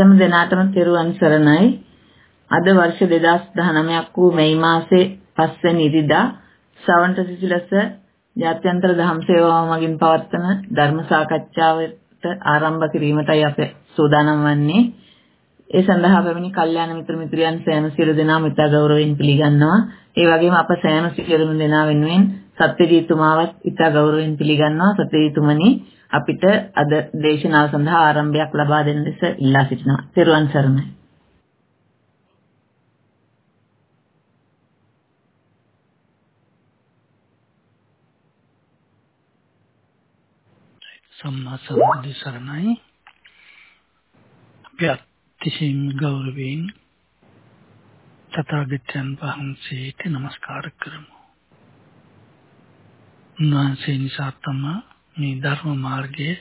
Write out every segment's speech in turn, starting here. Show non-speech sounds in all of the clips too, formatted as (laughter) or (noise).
සෑම දිනාටම තෙරුවන් සරණයි. අද වර්ෂ 2019ක් වූ මැයි මාසේ 5 වෙනි ඉරිදා සවන්ත සිසිලස ජාත්‍යන්තර දහම් සේවාව මගින් පවත්වන ධර්ම සාකච්ඡාවට ආරම්භ කිරීමටයි අප සූදානම් වන්නේ. ඒ සඳහා පැමිණි කල්යාණ මිත්‍ර මිත්‍රයන් සෑම සියලු දෙනාම ඉතා ගෞරවයෙන් පිළිගන්නවා. ඒ වගේම අප සෑම සියලු දෙනා වෙනුවෙන් සත්‍යජීතුමාවත් ඉතා ගෞරවයෙන් පිළිගන්නවා. සත්‍යජීතුමනි අපිට අද දේශනාව සඳහා ආරම්භයක් ලබා දෙන ලෙස ඉල්ලා සිටිනවා. ත්වන් සරණයි. සම්මා සම්බුද්ධ සරණයි. අපි අතිශයින් ගෞරවයෙන් තථාගතයන් වහන්සේට নমස්කාර කරමු. උන්වහන්සේ නිසා තමයි මේ ධර්ම මාර්ගයේ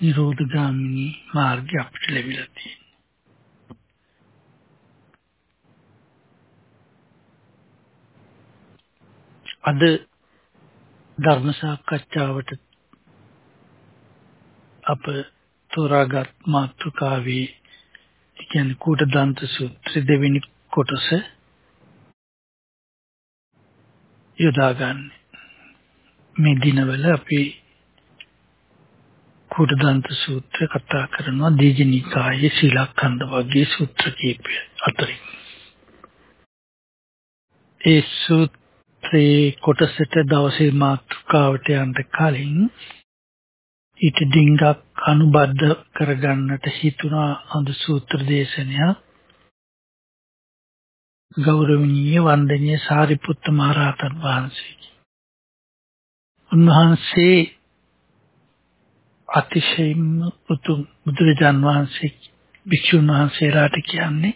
නිරෝධගාමිනී මාර්ගය අපිට ලැබිලා තියෙන්නේ. අද ධර්ම සාකච්ඡාවට අප තෝරාගත් මාතෘකාවේ කියන්නේ කූටදන්ත සූත්‍ර දෙවෙනි කොටස යොදා ගන්න. මේ දිනවල අපි කුඩදන්ත සූත්‍ර කතා කරනවා. දීජනිකායේ සීලඛණ්ඩ වගේ සූත්‍ර කීපය අතරින්. ඒ සූත්‍රේ කොටසට දවසේ මාතෘකාවට යන්න කලින් ඊට ඩිංගක් අනුබද්ධ කරගන්නට හිතුණා අද සූත්‍ර දේශනය. ගෞරවනීය වන්දනීය සාරිපුත්ත මහරහතන් වහන්සේ උන්වහන්සේ අතිශයින්ම උතුම් බුදුරජාන් වහන්සේ භික්ෂුන් වහන්සේලාට කියන්නේ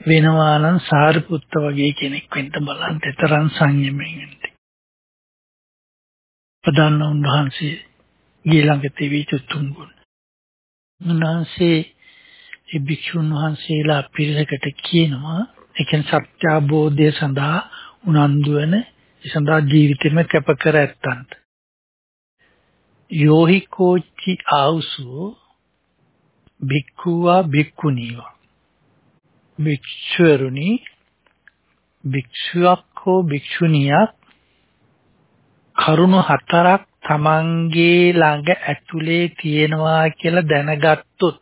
වෙනවා නම් සාරිපුත්ත වගේ කෙනෙක් වෙන්න බලන්න තරම් සංයමයෙන් ඉන්න. ප්‍රධාන උන්වහන්සේ ඊළඟ තෙවිච තුන් ගුණ. උන්වහන්සේ ඒ භික්ෂුන් වහන්සේලා පිරිසකට කියනවා ඒ කියන්නේ සත්‍ය අවබෝධය සඳහා උනන්දු වෙන ඒ සඳහා ජීවිතෙම කැප කර ඇත්තන්ට. යෝහි කෝචි ආවුසෝ භික්ඛුවා භික්ඛුනීවා. භික්ෂුවරුනි භික්ෂුවක් හෝ භික්ෂුණියක් කරුණු හතරක් තමන්ගේ ළඟ ඇතුලේ තියෙනවා කියලා දැනගත්තොත්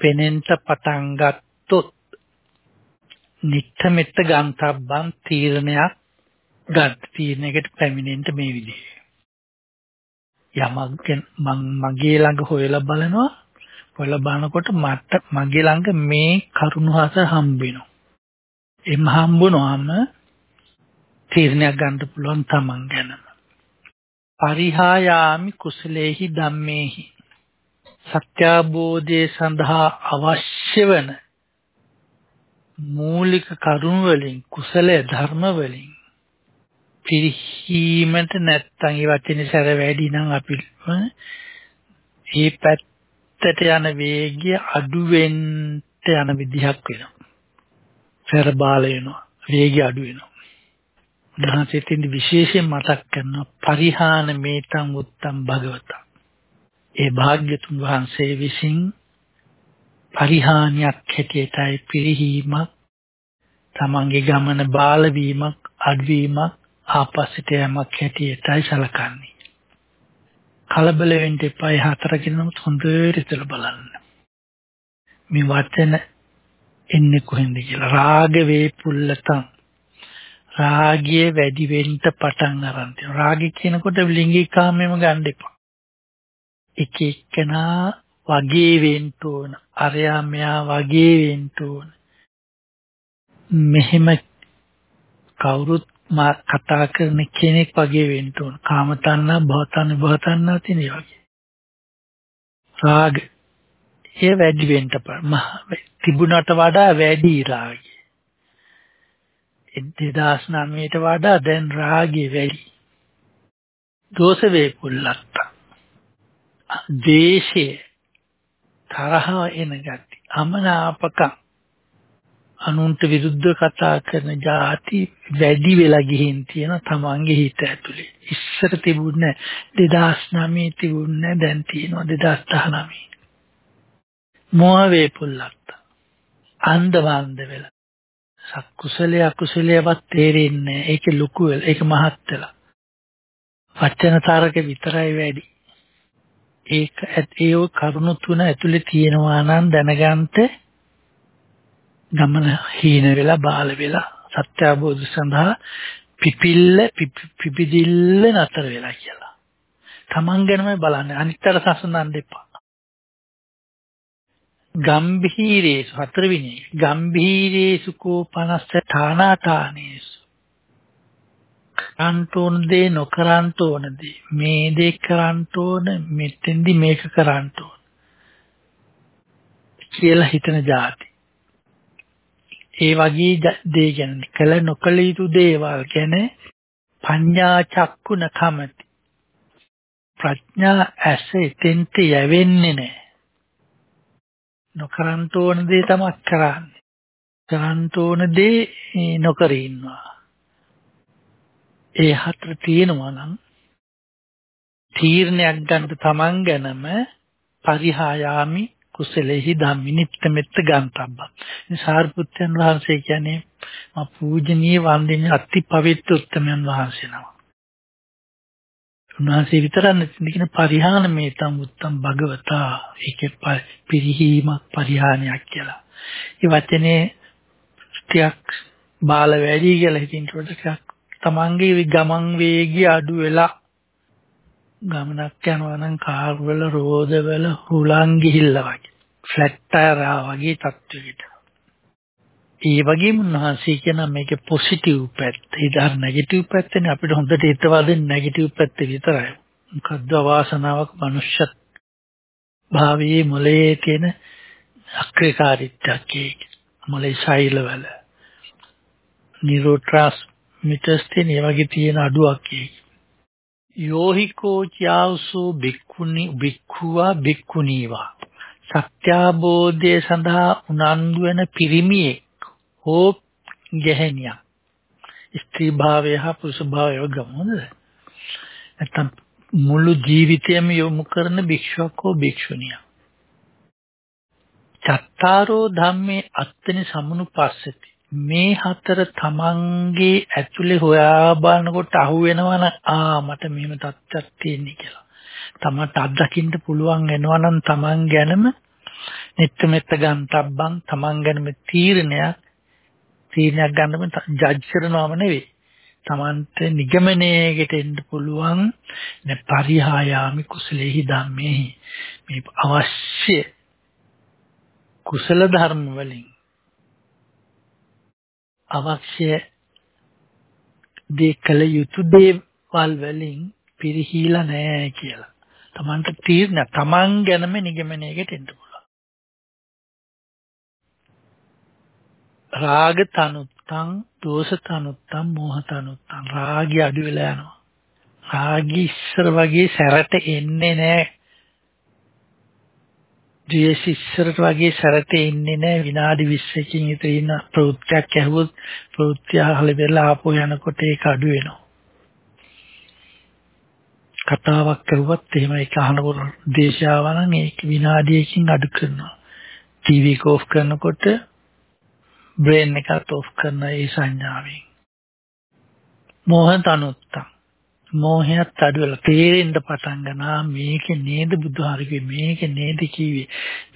පෙනෙන්න පටන් ගත්තොත් නිට්ඨ මෙත්ත ගන්තබ්බන් තීරණයක් ගන්න තීරණයකට පැමිණෙන්න මේ විදිහේ. යමක් මං මගේ ළඟ හොයලා බලනවා හොයලා බලනකොට මට මගේ ළඟ මේ කරුණු හතර හම්බ වෙනවා. එම් හම්බුනොම තීරණයක් ගන්න පුළුවන් තමන් ගැනම. පරිහායාමි කුසලේහි ධම්මේහි සත්‍යාබෝධය සඳහා අවශ්‍ය වන මූලික කරුණු වලින් කුසලයේ ධර්ම වලින් පිරිහීමට නැත්තම් ඒ වචනේ සැර වැඩි නම් අපි මේ පැත්තට යන වේගය අඩු වෙන්න යන විදිහක් වෙනවා. සැර බාල වෙනවා. වේගය අඩු වෙනවා. උන්වහන්සේටින් විශේෂයෙන් මතක් කරන පරිහාන මේතං උත්තම් භගවතා. ඒ භාග්‍යතුන් වහන්සේ විසින් පරිහානියක් හැටියටයි පිරිහීමක් තමන්ගේ ගමන බාල වීමක් අඩවීමක් ආපස්සට යෑමක් හැටියටයි සැලකන්නේ. කලබල වෙන්න එපා හතර කියනමුත් හොඳට ඉතල බලන්න. මේ වචන එන්නේ කොහෙන්ද කියලා රාග වේපුල්ලතං රාගය වැඩි වෙන්න පටන් අරන් තියෙනවා. රාගය කියනකොට ලිංගිකාමෙම ගන්න එපා. එක එක්කනා වගේ වෙන්න ඕන. අරයා මෙයා වගේ වෙන්න ඕන. මෙහෙම කවුරුත් මා කතා කරන කෙනෙක් වගේ වෙන්න ඕන. කාම තණ්හා, භව තණ්හා, භව තණ්හා තියෙන වගේ. රාග ඒ වැඩි වෙන්න තිබුණට වඩා වැඩි රාගය. 2009ට වඩා දැන් රාගය වැඩි. දෝෂ වේපුල්ලත්ත. දේශය තරහ එන ගති. අමනාපකම් අනුන්ට විරුද්ධ කතා කරන જાති වැඩි වෙලා ගිහින් තියෙන තමන්ගේ හිත ඇතුලේ. ඉස්සර තිබුණේ 2009 තිබුණේ දැන් තියෙනවා 2019. මොහ වේපුල්ලත්ත. අන්දවන්ද වෙලා. සක්කුසලයේ අකුසලයේවත් තේරෙන්නේ ඒක ලොකු වෙලා ඒක මහත් වෙලා. වචන තරක විතරයි වැඩි. ඒක ඒ කරුණු තුන ඇතුලේ තියෙනවා නම් දැනගන්න ගමන හීන වෙලා බාල වෙලා සත්‍ය අවබෝධ සඳහා පිපිල්ල පිපිදිල්ල නතර වෙලා කියලා. Taman ගැනම බලන්න. අනිත්තර සසඳන්න එපා. ගම්භීරේසු හතරවෙනි ගම්භීරේසු කෝපනස්ස ඨානාඨානේසු කරන්ට ඕන දේ නොකරන්ට ඕන දේ. මේ දේ කරන්ට ඕන මෙතෙන්දි මේක කරන්ට ඕන කියලා හිතන જાති. ඒ වගේ දේ ගැන කළ නොකළ යුතු දේවල් ගැන පඤ්ඤා චක්කුන කමති ප්‍රඥා ඇස එතෙන්ට යවෙන්නේ නැහැ නොකරන්න ඕන දේ තමයි කරන්නේ. කරන්න ඕන දේ නොකර ඉන්නවා. ඒ හතර තියෙනවා නම් තීරණයක් ගන්න තමන් ගැනම පරිහායාමි කුසලෙහි ධම්මි නිත්‍ය මෙත්ත ගන්තබ්බ. මේ සාරිපුත්යන් වහන්සේ කියන්නේ මා පූජනීය වන්දනීය අති පවිත්‍ර උත්තමයන් වහන්සේ නම. උන්වහන්සේ විතරක් නෙවෙයි පරිහාන මේතම් උත්තම් භගවතා ඒකේ පිරිහීමක් පරිහානියක් කියලා. ඒ වචනේ ටිකක් බාල වැඩි කියලා හිතින්ට ටිකක් තමන්ගේ ගමන් වේගය අඩු වෙලා ගමනක් යනවා නම් කාර් වල රෝද වල හුලං ගිහිල්ලා වගේ ෆ්ලැට් ටයර් වගේ තත්ත්වයකට ඒ වගේම උන්වහන්සේ කියන මේකේ පොසිටිව් පැත්ත. ඊදාර නෙගටිව් පැත්තනේ අපිට හොඳට හිතවදින් නෙගටිව් පැත්ත විතරයි. මොකද්ද අවාසනාවක් මනුෂ්‍යත් භාවයේ මොලේ තියෙන අක්‍රියකාරීත්වයක් ඒක. මොලේ ශෛලවල නියුරෝට්‍රාන්ස්මිටර්ස් තියෙන ඒ වගේ තියෙන අඩුවක් ඒක. යෝහිකෝ චාවසෝ බික්කුනි බික්ඛුවා බික්කුනීවා සත්‍යාබෝධය සඳහා උනන්දු වෙන පිරිමියෙක් හෝ ගැහණියක්. ස්ත්‍රී භාවය හා පුරුෂ භාවය ගමනද නැත්නම් මුළු ජීවිතයම යොමු කරන භික්ෂුවක් හෝ භික්ෂුණියක්. චත්තාරෝ ධම්මේ අත්තනි සමුනුපස්සති. මේ හතර තමන්ගේ ඇතුලේ හොයා බලනකොට අහු වෙනවනම් ආ මට මෙහෙම තත්ත්වයක් තියෙන්නේ කියලා. තමන්ට අත්දකින්න පුළුවන් වෙනවා නම් තමන් ගැනම නිත්‍ය මෙත්ත ගන්තබ්බන් තමන් ගැනම තීරණයක් තීරණයක් ගන්නම ජජ් කරනවම නෙවෙයි. තමන්ට නිගමනයකට එන්න පුළුවන් නේ පරිහායාමි කුසලෙහි ධම්මේ මේ අවශ්‍ය කුසල ධර්ම වලින් අවශ්‍ය දේ කළ යුතු දේවල් වලින් පිරිහීලා නැහැ කියලා. තමන්ට තීරණ තමන් ගැනම නිගමනයකට එන්න පුළුවන්. රාග තනුත්තං, දෝෂ තනුත්තං, මෝහ තනුත්තං. රාගය අඩු වෙලා යනවා. රාගي ඉස්සර වගේ සැරට එන්නේ නැහැ. ද්වේෂ ඉස්සරට වගේ සැරට එන්නේ නැහැ. විනාඩි 20කින් විතර ඉන්න ප්‍රවෘත්තියක් ඇහුවොත් ප්‍රවෘත්තිය අහල වෙලා ආපහු යනකොට ඒක අඩු වෙනවා. කතාවක් කරුවත් එහෙම ඒක අහනකොට දේශාව නම් ඒක විනාඩියකින් අඩු කරනවා. ටීවී එක ඕෆ් කරනකොට බ්‍රේන් එකත් ඕෆ් කරන ඒ සංඥාවෙන්. මෝහන් තනුත්තම්. මෝහයත් අඩු වෙලා තේරෙන්න පටන් ගන්නවා මේක නේද බුදුහාරගේ මේක නේද කිව්වේ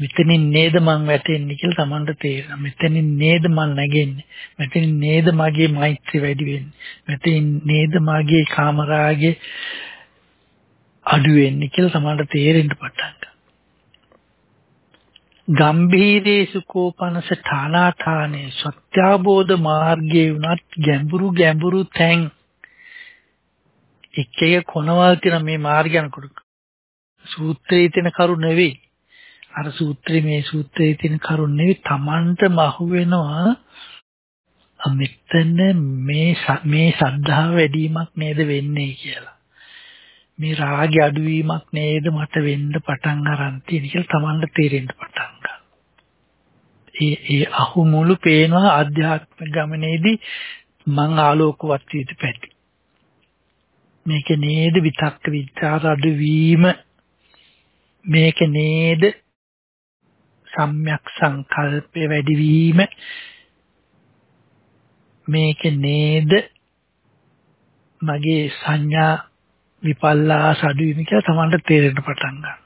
මෙතනින් නේද මං වැටෙන්නේ කියලා Tamanට තේරෙනවා මෙතනින් නේද මං නැගෙන්නේ මෙතනින් නේද මගේ මෛත්‍රිය වැඩි වෙන්නේ මෙතනින් නේද මගේ කාමරාගේ අඩු වෙන්නේ කියලා Tamanට තේරෙන්න පටන් ගම්භීරේසු කෝපනස ඨානාඨානේ සත්‍යාබෝධ මාර්ගයේ උනත් ගැඹුරු ගැඹුරු තැන් එක් එක කොනවල් තියෙන මේ මාර්ගය යනකොට සූත්‍රයේ තියෙන කරු නෙවෙයි. අර සූත්‍රයේ මේ සූත්‍රයේ තියෙන කරු නෙවෙයි. Tamanටම අහු වෙනවා මෙතන මේ මේ සද්ධාව වැඩිවීමක් නේද වෙන්නේ කියලා. මේ රාගය අඩුවීමක් නේද මට වෙන්න පටන් අරන් තියෙන කියලා Tamanට තේරෙන්න පටන් ගන්නවා. ඒ ඒ අහු මුළු පේනවා ආධ්‍යාත්මික ගමනේදී මං ආලෝකවත් විදිහට පැති. මේක නේද විතක්ක විචාර අඩුවීම මේක නේද සම්‍යක් සංකල්පය වැඩිවීම මේක නේද මගේ සංඥා විපල්ලාස අඩු වෙන කියලා තමන්ට තේරෙන්න පටන් ගන්නවා.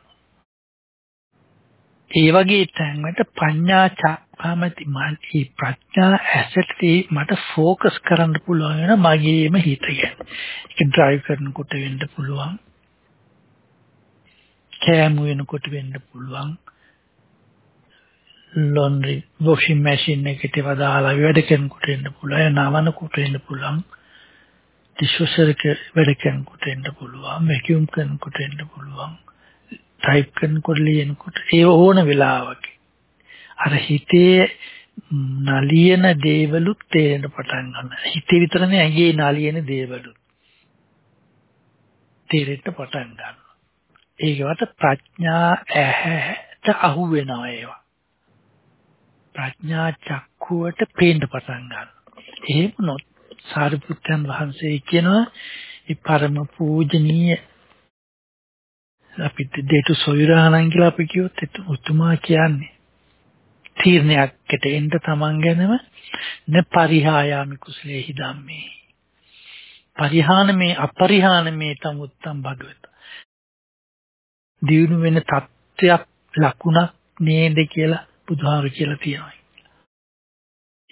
ඒ වගේ තැන්වලට පඤ්ඤා චක්කාමති මානී ප්‍රඥා ඇසට් මට ફોකස් කරන්න පුළුවන් වෙන මගේම හිත ගැන. ඒක drive කරනකොට වෙන්න පුළුවන්. කෑම වෙනකොට වෙන්න පුළුවන්. laundry washing machine එකට වදාලා වැඩ කරනකොට වෙන්න පුළුවන්. නවනකොට වෙන්න පුළුවන්. ඩිෂ්වොෂර් එක වැඩ කරනකොට වෙන්න පුළුවන්. වැකියුම් කරනකොට වෙන්න පුළුවන්. ටයිප් කරනකොට ලියනකොට ඒ ඕන වෙලාවක අර හිතේ නලියන දේවලුත් තේරෙන්න පටන් ගන්නවා. හිතේ විතරනේ ඇඟේ නලියන දේවලුත් තේරෙන්න පටන් ගන්නවා. ඒකට ප්‍රඥා ඇහැට අහු වෙනවා ඒවා. ප්‍රඥා චක්කුවට පේන්න පටන් ගන්නවා. එහෙම නොත් සාරිපුත්තයන් වහන්සේ කියනවා මේ පරම පූජනීය. අපිට දෙතු සොයුරාණන් කියලා අපි කිව්වොත් උතුමා කියන්නේ. තීරණයකට එන්න තමන් ගැනම න පරිහායාමි කුසලේහි ධම්මේ. පරිහාන මේ අපරිහාන මේ තමුත්තම් භගවත. දියුණු වෙන தත්වයක් ලකුණක් නේද කියලා බුදුහාරු කියලා තියෙනවා.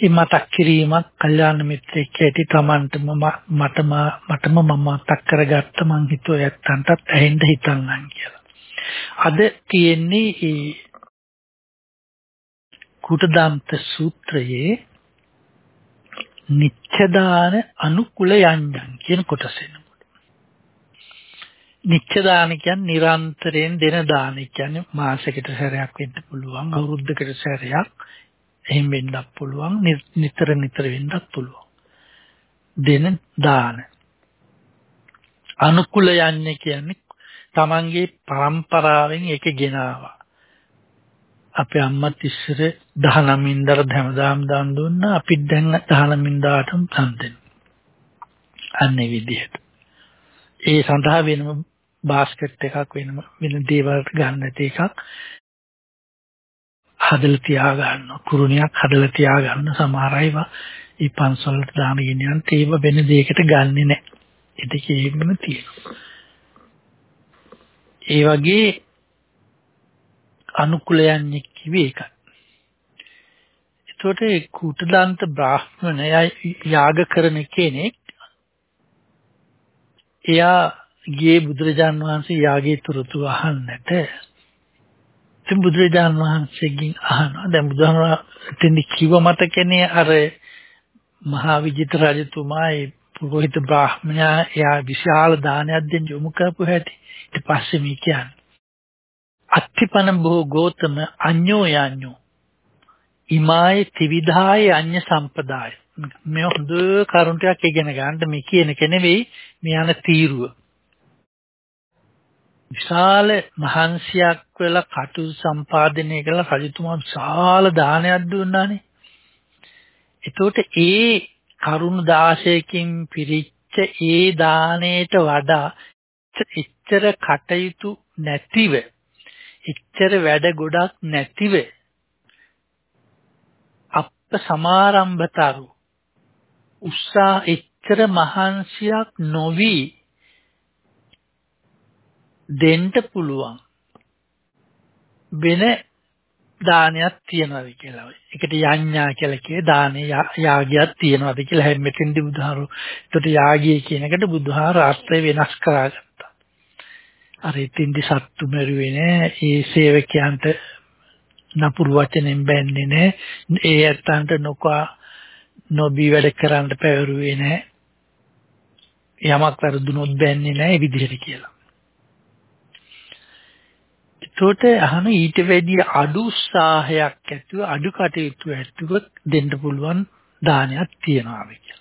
ඒ මතක් කිරීමක් කල්යාණ මිත්‍රෙක් ඇති තමන්ටම මටම මටම මම මතක් කරගත්ත මං හිතුව යත්තන්ටත් ඇහෙන්න හිතන්නම් කියලා. අද තියෙන්නේ ඒ කුටදාන්ත සූත්‍රයේ නිච්ඡදාන අනුකුල යඤ්ඤං කියන කොටසෙන. නිත්‍ය දාන කියන්නේ නිරන්තරයෙන් දෙන දාන කියන්නේ මාසයකට සැරයක් වෙන්න පුළුවන් අවුරුද්දකට සැරයක් එහෙම වෙන්නත් පුළුවන් නිතර නිතර වෙන්නත් පුළුවන්. දෙන දාන. අනුකුල යන්නේ කියන්නේ තමන්ගේ පරම්පරාවෙන් ඒක ගෙනාවා. අපේ අම්මත් ඉස්සර 19 ඉඳලා හැමදාම දන් දුන්නා අපිත් දැන් 19 ඉඳාටම දන් දෙනවා. අන්නේ විදිහට. ඒ සඳහා වෙනම බාස්කට් එකක් වෙනම වෙන දේවල් ගන්න එකක්. හදලා තියා ගන්න කුරුණියක් හදලා තියා ගන්න සමහර අයවා ඒ පන්සලට දාන ගෙනියන් ඒව වෙන දෙයකට ගන්නෙ නැහැ. ඒක ඒකම තියෙනවා. ඒ වගේ අනුකුලයන් කිව්වේ ඒකයි. එතකොට කුටදාන්ත බ්‍රාහ්මණය යාග කරන කෙනෙක් එයා ගියේ බුදුරජාන් වහන්සේ යාගයේ තුරුතු අහන්නට ඉතින් බුදුරජාන් වහන්සේගෙන් අහනවා. දැන් බුදුහාමරෙන් කිව්ව මතකනේ අර මහා විජිත රජතුමා ඒ පුරোহিত බ්‍රාහ්මණයා එයා විශාල දානයක් දෙන්න යොමු කරපු හැටි. ඊට පස්සේ මේ කියන්නේ අත්තිපන බොහෝ ගෝතම අඤ්ඤෝ යඤ්ඤෝ ඉමාය ත්‍රිවිධාය අඤ්ඤ සම්පදාය. මේ හොඳ කරුණටයක් ඉගෙන ගන්න. මේ කියන එක නෙවෙයි මේ යන තීරුව. විශාල මහන්සියක් වෙලා කටයුතු සම්පාදනය කළා රජතුමා විශාල දානයක් දුන්නානේ. එතකොට ඒ කරුණ 16කින් පිරිච්ච ඒ දාණයට වඩා එච්චර කටයුතු නැතිව එච්චර වැඩ ගොඩක් නැතිව අප සමාරම්භතරු උත්සාහ එච්චර මහන්සියක් නොවි දෙන්න පුළුවන් වෙන දානයක් තියනවාද කියලා. ඒකට යඤ්ඤා කියලා කියේ දානේ යාගයක් තියනවාද කියලා හැමෙතෙන්දි බුදුහාරු. ඒකට යාගය කියන එකට බුදුහාර අර්ථය වෙනස් කරගත්තා. අර ඉතින්දි සත්තු මෙරුවේ නෑ. ඒ සේවකයන්ට නපුරු වචනෙන් බැන්නේ නෑ. ඒ ඇත්තන්ට නොකා නොබී වැඩ කරන්න පැවරුවේ නෑ. යමක් වැරදුනොත් බැන්නේ නෑ ඒ විදිහට කියලා. එතකොට අහන ඊට වැඩිය අඩු උත්සාහයක් ඇතුව අඩු කටයුතු ඇතුව දෙන්න පුළුවන් දානයක් තියනවා කියලා.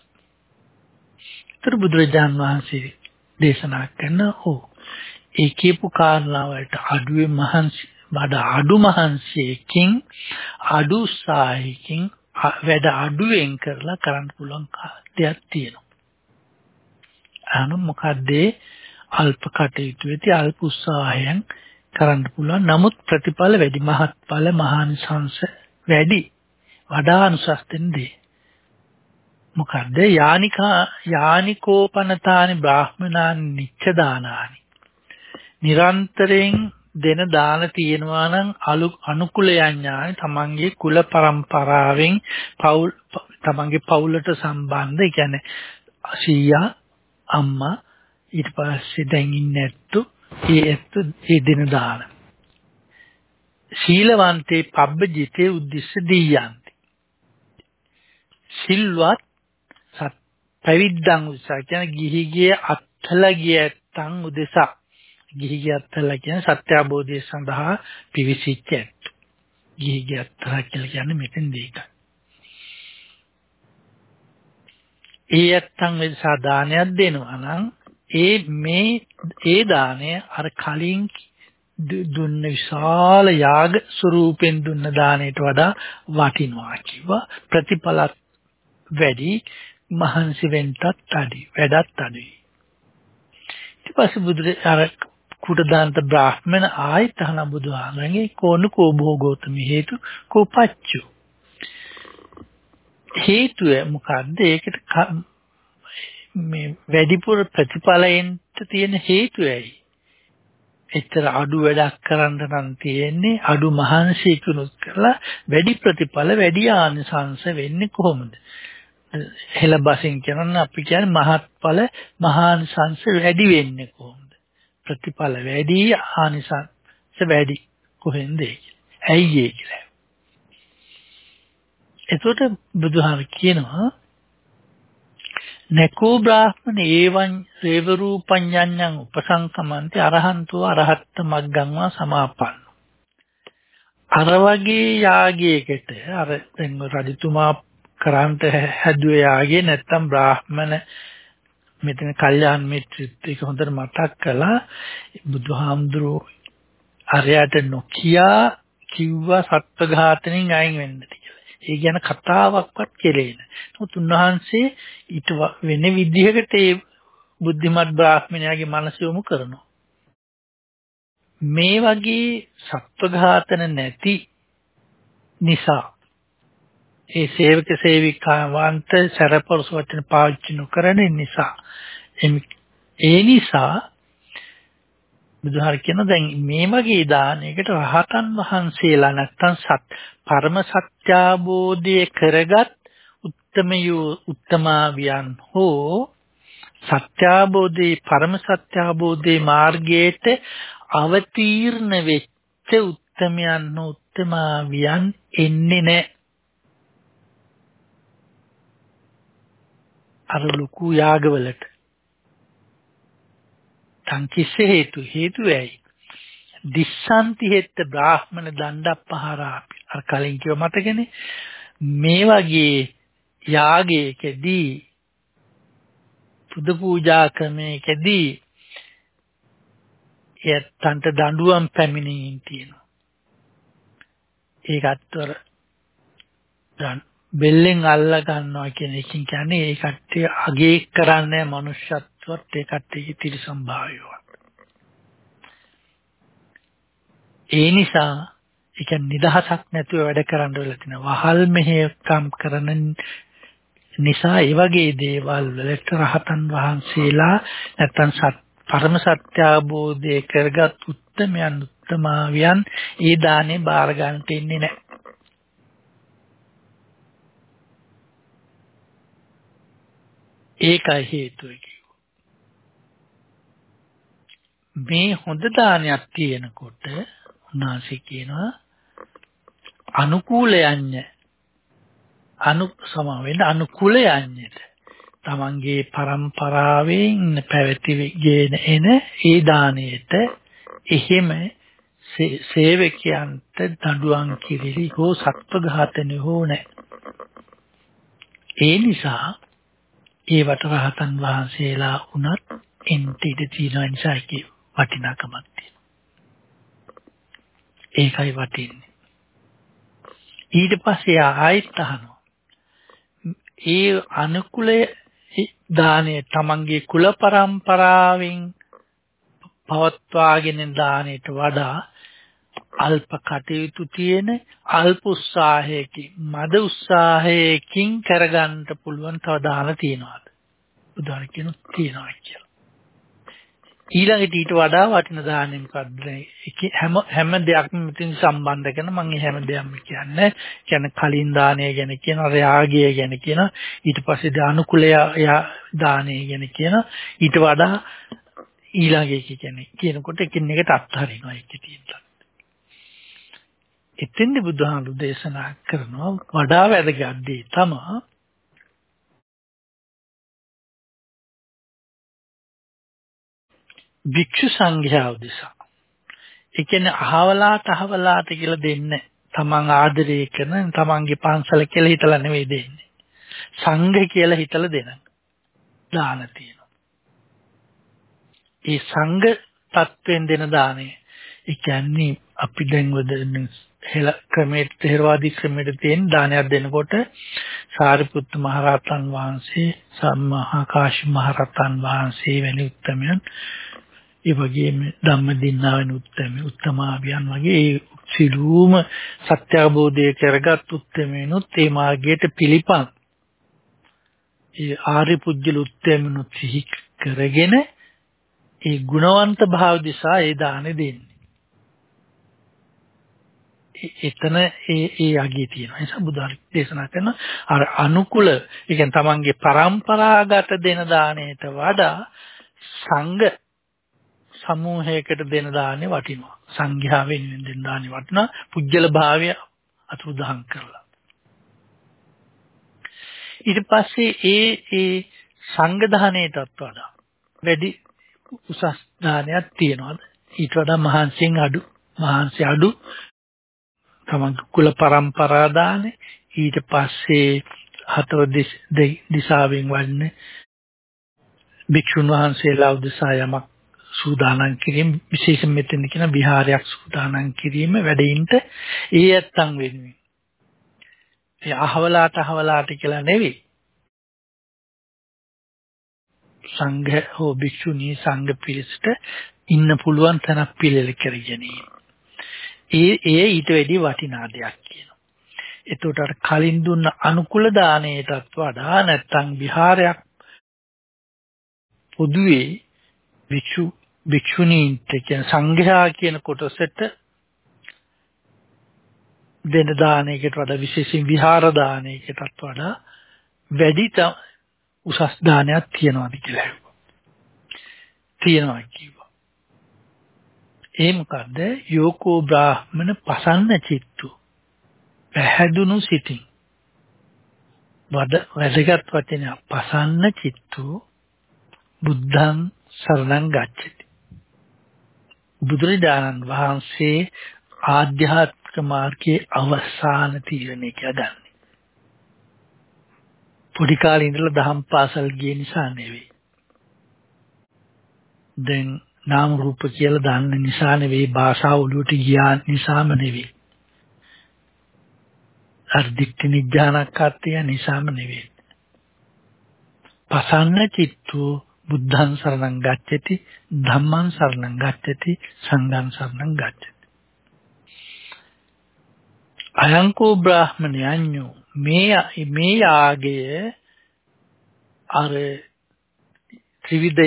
ඒතර බුදුරජාන් වහන්සේ දේශනා කරන ඕ ඒ කියපු කාරණාවලට අඩුවේ මහන්සි වඩ අඩු මහන්සියකින් අඩු උත්සාහයකින් වැඩ අඩුවෙන් කරලා කරන්න පුළුවන් දෙයක් තියෙනවා. අනු මොකද්ද අල්ප කටයුතු වෙති අල්ප උත්සාහයෙන් කරන්න පුළුවන්. නමුත් ප්‍රතිඵල වැඩි මහත්ඵල මහානිසංස වැඩි. වඩා අනුසස්තෙන් දේ. මොකද්ද? යානිකා යානිකෝපනතානි බ්‍රාහ්මනානි නිච්ච දානානි. නිරන්තරයෙන් දෙන දාන තියෙනවා නම් අලු අනුකුල යඥානි තමන්ගේ කුල પરම්පරාවෙන් පවුල් තමන්ගේ පවුලට සම්බන්ධ ඒ කියන්නේ සීයා අම්මා ඊට පස්සේ දැන් ඉන්නේ ඇත්තු ඒ ඇත්තු ඒ දෙන දාන ශීලවන්තේ පබ්බජිතේ උද්දිස්ස දීයන්ති. සිල්වත් සත් පැවිද්දන් උදෙසා කියන ගිහිගේ අත්හල ගියත්තන් උදෙසා. ගිහිගේ අත්හල කියන සත්‍ය අවබෝධය සඳහා පිවිසිච්ච ඇත්ත. ගිහිගේ අත්හල කියලා කියන්නේ මෙතෙන් දෙයක ඒ ඇත්තන් වෙනසා දානයක් දෙනවා නම් ඒ මේ ඒ දාණය අර කලින් දුන්න විශාල යාග ස්වරූපෙන් දුන්න දාණයට වඩා වටිනවා කිව්වා. ප්‍රතිඵලත් වැඩි මහන්සි වෙන්නත් අඩි වැඩත් අඩුයි. ඊට පස්සේ බුදුරේ අර කුටදාන්ත බ්‍රාහ්මණ ආයත හන බුදුහාමරගේ කෝණු කෝ භෝගෝතම හේතු කෝපච්චු. හේතුව මොකද්ද? ඒකට මේ වැඩිපුර ප්‍රතිඵලයෙන්ට තියෙන හේතුවයි. එච්චර අඩු වැඩක් කරන්න නම් තියෙන්නේ අඩු මහන්සියකුනුත් කරලා වැඩි ප්‍රතිඵල වැඩි ආනිසංස වෙන්නේ කොහොමද? හෙළබසින් කියනනම් අපි කියන්නේ මහත්ඵල මහානිසංස වැඩි වෙන්නේ කොහොමද? ප්‍රතිඵල වැඩි ආනිසංස වැඩි කොහෙන්ද ඇයි ඒ කියලා. එතකොට බුදුහාම කියනවා නකෝ බ්‍රාහ්මණ ඒවං රේව රූපඤ්ඤඤ්ඤං උපසංකමන්ති අරහන්තෝ අරහත්ත මග්ගංවා සමාපන්න. අර වගේ යාගයකට අර දැන් රජතුමා කරන්ට හැදුවේ යාගේ නැත්තම් බ්‍රාහ්මණ මෙතන කල්යාණ මිත්‍රිත් එක හොඳට මතක් කළා. බුදුහාමුදුරුවෝ අරයට නොකියා කිව්වා සත්ව ඝාතනෙන් අයින් වෙන්න ඒ ගැන කතාවක්වත් කෙරේ නැහැ. නමුත් උන්වහන්සේ ඊට වෙන විදිහකට ඒ බුද්ධිමත් බ්‍රාහ්මණයාගේ මනස යොමු කරනවා. මේ වගේ සත්ව ඝාතන නැති නිසා ඒ සේවක සේවිකාවන්ට සරපරස වචන පාවිච්චි නොකරන නිසා ඒ නිසා බුදුහාර කියන දැන් මේ වගේ දානයකට රහතන් වහන්සේලා නැත්තම් සත් පරම සත්‍යාබෝධය කරගත් උත්තමයෝ උත්තමාවියන් හෝ සත්‍යාබෝධේ පරම සත්‍යාබෝධේ මාර්ගයට අවතීර්ණ වෙච්ච උත්තමයන් උත්තමාවියන් එන්නේ නැහැ. අර ලুকু යාගවලට සංකිස්ස හේතු හේතු ඇයි? දිස්සන්ති හෙත්ත බ්‍රාහ්මණ දණ්ඩප්පහරාපි අර කලින් කිව්ව මතකනේ මේ වගේ යාගයකදී පුද පූජා ක්‍රමයකදී යත්තන්ට දඬුවම් පැමිණීම් තියෙනවා ඒකත් අර බෙල්ලෙන් අල්ලා ගන්නවා කියන එකකින් කියන්නේ ඒ කට්ටිය අගේ කරන්නේ මනුෂ්‍යත්වත් ඒ කට්ටියගේ තිරසම්භාවයව. ඒ නිසා ඒ කියන්නේ නිදහසක් නැතුව වැඩ කරන්න වෙලා තිනවා. වහල් මෙහෙයකම් කරන නිසා ඒ වගේ දේවල් වලට රහතන් වහන්සේලා නැත්තම් සත් පරම සත්‍ය අවබෝධය කරගත් උත්තමයන් උත්තමාවියන් ඒ දානේ බාර ගන්නට ඉන්නේ නැහැ. ඒකයි හේතුව මේ හොඳ දානයක් තියෙනකොට උන්වහන්සේ කියනවා අනුකූලයන්ය. අනු සම වෙන්න අනුකූලයන්යට. තමන්ගේ પરම්පරාවෙන් පැවතිගෙන එන ඒ දාණයට එහෙම සේවකයන්ට දඬුවම් කිරිලි හෝ සත්ව ඝාතනය හෝ නැහැ. ඒ නිසා ඒවට රහතන් වහන්සේලා වුණත් එන්ට ඉඳ තියෙන නිසා ඒක වටිනාකමක් තියෙනවා. ඒකයි වටින්නේ. ඊට පස්සේ ආයෙත් අහනවා. ඒ අනුකූලයේ දානය තමන්ගේ කුල પરම්පරාවෙන් පවත්වාගෙන දාණයට වඩා අල්ප කටයුතු තියෙන අල්ප උත්සාහයකින් මද උත්සාහයකින් කරගන්න පුළුවන් තව දාන තියනවාද උදාහරණ කියනොත් තියනවා කියලා ඊළඟට ඊට වඩා වටින දාන්නේ මොකද්ද? හැම හැම දෙයක්ම මෙතන සම්බන්ධ කරන මම හැම දෙයක්ම කියන්නේ. කියන්නේ කලින් දානය ගැන කියන රාගය ගැන කියන ඊට පස්සේ අනුකූලය දානය ගැන කියන ඊට වඩා ඊළඟ එක කියන්නේ කියනකොට එකින් එකට අත්හරිනවා ඒකේ තියෙනවා එතෙන්ද බුදුහාමුදුරු දේශනා කරනවා වඩා වැදගත් දේ තමයි භික්ෂු සංඝයා උදෙසා. ඒ කියන්නේ අහවලාට අහවලාට කියලා දෙන්නේ තමන් ආදරය කරන තමන්ගේ පන්සල කියලා හිතලා නෙවෙයි දෙන්නේ. සංඝ කියලා හිතලා දෙන. දාන තියෙනවා. ඒ සංඝ තත්වෙන් දෙන දාණය. ඒ කියන්නේ අපි දැන් වදන හෙල ක්‍රමයේ තේරවාදී ක්‍රමයට තියෙන දානයක් දෙනකොට සාරිපුත්ත මහරහතන් වහන්සේ සම්මහා කාශ්‍යප මහරහතන් වහන්සේ වැනි උත්තමයන් ඒ වගේම ධම්මදින්නා වෙන උත්තම උත්තමාවියන් වගේ ඒ සිළුම සත්‍ය අවබෝධය කරගත් උත්තමයන්ුත් ඒ මාර්ගයට පිළිපන් ඒ ආර්ය පුජ්‍යල උත්තමයන්ුත් සිහි කරගෙන ඒ ගුණවන්ත භාව දිසා ඒ දාන දෙන්නේ එතන ඒ ඒ යගේ තියෙනවා. ඒ සම්බුදාරි දේශනා කරන අර අනුකුල, ඒ කියන්නේ තමන්ගේ પરම්පරාගත දෙන දාණයට වඩා සංඝ සමූහයකට දෙන දාන්නේ වටිනවා. සංඝයා වෙනුවෙන් දෙන දාන්නේ වටිනවා. පුජ්‍යල භාවය අතුරුදහන් කරලා. ඊට පස්සේ ඒ ඒ සංඝ දාණයටත් වඩා වැඩි උසස් දානයක් තියෙනවා. ඊට වඩා මහන්සියෙන් අඩු මහන්සි අඩු තමන් කුල પરම්පරා දානේ ඊට පස්සේ හතර දිශාවෙන් වන්නේ භික්ෂුන් වහන්සේලා උදෙසා යමක් සූදානම් කිරීම විශේෂයෙන් මෙතන කියන විහාරයක් සූදානම් කිරීම වැඩින්ට ඒ ඇත්තන් වෙනුවෙන්. ඒ අහවලාට අහවලාට කියලා නෙවෙයි. සංඝ හෝ භික්ෂුණී සංඝ පිරිසට ඉන්න පුළුවන් තැනක් පිළිල කර ගැනීම. ඒ ඒ ඊට වැඩි වටිනා දෙයක් කියනවා. එතකොට අර කලින් දුන්න අනුකූල දාණයටත් වඩා නැත්තම් විහාරයක් පොදුවේ වික්ෂු භික්ෂුණීන්ට කියන සංඝයා කියන කොටසට දෙන දානයකට වඩා විශේෂයෙන් විහාර දානයකටත් වඩා වැඩි උසස් දානයක් තියනවාද කියලා හෙව්වා. තියනවා කිව්වා. ඒ මොකද්ද? යෝකෝ බ්‍රාහ්මණ පසන්න චිත්තු. පැහැදුණු සිතින්. වද වැදගත් වචනය පසන්න චිත්තු බුද්ධං සරණං ගච්ඡති. බුදුරජාණන් වහන්සේ ආධ්‍යාත්මික මාර්ගයේ අවසාන තීරණය කියලා ගන්න. පොඩි කාලේ ඉඳලා දහම් පාසල් ගිය නිසා නෙවෙයි. දැන් නාම රූප කියලා දන්න නිසා නෙවෙයි භාෂාව ඔළුවට ගියා නිසාම නෙවෙයි. අර්ධික්ටි නිඥානක්කත්ය නිසාම නෙවෙයි. පසන්න චිත්තෝ බුද්ධං සරණං ගච්ඡති ධම්මං සරණං ගච්ඡති සංඝං සරණං ගච්ඡති. අයංකෝ බ්‍රාහ්මණයන්‍යෝ මේ මේ යාගය අර ත්‍රිවිධ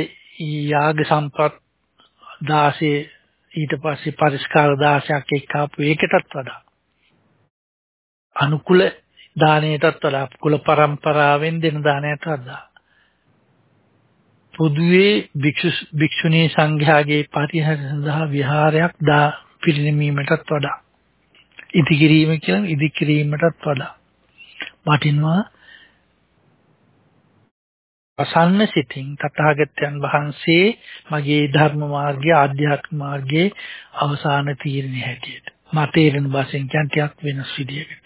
යාග සම්පත් 16 ඊට පස්සේ පරිස්කාර 16ක් එක්කාපු එකටත් වඩා අනුකූල දාණයටත් වඩා කුල પરම්පරාවෙන් දෙන දාණයට වඩා පොදුවේ භික්ෂු භික්ෂුණී සංඝයාගේ පරිහර සඳහා විහාරයක් දා පිරිනැමීමටත් වඩා ඉදිකිරීම කියලා ඉදිකිරීමටත් වඩා. වටිනවා. අසන්න සිතින් තථාගතයන් වහන්සේ මගේ ධර්ම මාර්ගය ආධ්‍යාත්ම මාර්ගයේ අවසාන තීරණය හැටියට මට තේරෙන භාෂෙන් කියන්ටියක් වෙනස් විදියකට.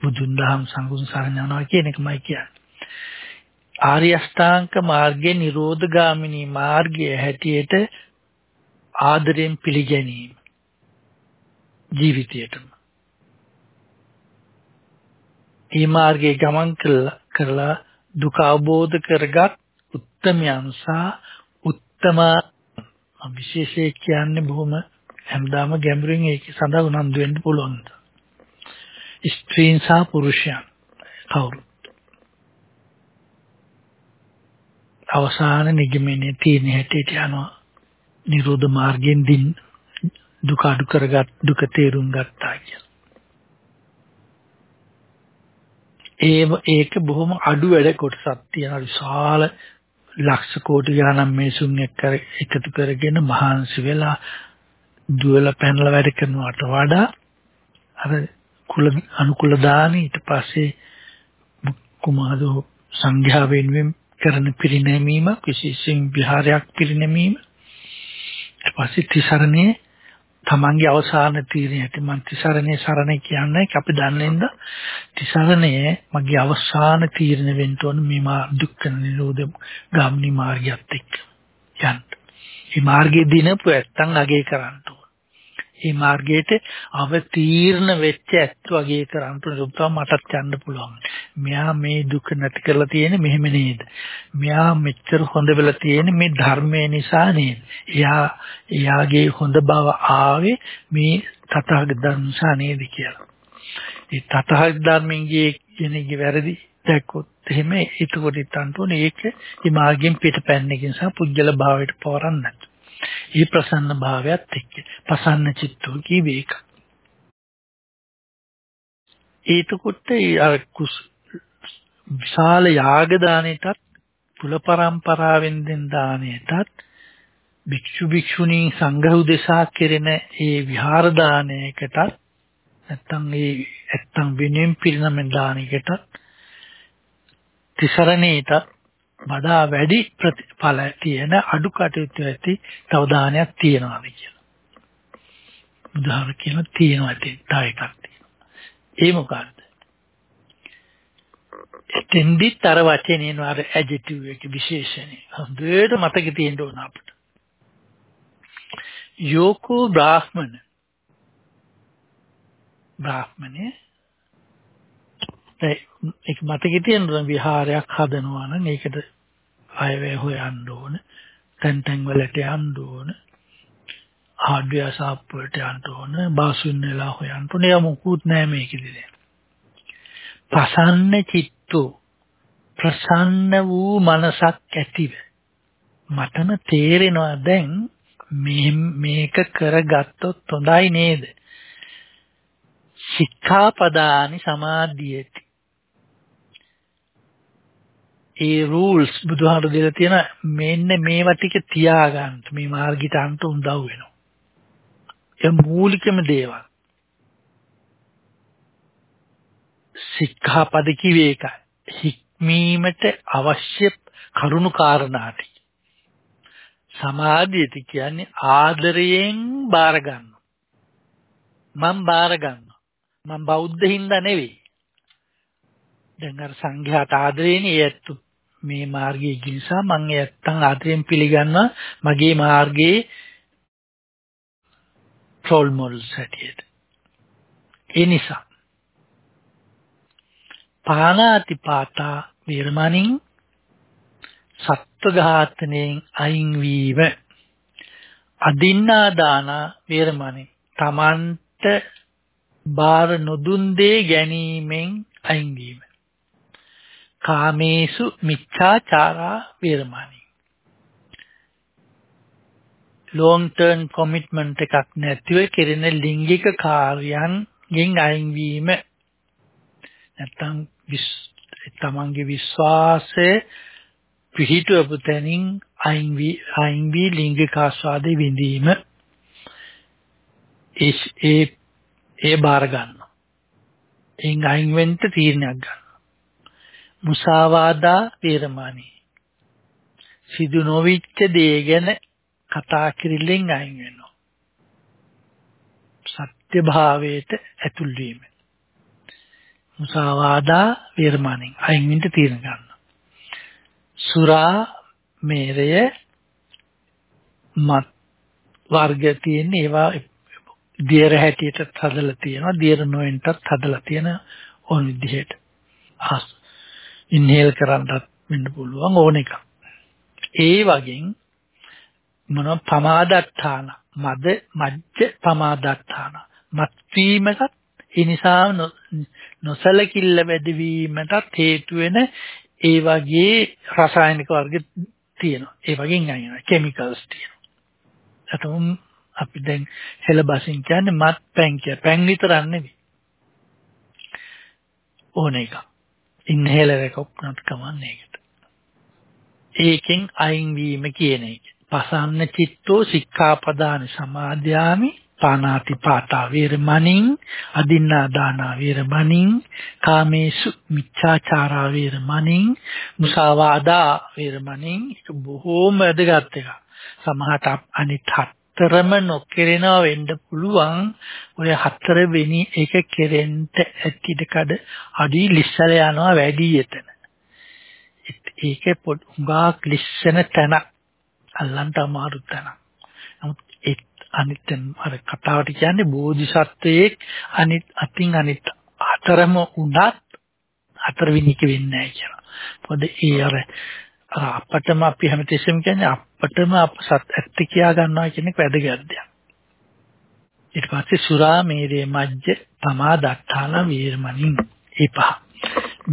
බුදුන් දහම් සංඝුන් සරණ යනවා කියන එකමයි කියන්නේ. ආර්ය අෂ්ටාංග මාර්ගයේ නිරෝධගාමිනී මාර්ගය හැටියට ආදරයෙන් පිළිගැනීම ජීවිතයටම. මේ මාර්ගයේ ගමන් කරලා දුක අවබෝධ කරගත් උත්තමයන් සහ උත්තම මම විශේෂයෙන් කියන්නේ බොහොම හැමදාම ගැඹුරින් ඒක සඳහා උනන්දු වෙන්න පුළුවන්. ස්ත්‍රීන් සහ පුරුෂයන්. කවුරු අවසාන නිගමනයේ තියෙන හැටියට යනවා නිරෝධ මාර්ගයෙන් දින් දුක අඩු කරගත් දුක තේරුම් ගත්තා කියලා. ඒ ඒක බොහොම අඩු වැඩ කොටසක් තියෙන විශාල ලක්ෂ කෝටි ගණන් මිනිසුන් එක්ක එකතු කරගෙන මහන්සි වෙලා දුවලා පැනලා වැඩ කරනවට වඩා අර කුල අනුකුල දාන ඊට පස්සේ කුමාරෝ සංඝයා වෙනුවෙන් කරන පිරිනැමීම විශේෂයෙන් විහාරයක් පිරිනැමීම. ඊට පස්සේ තිසරණේ තමන්ගේ අවසාන තීරණය ඇති. මං තිසරණේ සරණ කියන්නේ අපි දන්නේඳ තිසරණේ මගේ අවසාන තීරණ වෙන්න ඕන මේ මා දුක්ඛ නිරෝධ ගාමිනී මාර්ගයත් එක්ක. යන්න. මේ මාර්ගයේ දිනපු ඇත්තන් අගේ කරන්න මේ මාර්ගයට අවතීර්ණ වෙච්ච ඇත්ත වගේ කරන්න පුළුවන් මටත් යන්න පුළුවන්. මෙයා මේ දුක නැති කරලා තියෙන්නේ මෙහෙම නේද? මෙයා මෙච්චර හොඳ වෙලා තියෙන්නේ මේ ධර්මය නිසා නේද? එයා එයාගේ හොඳ බව ආවේ මේ තථාගත ධර්ම නිසා නේද කියලා. ඒ තථාගත ධර්මයේ කෙනෙක්ගේ වැරදි දැක්කොත් එහෙම එතකොට හිතන්න ඕනේ ඒක මේ මාර්ගයෙන් පිටපැන්නකින් සහ පුජ්‍යල භාවයට පවරන්නත්. ඒ ප්‍රසන්න භාවයත් එක්ක පසන්න චිත්තෝ කියවේ එක. ඒතකොට අර කුස් විශාල යාග දානෙටත් කුල પરම්පරාවෙන් දෙන දානෙටත් භික්ෂු භික්ෂුණී සංඝ උදෙසා කෙරෙන ඒ විහාර දානයකටත් නැත්තම් ඒ ඇත්තම් වෙනෙන් පිරිනමන දානයකටත් තිසරණේටත් වඩා වැඩි ප්‍රතිඵල තියෙන අඩු කටයුතු ඇති තව දානයක් තියෙනවාද කියලා. උදාහරණ කියන තියෙනවා ඇති තව එකක් තියෙනවා. ඒ මොකක්ද? එතෙන්දිත් අර වචනේ නේද ඇඩ්ජෙක්ටිව් එක විශේෂණේ. හොඳට මතක තියෙන්න ඕන අපිට. යෝකෝ බ්‍රාහ්මණ බ්‍රාහ්මණේ ඒක මතකේ තියෙන විහාරයක් හදනවා නම් ඒකට අයවැය හොයන්න ඕන. තැන් තැන් වලට යන්න ඕන. හાર્ඩ්වෙයාර් ෂාප් වලට යන්න ඕන. බාසුන් වෙලා හොයන්න ඕන. ඒ මොකුත් නෑ මේකෙදි දැන්. ප්‍රසන්න චිත්තෝ ප්‍රසන්න වූ මනසක් ඇතිව මටම තේරෙනවා දැන් මේක කරගත්තොත් හොඳයි නේද? සික්ඛාපදානි සමාධියති ඒ rules බුදුහාමර දෙලා තියෙන මෙන්න මේවා ටික තියාගන්න මේ මාර්ගයට අන්ත උදව් වෙනවා. ඒ මූලිකම දේවල්. සික්ඛාපද කිව්වේ ඒකයි. හික්මීමට අවශ්‍ය කරුණු කාරණා ටික. සමාධියති කියන්නේ ආදරයෙන් බාර ගන්නවා. මම බාර ගන්නවා. මම බෞද්ධ හින්දා නෙවෙයි. දැන් අර සංඝයාට ආදරේනේ ඒත් මේ මාර්ගයේ ගිය නිසා මම ඇත්තන් ආදරයෙන් පිළිගන්නවා මගේ මාර්ගයේ රෝල් මොඩල්ස් හැටියට. ඒ නිසා පානාති පාතා වීරමණින් සත්ව ඝාතනයෙන් අයින් වීම අදින්නා දාන වීරමණින් තමන්ට බාර නොදුන් දේ ගැනීමෙන් අයින් වීම කාමේසු මිච්ඡාචාරා වේරමණී long term commitment එකක් නැතිව කෙරෙන ලිංගික කාර්යයන්ගෙන් අයින් වීම නැත්තම් තමන්ගේ විශ්වාසය පිහිටවපු තැනින් අයින් වී අයින් වී ලිංගික ආස්වාදේ විඳීම ඒ ඒ බාර ගන්නවා. එයින් අයින් වෙන්න තීරණයක් ගන්නවා. මුසාවාදා වේරමණී සිදු නොවිච්ච දේ ගැන කතා කිරිල්ලෙන් අයින් වෙනවා. සත්‍ය භාවයට ඇතුල් වීම. මුසාවාදා වේරමණී අයින් වෙන්න තීරණ ගන්න සුරා මේරය මත් වර්ග තියෙන ඒවා දියර හැටියට හදලා තියෙනවා. දියර නොවෙන්ටත් හදලා තියෙන ඕන විදිහට. ඉන්හේල් කරන්නත් වෙන්න පුළුවන් ඕන එක. ඒ වගේ මොන පමාදත්තාන මද මජ්ජ පමාදත්තාන මත්වීමකත් ඒ නිසා නොසලකිල්ල වැඩිවීමටත් හේතු වෙන ඒ වගේ රසායනික වර්ග තියෙනවා. ඒ වගේ අයිනවා කිමිකල්ස් තියෙනවා. අතම අපි දැන් හෙළබසින් කියන්නේ මත් පැන් කිය. පැන් විතරක් නෙවෙයි. ඕන එක. ඉන්හෙලර් එක ඔක්කොත් කමන්නේ ඒකට. ඒකෙන් අයින් වීම කියන එක. පසන්න චිත්තෝ සික්ඛාපදාන සමාධයාමි පානාති පාතා වේරමණින් අදින්නා දානා වේරමණින් කාමේසු මිච්ඡාචාරා වේරමණින් මුසාවාදා වේරමණින් ඒක බොහෝම වැදගත් එකක්. සමහරට අනිත් හතරම නොකිරෙනවා වෙන්න පුළුවන්. ඔය හතර වෙනි එක කෙරෙන්න ඇතිද කඩ අඩි ලිස්සල යනවා වැඩි එතන. ඒකේ පොඩ් හුඟක් ලිස්සන තැන අල්ලන්න අමාරු තැන. නමුත් අනිත් අර කතාවට කියන්නේ බෝධිසත්වයේ අනිත් අතින් අනිත් හතරම උනත් හතරවෙනි එක වෙන්නේ නැහැ කියලා. මොකද ඒ අර අපටම අපි හැමතිස්සෙම කියන්නේ අපටම අප සත් ඇත්ත කියා ගන්නවා කියන එක වැදගත් දෙයක්. ඊට පස්සේ සුරා මේරේ මජ්ජ තමා දත්තාන වීරමණින් ඒ පහ.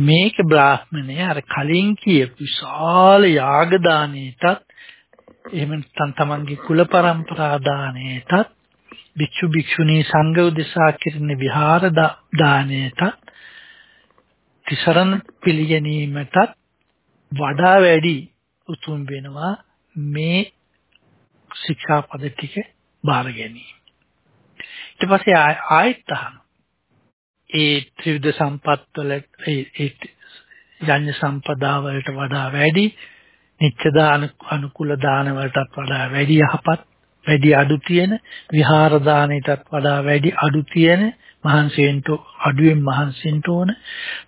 මේක බ්‍රාහ්මණය අර කලින් කියපු විශාල යාග දානයටත් එහෙම නැත්නම් තමන්ගේ කුල પરම්පරා දාණයටත් භික්ෂු භික්ෂුණී සංඝ උදෙසා කිරන විහාර දාණයටත් තිසරණ පිළිගැනීමටත් වඩා වැඩි උතුම් වෙනවා මේ ශික්ෂාපද ටික බාර ගැනීම. ඊට පස්සේ ආයෙත් අහන ඒ ත්‍රිවිධ සම්පත් වල ඒ යඤ්ඤ සම්පදා වලට වඩා වැඩි නිත්‍ය දාන අනුකූල දාන වලටත් වඩා වැඩි යහපත් වැඩි අඩු තියෙන විහාර දානයටත් වඩා වැඩි අඩු තියෙන මහන්සියෙන්ට අඩුවෙන් මහන්සියෙන්ට ඕන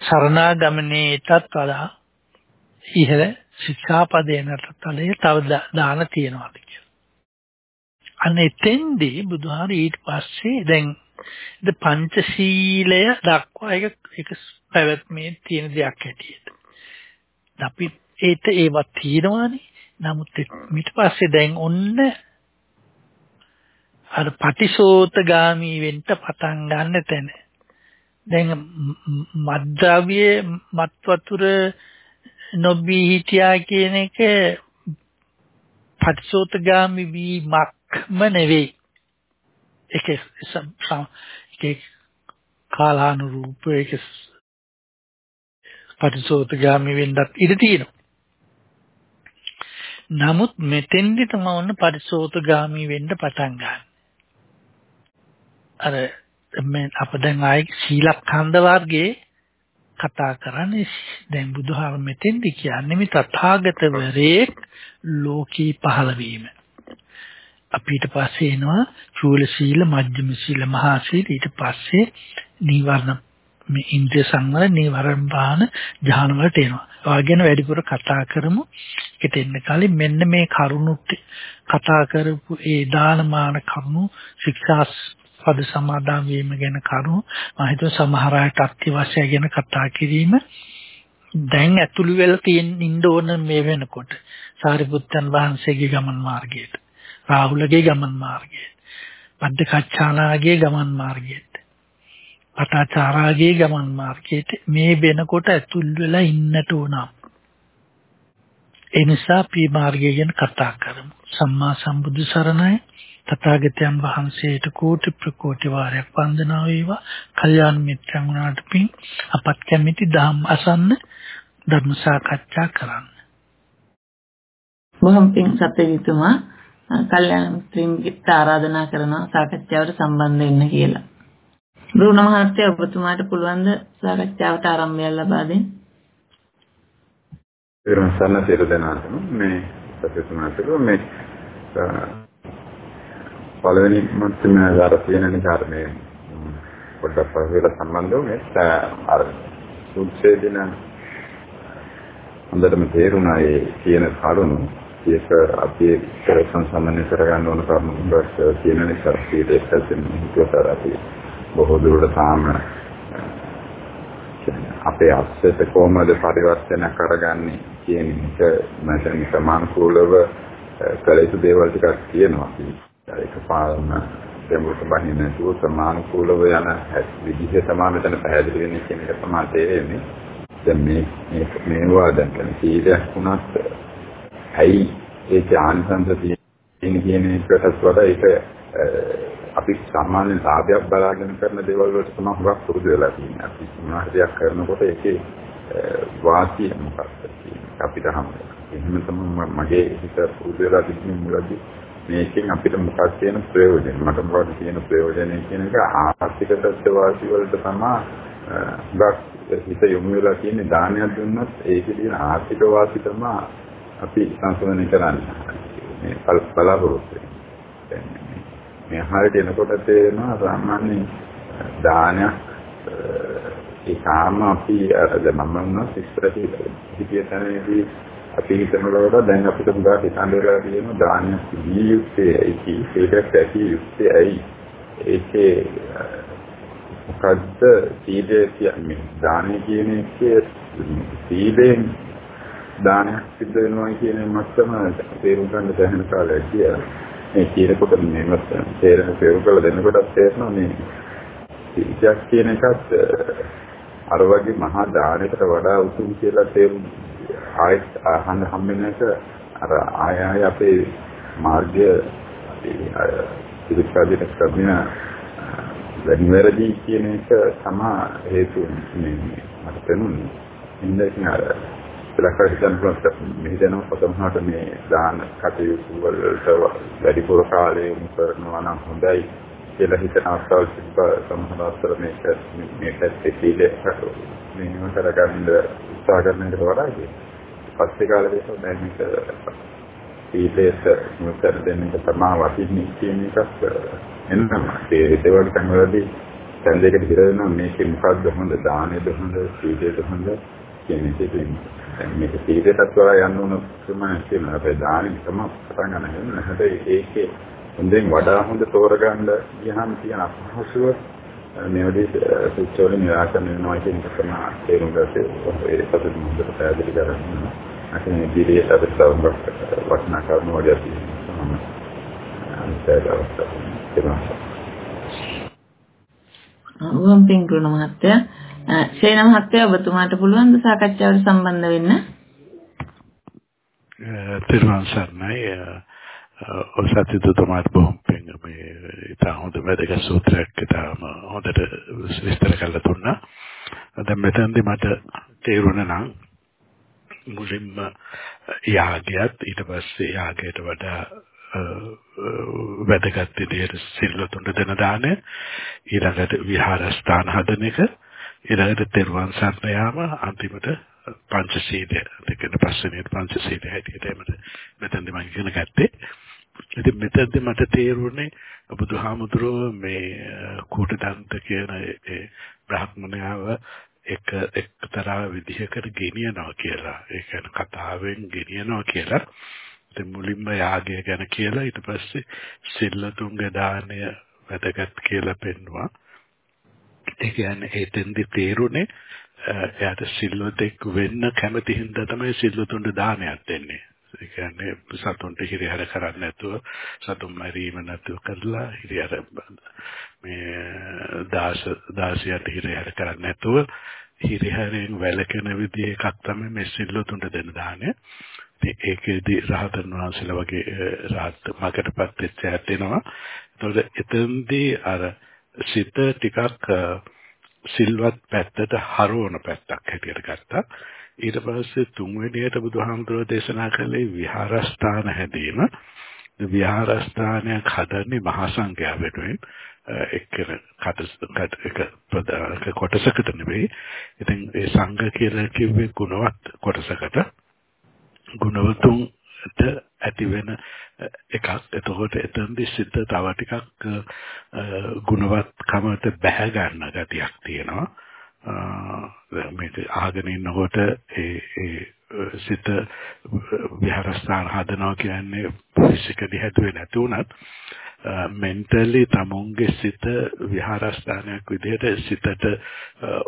සරණාගමනයටත් වඩා ඉහළ ශික්ෂාපදේනටත් වඩා තව දාන තියෙනවාද කියලා. අන්න එතෙන්දී බුදුහාර ඊට පස්සේ දැන් ද පංචශීලය දක්වා එක එක පැවැත්මේ තියෙන දෙයක් හැටියට. අපි ඒත් ඒවත් තියෙනවානේ. නමුත් ඊට පස්සේ දැන් ඔන්න අර පටිසෝතගාමි වෙන්න පටන් ගන්න තැන. දැන් මද්ද්‍රව්‍ය මත් වතුර නොබී හිටියා කියන එක පටිසෝතගාමි වීමක්ම නෙවෙයි. ඒක ඒක කාලානුරූප ඒක පටිසෝතගාමි වෙන්නත් ඉඩ තියෙනවා. නමුත් මෙතෙන්දි තමයි ඔන්න පරිසෝතගාමි වෙන්න පටන් ගන්න. අර මේ අප දැන් ආයේ සීලඛණ්ඩ වර්ගයේ කතා කරන්නේ දැන් බුදුහාම මෙතෙන්දි කියන්නේ මේ තථාගතවරේ ලෝකී පහළ වීම. අපිට පස්සේ එනවා චූල සීල, මජ්ක්‍ධිම සීල, මහා සීල ඊට පස්සේ නීවරණ මේ ඉන්ද්‍රිය සංවර නීවරණ බාන ධ්‍යාන වලට එනවා. ඔය ගැන වැඩිපුර කතා කරමු. ඒකට එන්න කලින් මෙන්න මේ කරුණුත් කතා කරපු ඒ දානමාන කරුණු ශික්ෂා පද සමාදන් වීම ගැන කරුණු මම හිතුව සමහර අයට අත්‍යවශ්‍ය ගැන කතා කිරීම දැන් ඇතුළු වෙලා තියෙන ඉන්න ඕන මේ වෙනකොට සාරිපුත්තන් වහන්සේගේ ගමන් මාර්ගයට රාහුලගේ ගමන් මාර්ගයට පද්දකච්චානාගේ ගමන් මාර්ගයට පටාචාරාගේ ගමන් මාර්ගයට මේ වෙනකොට ඇතුල් වෙලා ඉන්නට ඕන. ඒ නිසා අපි මාර්ගය ගැන කතා කරමු. සම්මා සම්බුදු සරණයි. තථාගතයන් වහන්සේට කෝටි ප්‍රකෝටි වාරයක් වන්දනා වේවා. කල්යාණ මිත්‍රන් වුණාට පින් අපත් කැමැති ධම්ම අසන්න ධර්ම සාකච්ඡා කරන්න. බොහොම පින් සත්‍යවිතුමා කල්යාණ මිත්‍රින්ගෙත් ආරාධනා කරනවා සාකච්ඡාවට සම්බන්ධ වෙන්න කියලා. බ්‍රුණ මහත්තයා ඔබතුමාට පුළුවන් ද සාකච්ඡාවට ආරම්භය ලබා දෙන්න? ඊළඟ සන්න සියලු දෙනාටම මේ සත්‍යතුමාට මේ පළවෙනි මත්මය අර තියෙන නිකාරණය පොඩ්ඩක් පහුවෙලා සම්බන්ධව මේ අර සුත්සේදින හොඳටම තේරුණා ඒ කියන කරුණු. ඒක අපි කරසන් සම්මන්‍ය කරගන්න ඕන කරුණු බස් කියන නිසා අපි ඒක ඇත්තටම හිතුවතර අපි බොහෝ දුරට තාම අපේ අස්සෙට කොහොමද පරිවර්තන කරගන්නේ කියන එක මම සමානුකූලව කළ යුතු දේවල් ටිකක් තියෙනවා. ඒක පාරම දෙමුට බහින්න නැතුව සමානුකූලව යන විදිහ තමයි මෙතන පැහැදිලි වෙන්නේ කියන එක තමයි තේරෙන්නේ. දැන් මේ මේ මේවා දැන් කියන සීලයක් වුණත් ඇයි ඒ ඥානසන්ත තියෙන කියන එකටත් වඩා ඒක අපි සාමාන්‍ය ලාභයක් බලාගෙන කරන දේවල් වලට තමයි හුඟක් පුරුදු වෙලා තියෙන්නේ. අපි මොනවාදයක් කරනකොට ඒකේ වාසිය මොකක්ද අපිට හම් එහෙම තමයි මගේ හිත පුරුදු වෙලා තිබුණේ මුලදී මේකෙන් අපිට මොකක්ද තියෙන ප්‍රයෝජන? මට මොකක්ද තියෙන ප්‍රයෝජනය කියන එක ආර්ථික තත්ත්වවාසී වලට තමයි හුඟක් හිත යොමු වෙලා තියෙන්නේ දානයක් දුන්නොත් ඒකේ තියෙන ආර්ථික වාසි තමයි අපි සංශෝධනය කරන්නේ මේ බලාපොරොත්තු වෙන්නේ මේ හරියට එනකොට තේරෙනවා සාමාන්‍ය දානයක් ඒකම අපි අර මම වුණා ඉස්සර හිටිය තැනදී අපි හිතනකොට දැන් අපිට මුදා හිතන්න වෙලා තියෙන දානයක් දී යුත්තේ ඇයි ඒකට ඇති යුත්තේ ඇයි? ඒකේ මොකද්ද සීලය කියන්නේ? දානය කියන එකේ සීලෙන් දානයක් සිද්ධ වෙනවා කියන මත්තම තේරුම් ගන්න දැනෙන කාලයක් කියලා. මේ කියනකොට මේවත් තේරෙන පෙරු කළ දෙනකොට තේරෙනවා මේ සීලයක් කියන එකත් අර වගේ මහා දානයකට වඩා උතුම් කියලා තේරුම් ආයෙත් අහන්න හම්බෙන එක අර ආය ආය අපේ මාර්ගය ඉදිරියට කරගෙන වැඩි වැරදි කියන එක තමයි හේතු මේ මට පෙනුනේ. ඉන්නේ අර ලක්ෂ හිතන ප්‍රශ්න මෙහෙදෙනව පොතමහට මේ දාන කටයුතු වලට වැඩිපුර කාලය කරනවා නම් හොඳයි කියලා හිතන අවස්ථාවල් තිබ්බ සමහර අවස්ථර මේක මේකත් පිළිලේ මේව කරගන්න උත්සාහ කරන එකට වඩා පස්සේ කාලෙක දැන් මේක පිළිලේට මුතර දෙන්න එක තමයි වටින්නේ කියන එකක් එන්නම් ඒ ඒ වගේ තැන්වලදී දැන් දෙකට හිර වෙනවා. මේකේ මොකක්ද හොඳ දානෙද හොඳ සීලෙද හොඳ කියන එකේ දැන් මේක සීලයටත් වඩා යන්න ඕන ප්‍රමාණයක් තියෙනවා. අපේ දානෙ තමයි පටන් ගන්න හැම හැබැයි ඒකේ හොඳින් වඩා හොඳ තෝරගන්න ගියහම තියෙන අපහසුව මේවදී සුච්චෝල නිරාකරණය වෙනවා කියන එක තමයි තේරුම් ගත්තේ ඒ පසු මොහොතට පැහැදිලි කරගන්න. අකින ඉදිරියට අපිට තව වටිනා කරුණු වගේ තියෙනවා. උවම් පින්කරුණ මහත්තයා ශේන මහත්තයා ඔබතුමාට පුළුවන් ද සාකච්ඡාවට සම්බන්ධ වෙන්න? තිරුවන් සරණයි ඔසත්තුතුමාට බොහොම පිං මේ ඉතා හොඳ වැදගත් සූත්‍රයක් ඉතාම හොඳට විස්තර කරලා දුන්නා. දැන් මෙතනදී මට තේරුණා නම් මුලින්ම යාගයත් ඊට පස්සේ යාගයට වඩා වැදගත් විදිහට සිල්වතුන්ට දෙන දාණය ඊළඟට විහාරස්ථාන හදන එක ඊළඟට තෙරුවන් සරණ යාම අන්තිමට පංචශීලය දෙකෙන් පස්සේ පංචශීලය හැටියට එමෙත මෙතනදී මම ඉගෙන ගත්තේ ඉතින් මෙතනදී මට තේරුනේ බුදුහාමුදුරුවෝ මේ කූටදන්ත කියන ඒ බ්‍රාහ්මණයාව එක එක්තරා විදිහකට ගෙනියනවා කියලා. ඒ කියන්නේ කතාවෙන් ගෙනියනවා කියලා. ඉතින් මුලින්ම යාගය ගැන කියලා ඊට පස්සේ සිල්ලතුන්ගේ දාණය වැදගත් කියලා පෙන්වුවා. ඒ කියන්නේ එතෙන්දි තේරුනේ එයාට සිල්වතෙක් වෙන්න කැමති හින්දා තමයි සිල්වතුන්ට දානයක් දෙන්නේ. ඒ කියන්නේ සතුන්ට හිරිහැර කරන්නේ නැතුව සතුන් මරීම නැතුව කරලා හිරිහැර මේ දාස දාසියට හිරිහැර කරන්නේ නැතුව හිරිහැරෙන් වැළකෙන විදිහ එකක් තමයි මේ සිල්ලුතුන්ට දෙන දාණය. ඉතින් ඒකේදී රහතන් වහන්සේලා වගේ රහත් මකටපත් වෙච්ච හැටෙනවා. ඒතකොට එතෙන්දී අර සිත ටිකක් සිල්වත් පැත්තට හරවන පැත්තක් හැටියට ගත්තා. ඊට පස්සේ තුන්වෙනියට බුදුහාමුදුරෝ දේශනා කළේ විහාරස්ථාන හැදීම. විහාරස්ථානයක් හදන්නේ මහා සංඝයා වෙනුවෙන් එක්කෙන කට එක ප්‍රධානක කොටසකට නෙවෙයි. ඉතින් ඒ සංඝ කියලා කිව්වේ ගුණවත් කොටසකට. ගුණවතුන්ට ඇති වෙන එකක්. එතකොට එතනදි සිත තව ටිකක් ගුණවත්කමට බැහැ ගන්න ගතියක් තියෙනවා. මේක අහගෙන ඉන්නකොට ඒ ඒ සිත විහාරස්ථාන හදනවා කියන්නේ ෆිසිකලි හැදුවේ නැති වුණත් මෙන්ටලි තමුන්ගේ සිත විහාරස්ථානයක් විදිහට සිතට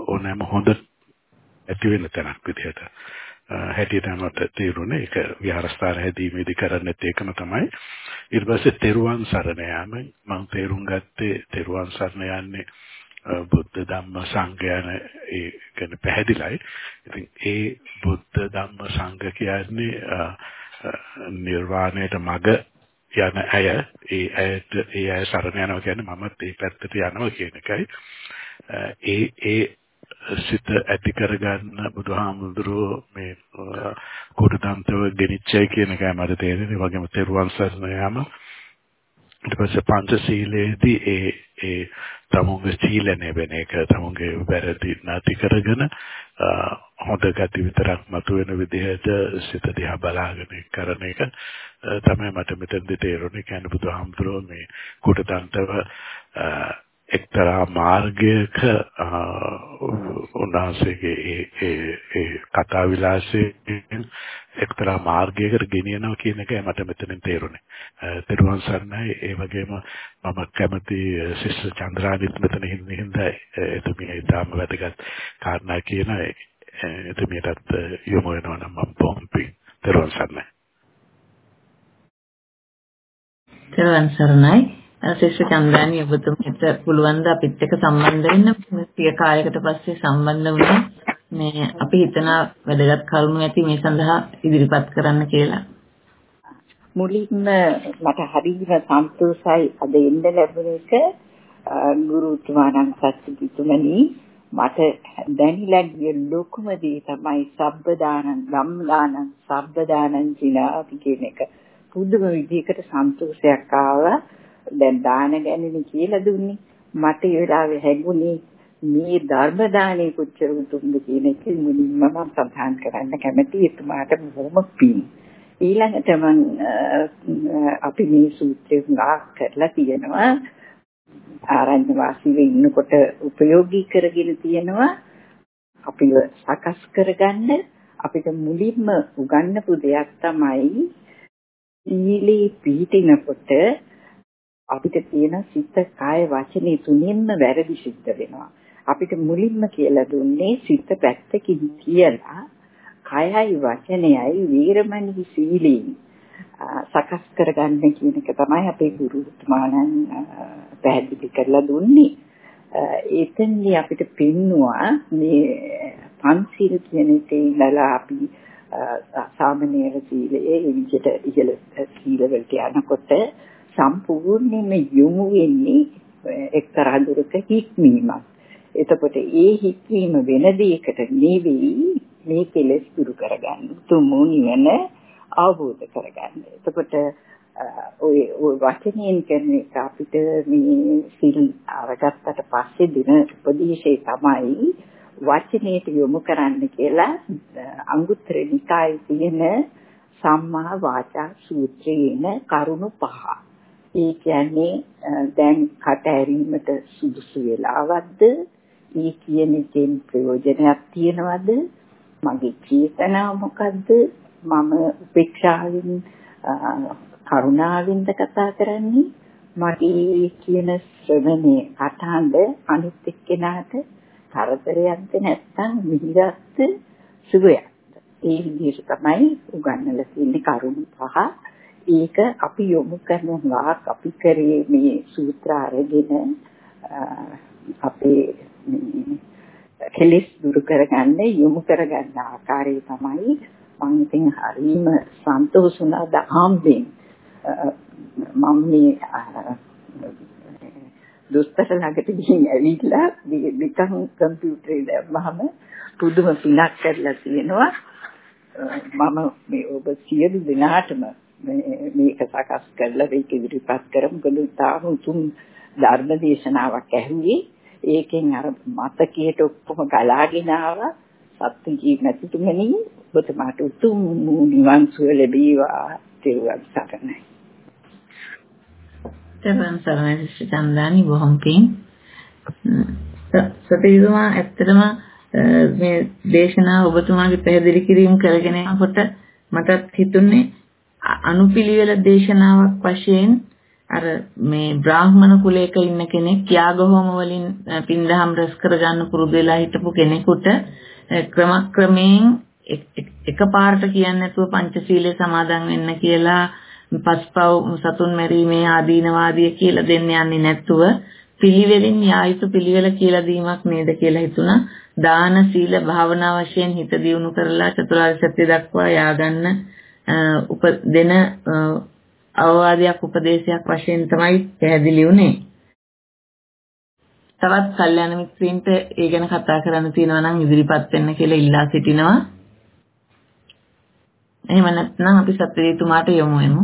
ඕනෑම හොඳ ඇති වෙන තැනක් විදිහට හැටියට මට තේරුණේ ඒක විහාරස්ථාන හැදීමේදී කරන්නත් ඒකම තමයි. ඊට පස්සේ තෙරුවන් සරණ යාම මම තේරුම් ගත්තේ තෙරුවන් සරණ යන්නේ බුද්ධ ධම්ම සංඝ යන ඒ කියන්නේ පැහැදිලයි. ඉතින් ඒ බුද්ධ ධම්ම සංඝ කියන්නේ නිර්වාණයට මඟ යන අය ඒ අයට ඒ අය සරණ යනවා කියන්නේ මමත් ඒ පැත්තට යනවා කියන එකයි. ඒ ඒ සිත ඇති කරගන්න බුදුහාමුදුරුවෝ මේ කුඩදන්තව ගෙනිච්චයි කියන එකයි මට තේරෙන්නේ. ඒ වගේම තෙරුවන් සරණ යාම. ඊට පස්සේ පංචශීලයේදී ඒ ඒ තමුන්ගේ සීලනේ වෙන එක තමුන්ගේ වැරදි නැති කරගෙන හොඳ ගති විතරක් මතුවෙන විදිහට සිත දිහා බලාගෙන කරන එක තමයි මට මෙතනදී තේරුනේ. කියන්නේ බුදුහාමුදුරුවෝ මේ කුඩදන්තව එක්තරා මාර්ගයක උන්වහන්සේගේ ඒ ඒ ඒ කතා විලාසයෙන් එක්තරා මාර්ගයකට ගෙනියනවා කියන එකයි මට මෙතනින් තේරුනේ. තෙරුවන් සරණයි ඒ වගේම මම කැමති ශිෂ්‍ය චන්ද්‍රානිත් මෙතන හින්දා එතුමිය ඊටම වැදගත් කාරණා කියන එතුමියටත් යොමු වෙනවා නම් මම පොම්පි තෙරුවන් සරණයි. තෙරුවන් සරණයි. ශිෂ්‍ය චන්ද්‍රානි ඔබතුමීට පුළුවන් ද අපිත් එක්ක සම්බන්ධ වෙන්න ටික කාලයකට පස්සේ සම්බන්ධ වුණා මේ අපි හිතන වැදගත් කරුණු ඇති මේ සඳහා ඉදිරිපත් කරන්න කියලා. මුලින්ම මට හරිම සන්තෝෂයි අද එන්න ලැබුණ එක ගුරුතුමාණන් සත්‍විතුමනි මට දැනිලා ගිය ලොකුම දේ තමයි සබ්බදානං ධම්දානං සබ්බදානං ජිනාති කියන එක. පුදුම විදිහකට සන්තෝෂයක් ආවා. දැන් දාන ගැනනේ කියලා දුන්නේ. මට ඒ වෙලාවේ හැඟුණේ මේ ධර්ම දානේ කොච්චර උතුම්ද කියන එක මුලින්ම මම සඳහන් කරන්න කැමතියි එතුමාට බොහොම පිං. ඊළඟට මම අපි මේ සූත්‍රය ගාක් කරලා තියෙනවා. ආරණ්‍ය වාසීව ඉන්නකොට ප්‍රයෝගී කරගෙන තියෙනවා. අපිව සකස් කරගන්න අපිට මුලින්ම උගන්වපු දෙයක් තමයි ඊලී පිටිනකොට අපිට තියෙන සිත කාය වචනේ තුنيන්ම වැරදි සිද්ධ වෙනවා. අපිට මුලින්ම කියලා දුන්නේ සිත පැත්තකින් කියලා කයයි වචනයයි වීරමණී සීලී සකස් කරගන්න කියන එක තමයි අපේ ගුරුතුමාණන් පැහැදිලි කරලා දුන්නේ. එතෙන්දී අපිට පෙන්නවා මේ පන්සිල් කියන එකේ ඉඳලා අපි සාමනීර සීලයේ විදිහට ඉහළ සීල වලට යනකොට සම්පූර්ණයෙන්ම යොමු වෙන්නේ එක්තරා දුරක හික්මීමක්. එතකොට ඒ හික්මීම වෙන දෙයකට නෙවෙයි මේ කෙලෙස් දුරු කරගන්න. තුමු නිවන අවබෝධ කරගන්න. එතකොට ඔය ඔය වචනයෙන් කරන එක අපිට මේ සිල් අරගත්තට පස්සේ දින උපදේශේ තමයි වචනයට යොමු කරන්න කියලා අංගුත්තර නිකායේ තියෙන සම්මා වාචා සූත්‍රයේන කරුණු පහ. ඒ කියන්නේ දැන් කට ඇරීමට සුදුසු වෙලාවක්ද? ඒ කියන එකෙන් ප්‍රයෝජනයක් තියනවද? මගේ චේතනාව මොකද්ද? මම උපේක්ෂාවෙන් කරුණාවෙන්ද කතා කරන්නේ? මගේ කියන ශ්‍රවණේ අටහඬ අනිත් එක්කෙනාට කරදරයක්ද නැත්නම් මිහිරක්ද සුවයක්ද? ඒ විදිහට තමයි උගන්වලා තියෙන්නේ කරුණු පහ. ඒක අපි යොමු කරනවා අපි කරේ මේ සූත්‍ර අරගෙන අපේ කෙලෙස් දුරු කරගන්න යොමු කරගන්න ආකාරය තමයි මම ඉතින් හරීම සන්තෝෂුණා දහම්බෙන් මම මේ දොස්තර ළඟට ගිහින් ඇවිල්ලා නිකන් කම්පියුටරේ දැම්මම පුදුම පිනක් කරලා තියෙනවා. මම මේ ඔබ සියලු දෙනාටම මේක සකස් කරලා මේක ඉදිරිපත් කරමු. මොකද තාම උතුම් ධර්ම දේශනාවක් ඇහුවේ. ඒකෙන් අර මතකයට ඔක්කොම ගලාගෙන ආවා. සත්‍ය ජීවිතතුමනි ඔබතුමාට උතුම් නිවන් සුව ලැබේවා. තෙරුවන් සරණයි. තෙරුවන් සරණයි චන්දානි බොහොම පිං. සතියුමා ඇත්තටම මේ දේශනාව ඔබතුමාගේ පැහැදිලි කිරීම කරගෙන යනකොට මටත් හිතුනේ අනුපිළිවෙල දේශනාවක් වශයෙන් අර මේ බ්‍රාහ්මණ කුලයක ඉන්න කෙනෙක් යාගහෝම වලින් පින්දහම් රැස් කරගන්න පුරුදු වෙලා හිටපු කෙනෙකුට ක්‍රමක්‍රමයෙන් එකපාරට කියන්නේ නැතුව පංචශීලයේ සමාදන් වෙන්න කියලා පස්පව් සතුන් මැරීමේ ආදීනවාදිය කියලා දෙන්න යන්නේ නැතුව පිළිවෙලින් යායුතු පිළිවෙල කියලා දීමක් නේද කියලා හිතුණා. දාන සීල භාවනා වශයෙන් හිත දියුණු කරලා චතුරාර්ය සත්‍ය දක්වා යාගන්න උප දෙන අවවාදයක් උපදේශයක් වශයෙන් තමයි පැහැදිලි වුනේ. තවත් කල්යාණ මිත්‍රින්ට ඒ ගැන කතා කරන්න තියෙනවා නම් ඉදිරිපත් වෙන්න කියලා ඉල්ලා සිටිනවා. එහෙම නැත්නම් අපි සත්‍යීතුමාට යොමු වෙමු.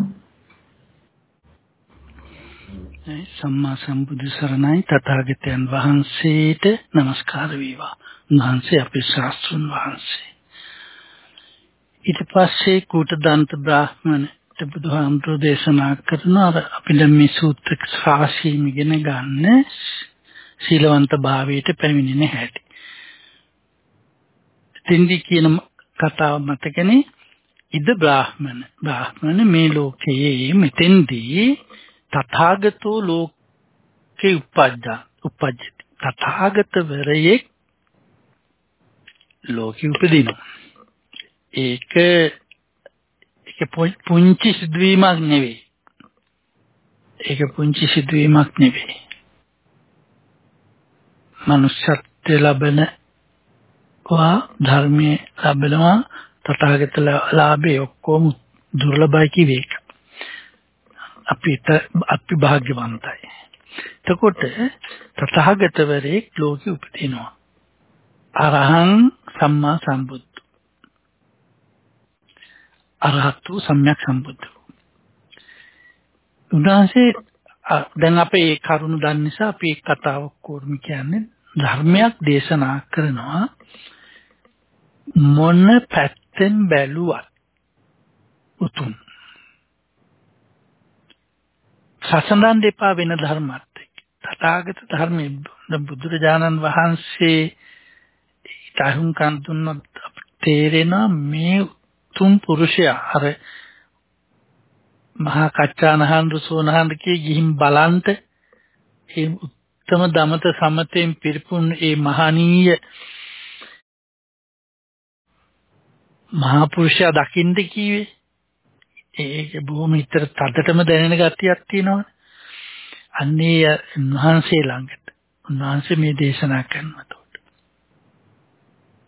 සම්මා සම්බුදු සරණයි තථාගතයන් වහන්සේට নমස්කාර වේවා. උන්වහන්සේ අපේ ශාස්ත්‍රුන් වහන්සේ. ඊට පස්සේ කූටදන්ත බ්‍රාහ්මණ බුදුහාමුදුරෝ දේශනා කරන අර අපිට මේ සූත්‍ර රාශියම ඉගෙන ගන්න සීලවන්ත භාවයට පැමිණෙන හැටි. තින්දි කියන කතාව මතකනේ ඉද බ්‍රාහ්මණ. බ්‍රාහ්මණ මේ ලෝකයේ මෙතෙන්දී තථාගතෝ ලෝකේ උපජ්ජා උපජ්ජති. තථාගතවරයෙක් ලෝකෙ උපදිනවා. ඒක ඒක පුංචි සිදුවීමක් නෙවෙයි ඒක පුංචි සිදුවීමක් නෙවෙයි මනුෂ්‍යත්වය ලබන වා ධර්මයේ ලැබෙනවා තථාගත ලාභේ ඔක්කොම දුර්ලභයි කිව්වේ ඒක. අපිට අපි භාග්‍යවන්තයි. එතකොට තථාගතවරේ ලෝකෙ උපදිනවා. අරහං සම්මා සම්බුද්ධ. අරහතු සම්්‍යක් සම්බුද්ධ. උන්වහන්සේ දැන් අපේ ඒ කරුණ දන්න නිසා අපි ඒ කතාවක් කෝර්මි කියන්නේ ධර්මයක් දේශනා කරනවා. මොන පැත්තෙන් බැලුවත් උතුම්. සසඳන් දෙපා වෙන ධර්මات තථාගත ධර්මයේ බුදුරජාණන් වහන්සේ ඊටහුම් කන් දුන්නොත් තේරෙනවා මේ තුන් පුරුෂයා. අර මහා කච්චානහන්දු සෝනහන්දකේ ගිහින් බලන්ට ඒ උත්තම දමත සමතෙන් පිරිපුන් ඒ මහණීය මහා පුරුෂයා දකින්න කීවේ? ඒක බොහොම හිතට තදටම දැනෙන ගතියක් තියෙනවනේ. අන්නේ උන්වහන්සේ ළඟට. උන්වහන්සේ මේ දේශනා කරනවා.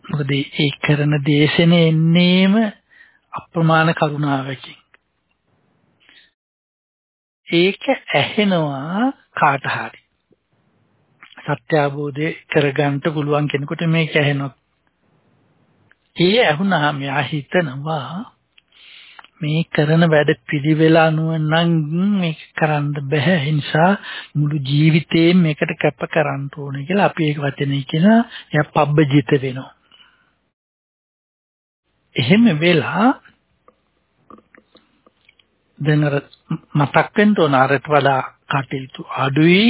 මොකද ඒ කරන දේශනේ එන්නේම අප්‍රමාණ කරුණාවකින්. ඒක ඇහෙනවා කාට හරි. සත්‍ය අවබෝධය කරගන්න පුළුවන් කෙනෙකුට මේක ඇහෙනවා. ඒ ඇහුනහම යා හිතනවා මේ කරන වැඩ පිළිවෙල අනුව නම් මේක කරන්න බෑ ඒ නිසා මුළු ජීවිතේම මේකට කැප කරන්න ඕනේ කියලා අපි ඒක වචනේ කියනවා එයා පබ්බජිත වෙනවා. එහෙම වෙලා දැන් අර මතක් වෙන්න ඕන අරට වඩා කටයුතු අඩුයි.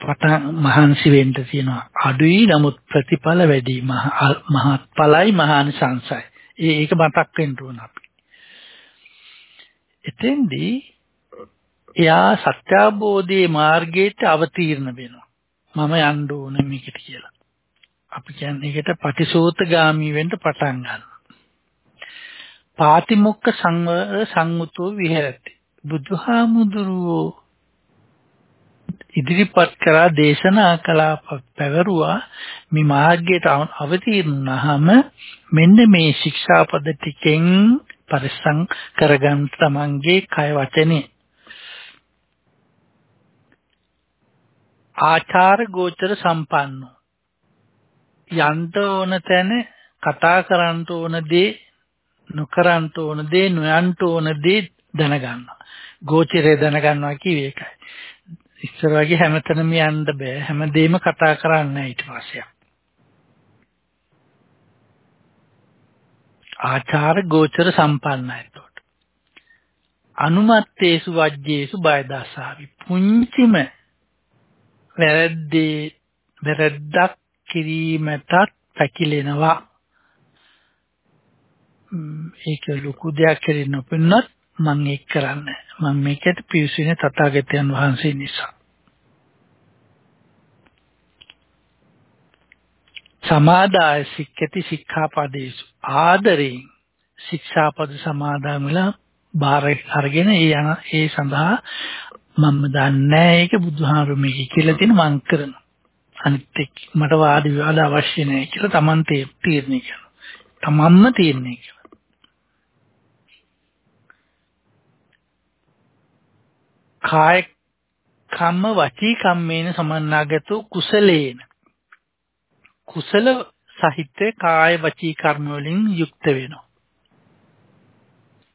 පටන් මහන්සි වෙන්න තියෙනවා අඩුයි. නමුත් ප්‍රතිඵල වැඩි මහත්ඵලයි මහානිසංසයි. ඒක මතක් වෙන්න ඕන අපි. එතෙන්දී එයා සත්‍යාබෝධයේ මාර්ගයට අවතීර්ණ වෙනවා. මම යන්න ඕන මේකට කියලා. අපි කියන්නේ ඒකට පටිසෝතගාමි වෙන්න පටන් ගන්නවා. පාතිමොක්ක සංවර සංමුතෝ විහෙරති. බුදුහාමුදුරුවෝ ඉදිරිපත් කරා දේශනා කළා පැවරුවා. මේ මාර්ගයට අවතීර්ණනහම මෙන්න මේ ශික්ෂාපද ටිකෙන් පරිස්සම් කරගන්න තමන්ගේ කය වචනේ. ආචාර ගෝචර සම්පන්නෝ. යන්න ඕන තැන කතා කරන්න ඕන දේ නොකරන්න ඕන දේ නොයන්න ඕන දේ දැනගන්නවා. ගෝචරය දැනගන්නවා කිව්වේ ඒකයි. ඉස්සර වගේ හැමතැනම යන්න බෑ. හැමදේම කතා කරන්න ඊට පස්සේ. ආචාර ගෝචර සම්පන්නයි එතකොට. අනුමත්තේසු වජ්ජේසු බයදාසාවි. පුංචිම වැරද්දේ වැරද්දක් කිරීමටත් පැකිලෙනවා. ඒක ලොකු දෙයක් කරේ නොපෙන්නත් මම ඒක කරන්නේ මම මේකට පිවිසෙන තථාගතයන් වහන්සේ නිසා සමාදාය සික්කති සික්ඛාපදේසු ආදරයෙන් ශික්ෂාපද සමාදන් වෙලා බාර අරගෙන ඒ යන ඒ සඳහා මම දන්නේ ඒක බුදුහාරු මේක කියලා තියෙන මං කරන අනිත් එක්ක මට වාද විවාද අවශ්‍ය නැහැ කියලා Taman තීරණය කරනවා. තමන්ම තීරණය කරනවා. කාය කම්ම වචී කම්මේන සමන්නාගතෝ කුසලේන. කුසල සහිත කාය වචී කර්ම වලින් යුක්ත වෙනවා.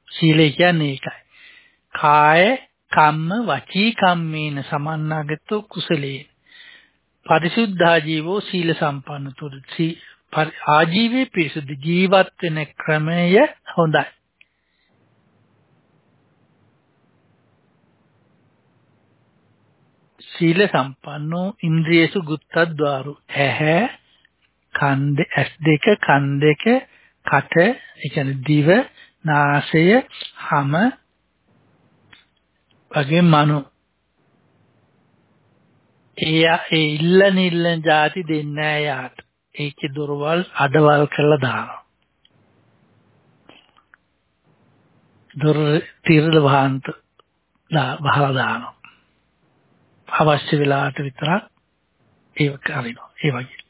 සීලය කියන්නේ ඒකයි. කාය කම්ම වචී කම්මේන සමන්නාගතෝ කුසලේන. පරිසුද්ධා ජීවෝ සීල සම්පන්න තුරු. ආජීවයේ පිරිසුදු ජීවත් වෙන ක්‍රමය හොඳයි. සීල සම්පන්නෝ ඉන්ද්‍රියසු ගුත්තද්්වාරු. ඇහැ කන් ඇස් දෙක කන් දෙක කට ඒ කියන්නේ දිව නාසය හම වගේ මනු. ඒ ඒ ඉල්ලන ඉල්ලන જાති දෙන්නේ යාට. ඒකේ දොරවල් අඩවල් කරලා දානවා. දොර තිරල වහන්ත බහලා දානවා. අවශ්‍ය වෙලාවට විතරක් ඒක කරනවා. ඒ වගේ.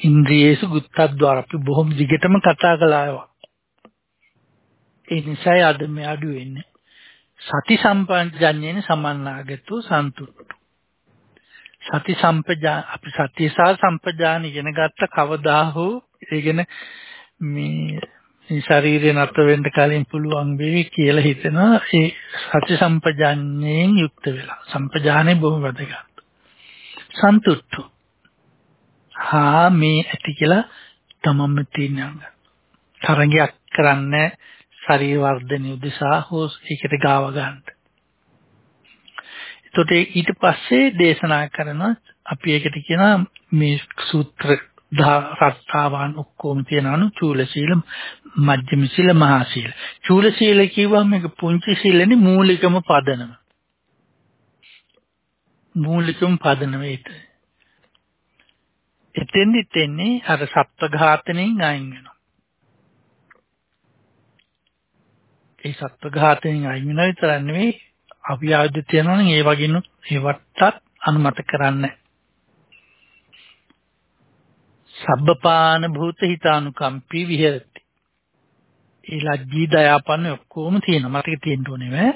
ඉන්ද්‍රියේසු ගුත්තද්්වාර අපි බොහොම දිගටම කතා කළා ඒවා. ඒ නිසා අද මේ අඩු වෙන්නේ. සති සම්පජඤ්ඤේන සමන්නාගතු සන්තුට්ඨ. සති සම්පජා අපි සතිය සහ සම්පජාන ඉගෙන ගත්ත කවදා හෝ ඒගෙන මේ මේ ශරීරේ නැත වෙන්න කලින් පුළුවන් වෙවි කියලා හිතනවා. ඒ සති සම්පජාඤ්ඤයෙන් යුක්ත වෙලා. සම්පජානේ බොහොම වැදගත්. සන්තුට්ඨ. හා මේ ඇති කියලා තමම තියෙනවා තරංගයක් කරන්නේ ශරීර වර්ධනය උදෙසා හෝ ඒකට ගාව ගන්න. එතකොට ඊට පස්සේ දේශනා කරන අපි ඒකට කියනවා මේ සූත්‍ර රත්තාවන් ඔක්කොම තියෙනවනු චූල සීල මජ්ක්‍ධිම සීල මහා සීල. චූල සීල කිව්වම මේක පුංචි සීලනේ මූලිකම පදනම. මූලිකම පදනම ඒක. එතෙන්දි තෙන්නේ අර සත්ව ඝාතනයෙන් අයින් වෙනවා. ඒ සත්ව ඝාතනයෙන් අයින් වෙනවා විතරක් නෙවෙයි අපි ආයුධ තියනවා නම් ඒ වගේනොත් ඒවටත් අනුමත කරන්නේ සබ්බපාන භූත හිතානුකම්පී විහෙරති. ඒ ලජ්ජී දයාපන්න ඔක්කොම තියෙනවා. මතක තියෙන්න ඕනේ ඈ.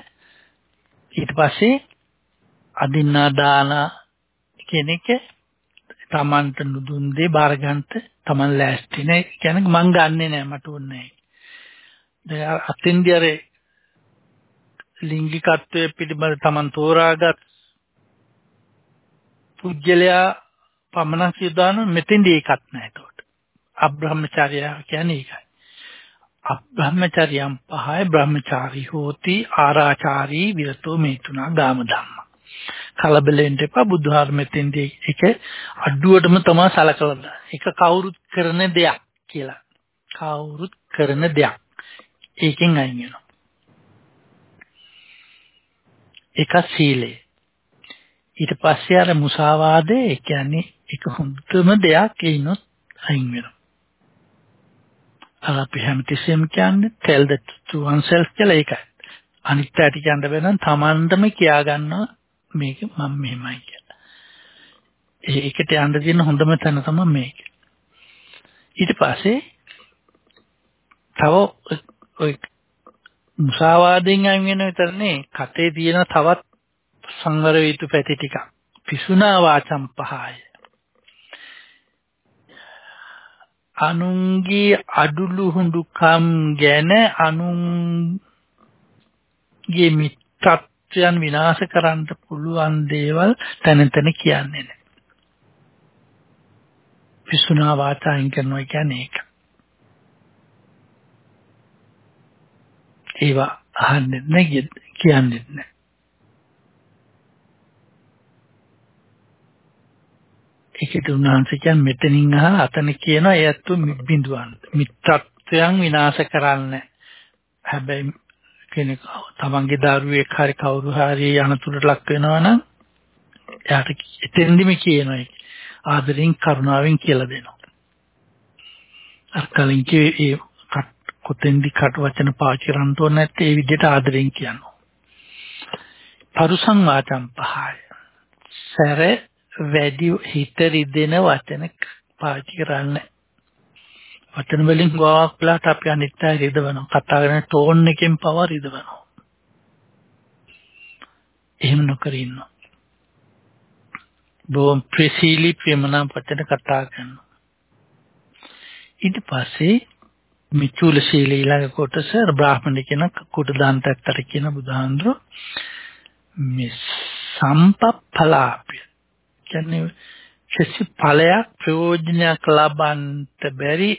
ඊට පස්සේ අදින්නා දාන කෙනෙක් තමන්ට නුදුන් දේ බාර ගන්නට තමන් ලෑස්ති නේ. කියන්නේ මං ගන්නෙ නෑ මට ඕනේ නෑ. දැන් අතින්දී අර ලිංගිකත්වයේ පිළිබඳ තමන් තෝරාගත් පුජ්‍යලයා පමණක් යොදාන මෙතෙන්දී ඒකත් නැහැ ඒකට. අබ්‍රහ්මචර්ය කියන්නේ ඒකයි. අබ්‍රහ්මචර්යම් පහයි බ්‍රහ්මචාරී හෝති ආරාචාරී විරතෝ මේ තුනා ගාම ධම්ම. කලබලෙන්න එපා බුදුහාර මෙතෙන්දී ඒක අඩුවටම තමයි සලකලා. ඒක කවුරුත් කරන දෙයක් කියලා. කවුරුත් කරන දෙයක්. ඒකෙන් අයින් වෙනවා. ඒක සීලය. ඊට පස්සේ අර මුසාවාදේ ඒ කියන්නේ ඒක හොඳම දෙයක් ඒනොත් අයින් වෙනවා. අර අපි හැමතිස්සෙම කියන්නේ tell the to oneself කියලා ඒකයි. අනිත් පැටි කියන්න බැනම් Tamandම කියා ගන්නවා මේක මම මෙහෙමයි කියලා. ඒකට යන්න තියෙන හොඳම තැන තමයි මේක. ඊට පස්සේ තව ඔය මුසාවාදයෙන් අයින් වෙන විතරනේ කතේ තියෙන තවත් සංවර වේතු පැති ටිකක්. පිසුනා වාචම් පහය. අනුන්ගේ අඩුළු හුඬුකම් ගැන අනුන්ගේ මිත්‍රත්වයන් විනාශ කරන්න පුළුවන් දේවල් තැන තැන කියන්නේ නැහැ. පිසුනා වාචායින් කරනවා කියන්නේ ඒක. ඒවා අහන්නේ නැහැ කියන්නේ නැහැ. ඒකට උන්වහන්සේ කියන්නේ මෙතනින් අහ අතන කියන එයත් බිඳුවන් මිත්‍රත්වයන් විනාශ කරන්නේ හැබැයි කෙනෙක් තමන්ගේ දරුවෙක් හරි කවුරු හරි අනතුරට ලක් වෙනවා නම් එයාට එතෙන්දිම කියනවා ආදරෙන් කරුණාවෙන් කියලා දෙනවා. අර කලින් කිව්වේ ඒ කොතෙන්දි කට වචන පාවිච්චි කරන්න ඕනේ නැත්නම් ඒ විදිහට ආදරෙන් කියනවා. පරුසං වාචම් පහය. සැර වැඩි හිත රිදෙන වචන පාවිච්චි කරන්නේ වචන වලින් ගොඩක් වෙලාට අපි අනිත් අය රිදවනවා. කතා කරන ටෝන් එකෙන් පව රිදවනවා. එහෙම නොකර ඉන්නවා. බොම් ප්‍රසීලි ප්‍රේමනා වචන කතා කරනවා. ඊට පස්සේ මිචුල ශීලී ඊළඟ කොටස බ්‍රාහ්මණ කියන කුට දාන්තත්තර කියන බුදුහාඳුර මේ සම්පප්පලාපය කියන්නේ කිසි ඵලයක් ප්‍රයෝජනයක් ලබන්නට බැරි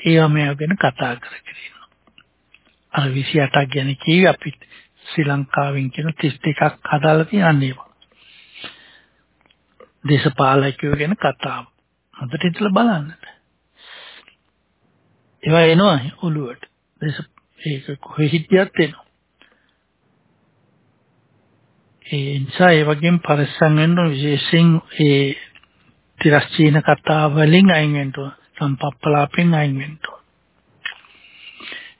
ඒවා මේ ගැන කතා කරගෙන ඉන්නවා. අර 28ක් ගැන කිව්වේ අපි ශ්‍රී ලංකාවෙන් කියන 32ක් හදාලා තියන්නේ ඒවා. දේශපාලකයෝ ගැන කතාව. හොඳට ඉතලා බලන්න. ඒවා එනවා ඔළුවට. දේශ ඒක කොහෙ හිටියත් එනවා. ඒ නිසා ඒ වගේම පරිස්සම් වෙන්න විශේෂයෙන් ඒ තිරස්චීන කතා වලින් අයින් වෙන්න ඕන. සම්පප්පලාපෙන් අයින් වෙන්න ඕන.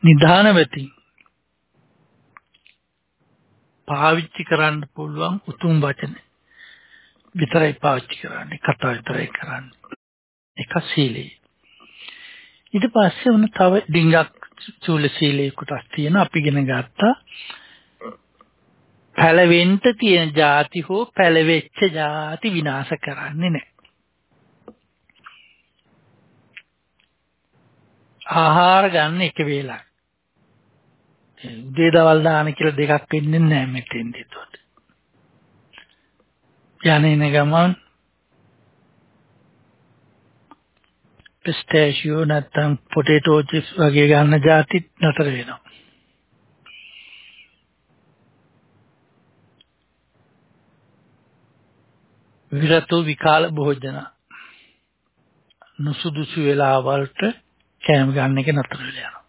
නිධානවතින් පාවිච්චි කරන්න පුළුවන් උතුම් වචන. විතරයි පාවිච්චි කරන්නේ කතා විතරයි කරන්නේ. එක සීලේ ඊට පස්සේ උන තව ඩිංගක් චූල සීලේ කොටස් තියෙන අපි ඉගෙන ගත්තා. පැලවෙන්න තියෙන ಜಾති හෝ පැලවෙච්ච ಜಾති විනාශ කරන්නේ නැහැ. ආහාර ගන්න එක වේලක්. උදේ දවල් දාන කියලා දෙකක් වෙන්නේ නැහැ මෙතෙන්දී එතකොට. යන්නේ ගමන් පිස්ටේෂියෝ නැත්තම් පොටේටෝ චිප්ස් වගේ ගන්න જાතිත් නතර වෙනවා. විරතෝ විකාල භෝජන නුසුදුසු වෙලාවලට කෑම ගන්න එක නතර වෙලා යනවා.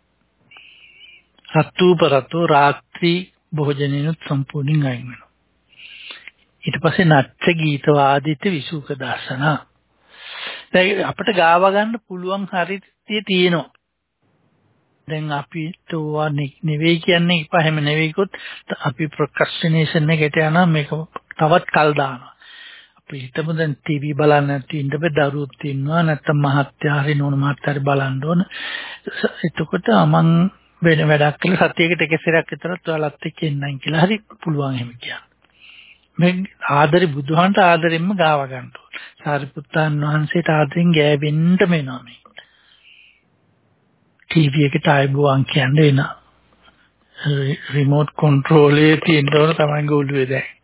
රත්තු පරතු රාත්‍රී භෝජනිනුත් සම්පූර්ණයෙන් අයින් වෙනවා. ඊට පස්සේ නච්ච ගීත වාදිත විසුක දර්ශන. දැන් අපිට ගාව ගන්න පුළුවන් හරිය තියෙනවා. දැන් අපි තෝවා නෙවෙයි කියන්නේ ඉපා හැම නෙවෙයිකොත් අපි ප්‍රොක්‍රස්ටිනේෂන් එකට යනවා මේක තවත් කල් දානවා. අපි හිතමු දැන් ටීවී බලන්න නැති ඉන්න බෑ දරුවොත් ඉන්නවා නැත්නම් මහත්යා හරි නෝන මහත්යා හරි බලන්න ඕන. එතකොට මං වෙන වැඩක් කළා සතියකට එක සැරයක් විතරත් ඔයාලත් එක්ක ඉන්නයි කියලා හරි පුළුවන් එහෙම කියන්න. මේ ආදරේ බුදුහන්ට ආදරෙන්ම ගාව ගන්න ඕන. සාරිපුත්තන් වහන්සේට ආදරෙන් ගෑවෙන්න වෙනවා මේ. ටීවී එකට ආයුබෝවන් කියන්නේ වෙන රිමෝට් කන්ට්‍රෝල් එකේ තියෙන ඕන තමයි ගෝලුවේ දැන්.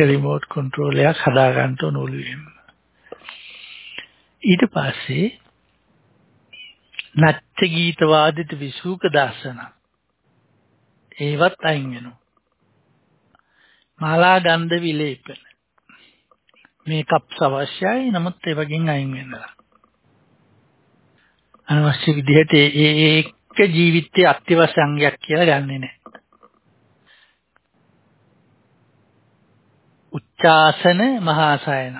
රිමෝට් කන්ට්‍රෝල් එකක් හදා ගන්න ඕන ඔළුවෙන්. ඊට පස්සේ නච්ච ගීත වාදිත විසූක දර්ශන ඒවත් අයින් වෙනවා. මාලා ගන්ධ විලේපන මේකප්ස් අවශ්‍යයි නමුත් ඒ වගේන් අයින් වෙනවා. අනවශ්‍ය විදිහට ඒ ඒක ජීවිතයේ අත්‍යවශ්‍ය අංගයක් කියලා ගන්නෙ නෑ. උච්චාසන මහාසයන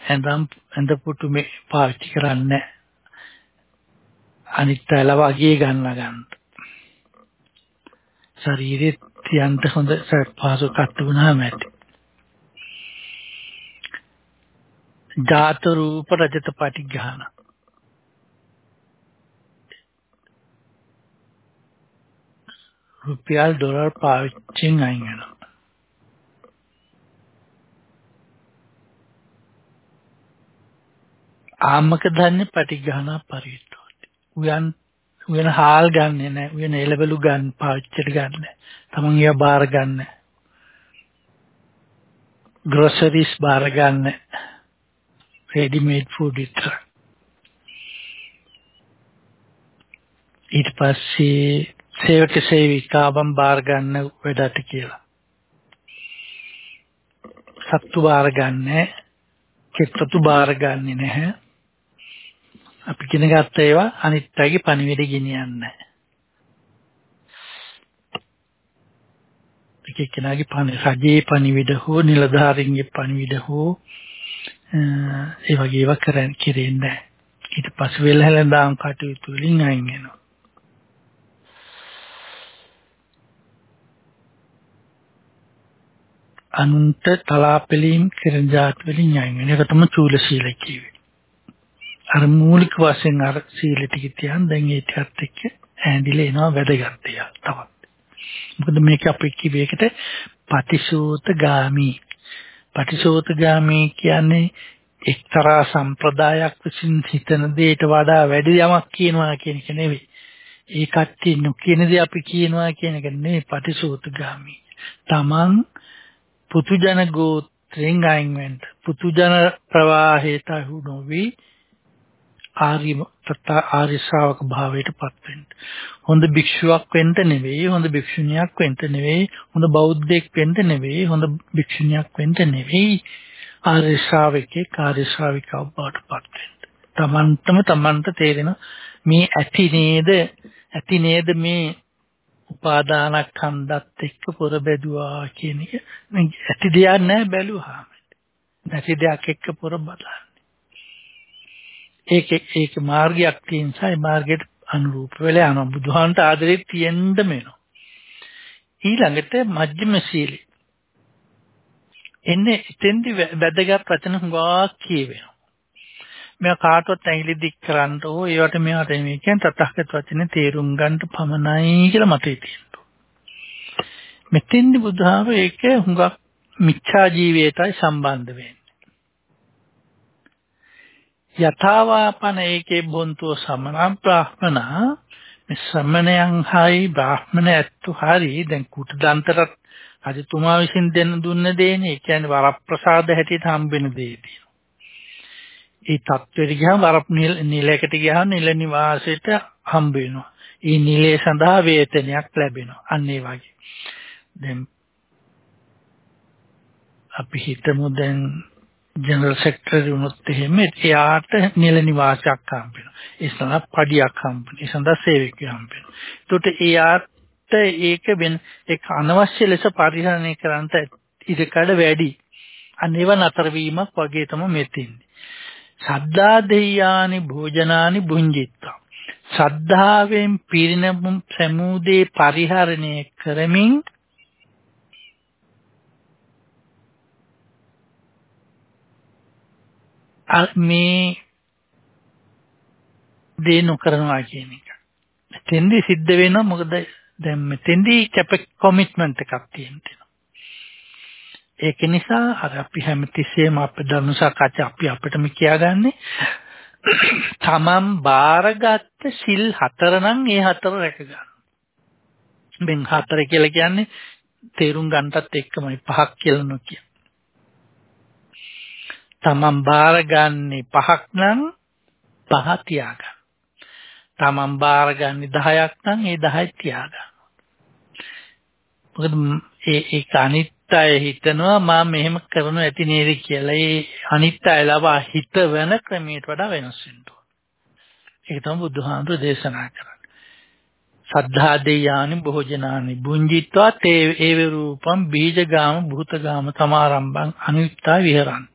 ඇඳම් ඇඳ පුටු මේ පාවිච්චි කරන්නේ අනිත් අයලා වගේ ගන්න ගන්න. ශරීරෙත් තියන්න හොඳ පහසුකම් තිබුණාම ඇති. ජාත රූප රජත පටිඝාන. රුපියල් ඩොලර් පාවිච්චින් අයින් වෙනවා. ආමක ධන්‍ය පටිඝාන පරිවිතෝති. උයන් උයන හාල් ගන්නෙ නැහැ උයන එළවලු ගන්න පාවිච්චිට ගන්න. තමන් ඒවා බාර ගන්න. ග්‍රොසරිස් බාර ගන්න. Ready-made food විතර. Uh, ඊට පස්සේ සේවක සේවිකාවන් බාර ගන්න වැඩට කියලා. සත්තු බාර ගන්න, චිත්තතු බාර ගන්නේ නැහැ. අපි ඉගෙන ගත්ත ඒවා අනිත් අයගේ පණිවිඩ ගෙනියන්නේ නැහැ. එක එක්කෙනාගේ පණි රජයේ පණිවිඩ හෝ නිලධාරීන්ගේ පණිවිඩ හෝ ඒ වගේ ඒවා කරන්නේ කෙරෙන්නේ නැහැ. ඊට පස්සේ වෙලහැලඳාම් කටයුතු වලින් අයින් වෙනවා. අනුන්ට තලාපෙලීම් කරන જાත් වලින් අයින් වෙන එක තමයි චූල සීල කියවේ. අර මූලික වශයෙන් අර සීල ටික තියන් දැන් ඒකත් එක්ක ඇඳිලා එනවා වැදගත් දේවල් තවත්. මොකද මේක අපි කිව්වේකට පටිසෝතගාමි. පටිසෝතගාමි කියන්නේ එක්තරා සම්ප්‍රදායක් විසින් හිතන දෙයට වඩා වැඩි යමක් කියනවා කියන එක නෙවෙයි. ඒ කට්ටිය නොකියන දේ අපි කියනවා කියන එක නෙවෙයි පටිසෝතගාමි. Taman පුතුජන ගෝත්‍රෙන් අයින් වෙන්න. පුතුජන ප්‍රවාහයට අහු නොවි ආර්ය තථා ආර්ය ශ්‍රාවක භාවයට පත් වෙන්න. හොඳ භික්ෂුවක් වෙන්න නෙවෙයි, හොඳ භික්ෂුණියක් වෙන්න නෙවෙයි, හොඳ බෞද්ධයෙක් වෙන්න නෙවෙයි, හොඳ භික්ෂුණියක් වෙන්න නෙවෙයි. ආර්ය ශ්‍රාවකේ කාර්ය ශ්‍රාවිකාව බවට පත් වෙන්න. තමන්ටම තමන්ට තේරෙන මේ ඇති නේද ඇති නේද මේ උපාදානස්කන්ධත් එක්ක පොර බැදුවා කියන එක ඇති දෙයක් නෑ බැලුවාම. නැති දෙයක් එක්ක පොර බලන්නේ. ඒක ඒක මාර්ගයක් තියෙන නිසා ඒ මාර්ගයට අනුරූප වෙලා යනවා. බුදුහාන්ට ආදරේ තියෙන්න වෙනවා. ඊළඟට මජ්ක්‍ධිම සීලය. එන්නේ එතෙන්දි වැදගත් වචන හුඟක් කියවෙනවා. මෙයා කාටවත් ඇඟිලි දික් කරන්න ඕ ඒවට මෙයාට මේ කියන්නේ තථාගත වචනේ තේරුම් ගන්න පමණයි කියලා මතේ තියෙනවා. මෙතෙන්දි බුදුහාම ඒක හුඟක් මිච්ඡා ජීවිතයයි සම්බන්ධ වෙන්නේ. යථාවාපන ඒකේ බොන්තෝ සමන බ්‍රාහ්මනා මේ ශ්‍රමණයන් හයි බ්‍රාහ්මණ ඇත්තු හරි දැන් කුටදන්තරත් රජතුමා විසින් දෙන්න දුන්න දේනේ ඒ කියන්නේ වරප්‍රසාද හැටියට හම්බෙන දේ තියෙනවා. ඒ தත්වෙට ගියාම වර නිලයකට ගියාම නිල නිවාසයට හම්බ වෙනවා. ඒ නිලයේ සඳහා වේතනයක් ලැබෙනවා. අන්න ඒ වගේ. දැන් අපි හිතමු දැන් ජනරල් සෙක්‍රටරි වුණොත් එහෙම එයාට නිල නිවාසයක් හම්බ වෙනවා. ඒ සඳහා පඩියක් හම්බ වෙනවා. ඒ සඳහා සේවකයෙක් හම්බ වෙනවා. ඒකට එයාට ඒක වෙන ඒක අනවශ්‍ය ලෙස පරිහරණය කරන්නට ඉඩකඩ වැඩි. අන්න ඒව නතර වීමක් වගේ තමයි මෙතෙන්නේ. සද්දා දෙයානි භෝජනානි බුංජිත්තා. සද්ධාවෙන් පිරින සමුදේ පරිහරණය කරමින් මේ දේ නොකරනවා කියන එක. මෙතෙන්දි සිද්ධ වෙනවා මොකද දැන් මෙතෙන්දි කැප කොමිට්මන්ට් එකක් තියෙනවා. ඒක නිසා අර අපි හැමතිස්සෙම අපේ ධර්ම සාකච්ඡා අපි අපිටම කියාගන්නේ (coughs) තමන් බාරගත්ත සිල් හතර නම් ඒ හතර රැක ගන්න. මෙන් හතර කියලා කියන්නේ තේරුම් ගන්නටත් එක්කමයි පහක් කියලා නොකිය. තමන් බාරගන්නේ පහක් නම් පහ තියාගන්න. තමන් බාරගන්නේ 10ක් නම් ඒ 10 තියාගන්න. මොකද ඒ ඒක අනිත් අය හිතනවා මම මෙහෙම කරනු ඇති නේද කියලා. ඒ අනිත් අය ලබා හිතවන ක්‍රමයට වඩා වෙනස් වෙන්න ඕන. ඒක තමයි බුදුහාමුදුරු දේශනා කරන්නේ. සද්ධා දෙයානි භෝජනානි බුංජිත්වා තේ ඒව රූපම් බීජගාම භූතගාම සමාරම්භං අනිත්තා විහරන්ති.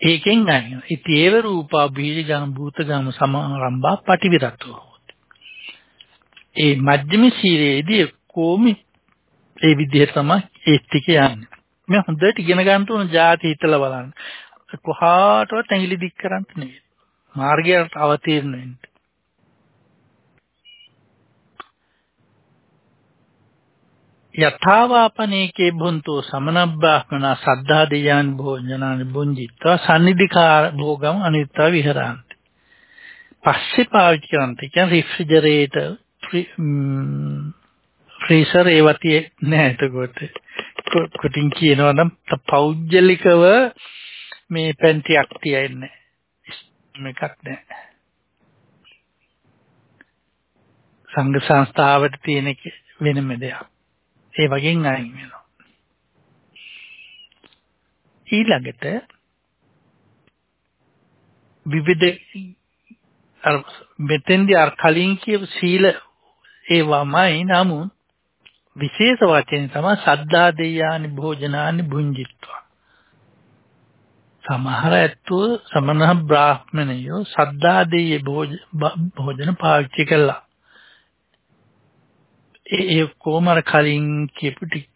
ඒකෙන් ගන්නවා. ඉති ඒව රූපා බීජගාම භූතගාම සමාරම්භා පටිවිරතෝ. ඒ මජ්ක්‍ධිම සීලයේදී කොමි ඒ විදිහට තමයි ඒ ටික යන්නේ. මේ හොඳට ඉගෙන ගන්න ඕන ಜಾති හිතලා බලන්න. කොහාටවත් ඇඟිලි දික් කරන්න නෙවෙයි. මාර්ගයට අවතීර්ණ වෙන්න. යථාවාපනේකේ බුන්තෝ සමනබ්බාහමන සද්ධා දෙයයන් භෝජනානි බුංජිත්වා සම්නිධිකාර භෝගම් අනිත්‍ය විහරන්ති. පස්සේ පාවිච්චි කරන්ති කියන්නේ රිෆ්‍රිජරේටර් ෆ්‍රීසර් ඒවතිය නෑ එතකොට. කොටින් කියනවා නම් පෞද්ගලිකව මේ පැන්ටියක් තියන්නේ මේකක් නෑ. සංඝ සංස්ථාවට තියෙන වෙනම දෙයක්. ඒ වගේන් අයින් වෙනවා. ඊළඟට විවිධ අර මෙතෙන්දී අර කලින් කියපු සීල ඒවමයි. නමුත් විශේෂ වචනේ තමයි සද්දා දෙයානි භෝජනානි භුංජිත්වා. සමහර ඇත්තෝ සමන බ්‍රාහ්මණයෝ සද්දා දෙය භෝජන පාවිච්චි කළා. ඒ කොමර කලින් කියපු ටික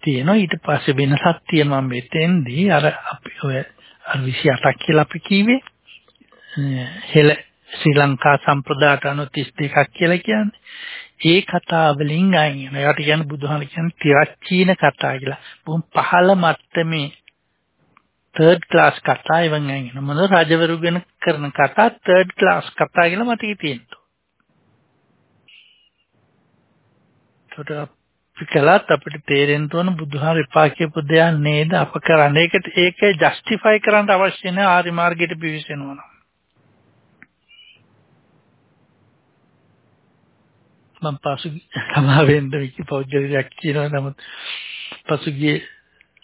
තියෙනවා ඊට පස්සේ වෙනසක් තියෙනවා මෙතෙන්දී අර අපි ඔය අර 28ක් කියලා අපි කිව්වේ හෙළ ශ්‍රී ලංකා සම්ප්‍රදායට අනුව 32ක් කියලා කියන්නේ. ඒ කතා වලින් අයින් වෙනවා. ඒකට කියන්නේ බුදුහාම කියන්නේ තිරච්චීන කතා කියලා. බොහොම පහළ මට්ටමේ third class කතා ඉවන් අයින් වෙනවා. මොනද රජවරු ගැන කරන කතා third class කතා කියලා මතකේ තියෙනවා. ඒකට අපි කළත් අපිට තේරෙන්න ඕන බුදුහාම එපා කියපු දෙයක් නේද අප කරන්නේ. ඒකට ඒක ජස්ටිෆයි කරන්න අවශ්‍ය නැහැ ආරි මාර්ගයට පිවිසෙනවා. මම පසුගිය සමාවෙන්න විකි පෞද්ගලිකයක් කියනවා නමුත් පසුගිය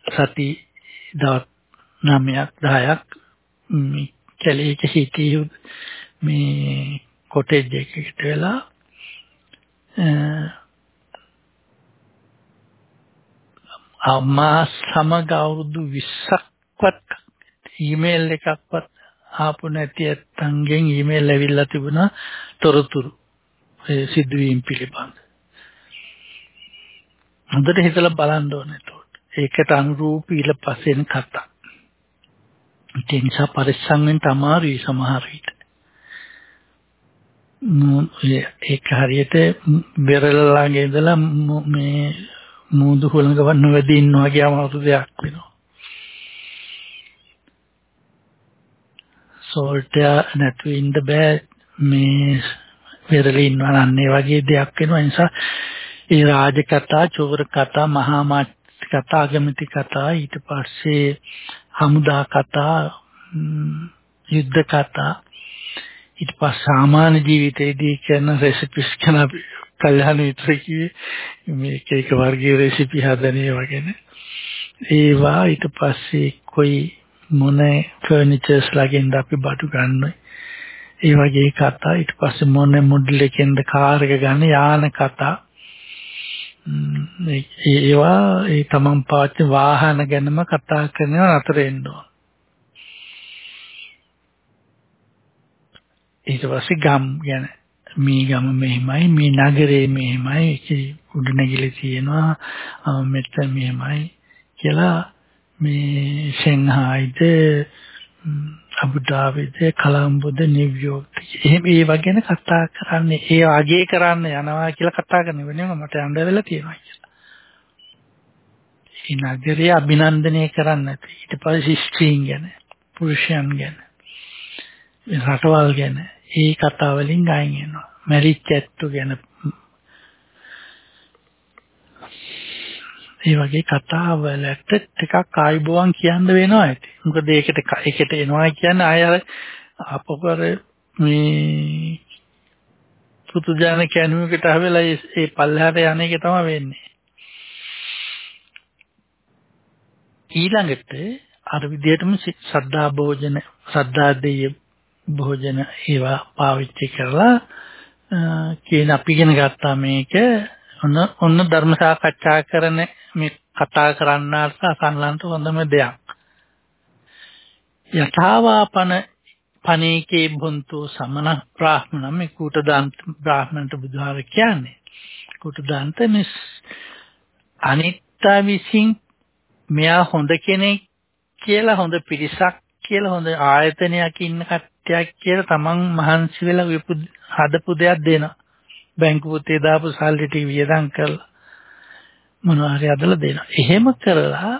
සති දවස් 9ක් 10ක් මේ කැලේක හිටියු මේ කොටේජ් එකකට වෙලා අම්මා සමග අවුරුදු 20ක්වත් ඊමේල් එකක්වත් ආපු නැති ඇත්තන්ගෙන් ඊමේල් ඇවිල්ලා තිබුණා තොරතුරු සිදුවීම් පිළිබඳ. හොඳට හිතලා බලන්න ඕනේ එතකොට. ඒකට අනුරූපී ඊළ පස්සෙන් කතා. ඒ නිසා පරිස්සම් වෙන්න අමාරුයි සමහර විට. ඒක හරියට බෙරළලාගේ ඉඳලා මේ මූදු හොලඟව නොවැදී ඉන්නවා වගේ අමාරු දෙයක් වෙනවා. සෝල්ට් නැතුව ඉන්න බෑ මේ පෙරලි ඉන්නවා අන්නේ වගේ දෙයක් වෙනවා නිසා ඒ රාජ කතා, චෝර කතා, මහා මාත් කතා, අගමැති කතා ඊට පස්සේ හමුදා කතා, යුද්ධ කතා ඊට පස්සේ සාමාන්‍ය ජීවිතයේදී කරන රෙසිපිස් කරන අපි කල්යනා මිත්‍ර කිව්වේ. මේක එක වර්ගයේ රෙසිපි හදන්නේ වගේන ඒවා ඊට පස්සේ કોઈ මොන ෆර්නිචර්ස් ලාගෙන්ද අපි බඩු ගන්නවයි ඒ වගේ කතා. ඊට පස්සේ මොන මොඩල් එකෙන්ද කාර් එක ගන්න යාන කතා. ඒවා ඒ තමන් පාවිච්චි වාහන ගැනම කතා කරනවා නතර වෙන්න ඕන. ඊට පස්සේ ගම් ගැන. මේ ගම මෙහෙමයි මේ නගරේ මෙහෙමයි උඩ නැගිලි තියෙනවා මෙතන මෙහෙමයි කියලා මේ ෂෙන්හායිද අබුදාබිද කොලම්බෝද නිව්යෝර්ක් එහෙම ඒ වගේ කතා කරන්නේ ඒ වගේ කරන්න යනවා කියලා කතා කරන වෙනම මට යන්න වෙලා තියෙනවා කියලා. ඒ නගරේ අභිනන්දනය කරන්න ඊට පස්සේ ස්ත්‍රීන් ගැන පුරුෂයන් ගැන රටවල් ගැන ඒ කතා වලින් ගයින් එනවා. මැරිච් ඇත්තු ගැන ඒ වගේ කතා වලට ටිකක් ආයිබෝවන් කියන්න වෙනවා ඇති. මොකද ඒකට ඒකට එනවා කියන්නේ ආය අර අපකර මේ පුතුජාන කැණුවකට අහවෙලා ඒ පල්ලෙහාට යන එක තමයි වෙන්නේ. ඊළඟට අර විදිහටම සද්දා භෝජන සද්දා දෙය භෝජන ඒවා පාවිච්චි කරලා කියන අපි ඉගෙන ගත්තා මේක ඔන්න ඔන්න ධර්ම සාකච්ඡා කරන මේ කතා කරන්නාට අසන්නන්ට හොඳම දෙයක්. යථාවාපන පනේකේ බුන්තු සමන බ්‍රාහ්මණ මේ කුටදාන්ත බ්‍රාහ්මණට බුදුහාර කියන්නේ. කුටදාන්ත මිස් අනිත්‍ය විසින් මෙයා හොඳ කෙනෙක් කියලා හොඳ පිරිසක් කියලා හොඳ ආයතනයක ඉන්න කට්ටියක් කියලා තමන් මහන්සි වෙලා හදපු දෙයක් දෙනවා. බැංකු පොතේ දාපු සල්ලි ටික වියදම් කරලා මොනවා හරි අදලා දෙනවා. එහෙම කරලා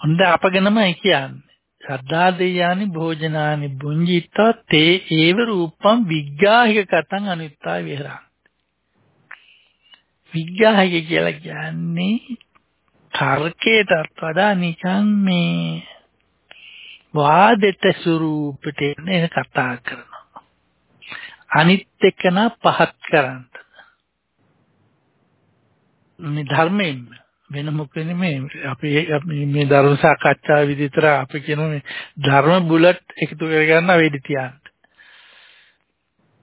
හොඳ අපගෙනමයි කියන්නේ. සද්දා දෙයානි භෝජනානි බුඤ්ජිතා තේ ඒව රූපම් විග්ගාහික කතං අනිත්තා විහරං. විග්ගාහික කියලා කියන්නේ තර්කයටත් වඩා නිකන් මේ වාදෙට ස්වරූපට එන කතා කරනවා. අනිත් එකන පහත් කරන්න. මේ ධර්මයෙන් වෙන මොකද මේ අපි මේ ධර්ම සාකච්ඡා විදිහට අපි කියන මේ ධර්ම බුලට් එකතු කරගන්න වෙඩි තියන්න.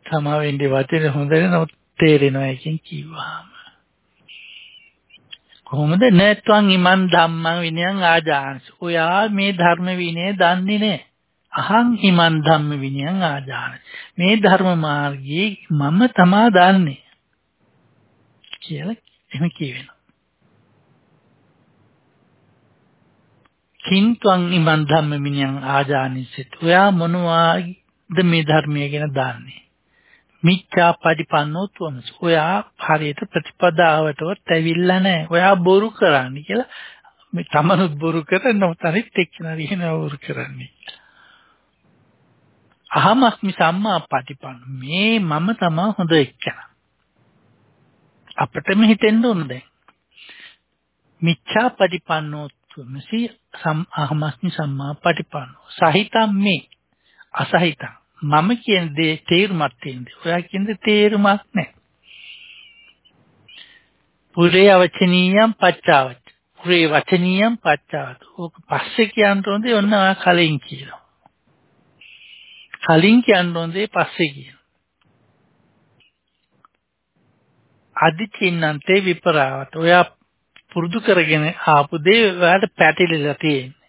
තමා වෙන්නේ වචනේ හොඳ නමුත් තේරෙනවා එකෙන් කිව්වහම. කොහොමද නැත්නම් ඉමන් ධම්මං විනයං ආජානස. ඔයා මේ ධර්ම විනය දන්නේ නැහැ. අහං ඉමන් ධම්ම විනයං ආජානස. මේ ධර්ම මාර්ගයේ මම තමා දන්නේ. කියලා එහෙම කියවෙනවා. කින්ත්වං ඉමන් ධම්ම විනයං ආජානිසෙත්. ඔයා මොනවාද මේ ධර්මය ගැන දන්නේ? මිච්ඡා පරිපන්නෝ තුමස්. ඔයා හරියට ප්‍රතිපදාවටවත් ඇවිල්ලා නැහැ. ඔයා බොරු කරන්නේ කියලා මේ තමනුත් බොරු කරනව තනිත් එක්කන රිහිනව බොරු කරන්නේ. අහමස්මි සම්මා පටිපන්න. මේ මම තමයි හොඳ එක්කන. අපිටම හිතෙන්න ඕන දැන්. මිච්ඡා පටිපන්නෝ තුමසි සම් අහමස්මි සම්මා පටිපන්නෝ. සහිතම් මේ අසහිතම් මම කියන දේ තේරුමක් තියෙනවා. ඔයා කියන දේ තේරුමක් නැහැ. පුරේ අවචනීයම් පච්චාවච. පුරේ වචනීයම් පච්චාවත. ඕක පස්සේ කියන්න ඕනේ ඔන්න ඔයා කලින් කියනවා. කලින් කියන්න ඕනේ පස්සේ කියනවා. අදිචින්නන්තේ විපරාවට. ඔයා පුරුදු කරගෙන ආපු දේ ඔයාලට පැටලිලා තියෙන්නේ.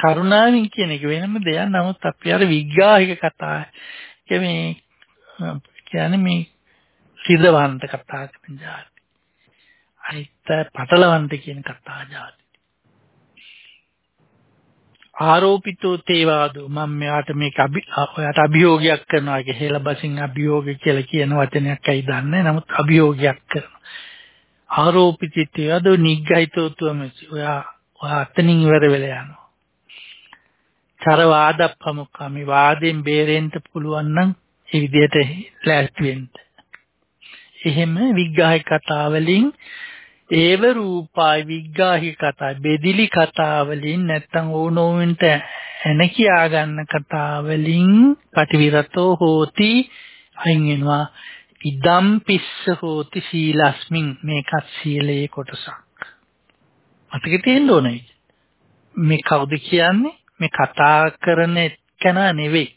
කරුණාවෙන් කියන එක වෙනම දෙයක්. නමුත් අපි අර විග්‍රාහික කතා මේ කියන්නේ මේ සිදවන්ත කතා කරන જાති. අනිත් පටලවන්ත කියන කතා જાති. ආරෝපිතෝ තේවාදෝ මම මෙයාට මේක අභි ඔයාට අභියෝගයක් කරනවා කිය හේල බසින් අභියෝග කියලා කියන වචනයක් ඇයි දන්නේ නමුත් අභියෝගයක් කරනවා ආරෝපිතේවාදෝ නිග්ගහිතෝ තුමසි ඔයා ඔයා අතනින් ඉවර වෙලා යනවා චර වාදප්පමුක්ඛමි වාදෙන් බේරෙන්න පුළුවන් නම් ඒ විදිහට ලෑස්ති වෙන්න. එහෙම විග්‍රහ කතා වලින් ඒව රූපායි විග්‍රහ කතා බෙදිලි කතා වලින් නැත්තම් ඕනෝවෙන්ට එන කියා ගන්න කතා වලින් පටිවිරතෝ හෝති අයින් වෙනවා ඉදම් පිස්ස හෝති සීලස්මින් මේකත් සීලයේ කොටසක්. මතක තියෙන්න ඕනේ. මේ කවුද කියන්නේ? මේ කතා කරන එක්කන නෙවෙයි.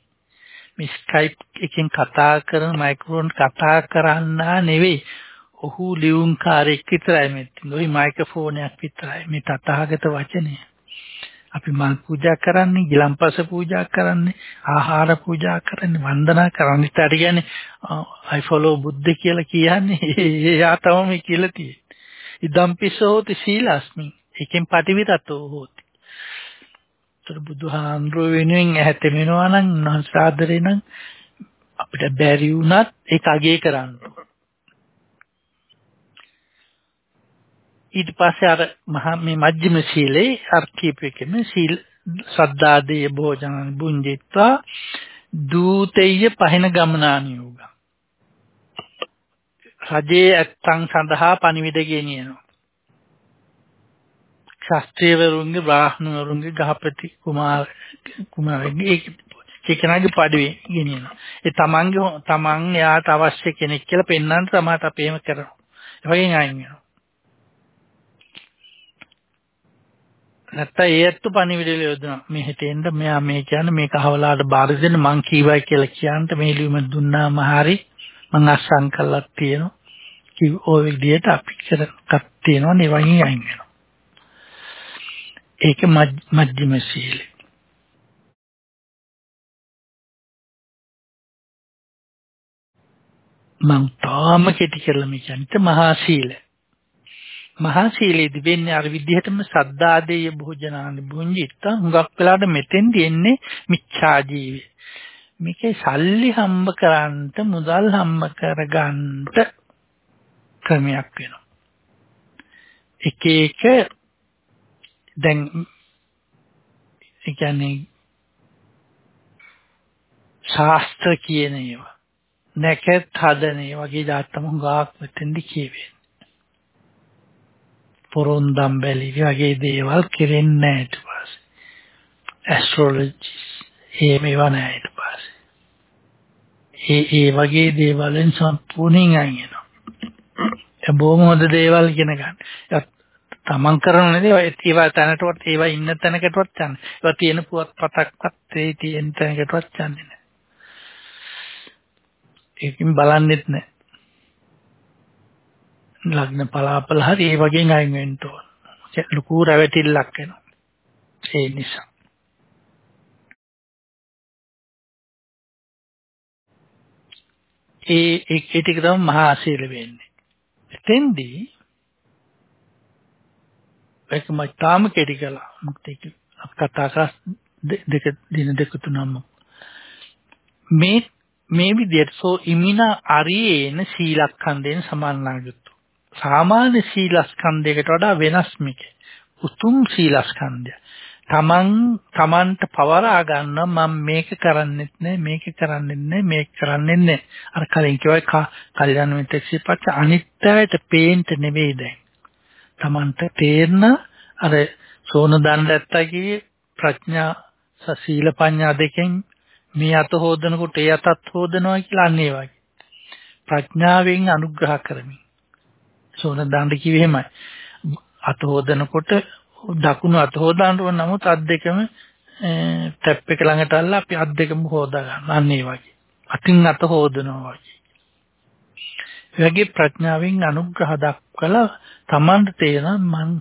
මේ ස්කයිප් එකෙන් කතා කරන මයික්‍රොෆෝන් කතා කරන්නා නෙවෙයි. ඔහු ලියුම්කාරයෙක් විතරයි මේ. ඔහි මයික්‍රොෆෝනයක් විතරයි. මේ තථාගත වචනය. අපි මල් පූජා කරන්නේ, ගිලම්පස පූජා කරන්නේ, ආහාර පූජා කරන්නේ, වන්දනා කරන්නේ. ඊට කියන්නේ I follow බුද්ධ කියලා කියන්නේ (laughs) එයා තමයි කියලා තියෙන්නේ. ඉදම්පිසෝති සීලස්මි. එකෙන් පටිවිරතෝ හෝති. ඒතර බුදුහාඳුර වෙනුවෙන් ඇහැට වෙනවා නම් උන්වහන්සේ ආදරේ නම් අපිට බැරි වුණත් ඒක අගේ කරන්න. ඊට පස්සේ අර මහා මේ මජ්ක්‍ධිම සීලේ අර්ථීපෙකම සීල් සද්දාදේ භෝජන බුඤ්ජිත්වා දූතෙය්‍ය පහින ගමනානියෝග. රජේ ඇත්තන් සඳහා පණිවිඩ ගෙනියනවා. ශාස්ත්‍රීයවරුන්ගේ බ්‍රාහ්මණවරුන්ගේ ගහපති කුමාර කුමාරගේ ඒ කෙනාගේ පඩුවේ ගෙනියනවා. ඒ තමන්ගේ තමන් එයාට අවශ්‍ය කෙනෙක් කියලා පෙන්වන්න තමයි අපි එහෙම කරනවා. ඒ වගේ අයින් වෙනවා. නැත්නම් ඒ ඇත්තු පණිවිඩය යොදනවා. මේ හිතෙන්ද මෙයා මේ කියන්නේ මේක අහවලාට බාර දෙන්න මං කීවයි කියලා කියන්න මේ ලියුම දුන්නාම හරි මං අස්සම් කළා තියෙනවා. කිව් ඔය විදිහට අපි කරක් තියෙනවා නේ වගේ අයින් වෙනවා. ඒක මධ්‍යම සීලය. මම තාම කෙටි කරලා මේ කියන්නේ මහා සීලය. මහා සීලයේදී වෙන්නේ අර විදිහටම සද්දාදේය භෝජනානි බුඤ්ජිත්ත හුඟක් වෙලාට මෙතෙන්දී එන්නේ මිච්ඡා ජීවය. මේකේ සල්ලි හම්බ කරන්නට මුදල් හම්බ කරගන්නට ක්‍රමයක් වෙනවා. එක එක දැන් ඒ කියන්නේ ශාස්ත්‍ර කියන ඒවා නැකත් හදන ඒ වගේ දාත්තම හුඟක් මෙතෙන්දි කියවෙන්නේ. පොරොන්දම් බැලි වගේ දේවල් කෙරෙන්නේ නැහැ ඊට පස්සේ. ඇස්ට්‍රොලොජිස් එහෙම ඒවා නැහැ ඊට පස්සේ. ඒ ඒ වගේ දේවල්ෙන් සම්පූර්ණයෙන් අයින් වෙනවා. ඒ බොහොම හොඳ දේවල් ඉගෙන ගන්න. තමන් කරන නේද ඒවා තැනටවත් ඒවා ඉන්න තැනකටවත් යන්නේ. ඒවා තියෙන පුවත් පතක්වත් ඒ තියෙන තැනකටවත් යන්නේ නැහැ. ඒකෙන් බලන්නෙත් නැහැ. ලග්න පලාපල හරි ඒ වගේ අයින් වෙන්න ඕන. ලুকু රැවටිල්ලක් වෙනවා. ඒ නිසා. ඒ ඒ ටික තමයි මහා ආශීල වෙන්නේ. එතෙන්දී ඒක මම තාම කෙටි කළා. මොකද ඒක කතා කරස් දෙක දින දෙක තුනම මේ මේ විදිහට සෝ ඉමිනා අරියේන සීලස්කන්ධයෙන් සමානනාගත්තු. සාමාන්‍ය සීලස්කන්ධයකට වඩා වෙනස් මේක. උතුම් සීලස්කන්ධය. තමන් තමන්ට පවරා ගන්න මම මේක කරන්නෙත් නෑ මේක කරන්නෙත් නෑ මේක කරන්නෙත් නෑ අර කලින් කිව්වා කල්යනා මිත්‍ක්ෂිපච්ච අනිත්‍යයට පේන්ට නෙවෙයි දැන් තමන්ට තේරන අර සෝන දණ්ඩත්තා කියේ ප්‍රඥා සීල පඤ්ඤා දෙකෙන් මේ අත හොදනකොට ඒ අතත් හොදනවා කියලා අන්න ඒ වගේ ප්‍රඥාවෙන් අනුග්‍රහ කරමින් සෝන දණ්ඩ කිව්වේ එහෙමයි අත හොදනකොට දකුණු අත හොදාන්න ඕන නමුත් අත් දෙකම ටැප් එක ළඟට අල්ලලා අපි අත් දෙකම හොදා ගන්න. අන්න ඒ වගේ. අතින් අත හොදනවා වගේ. ඒ වගේ ප්‍රඥාවෙන් අනුග්‍රහ දක්වලා Tamanට තේරෙන මං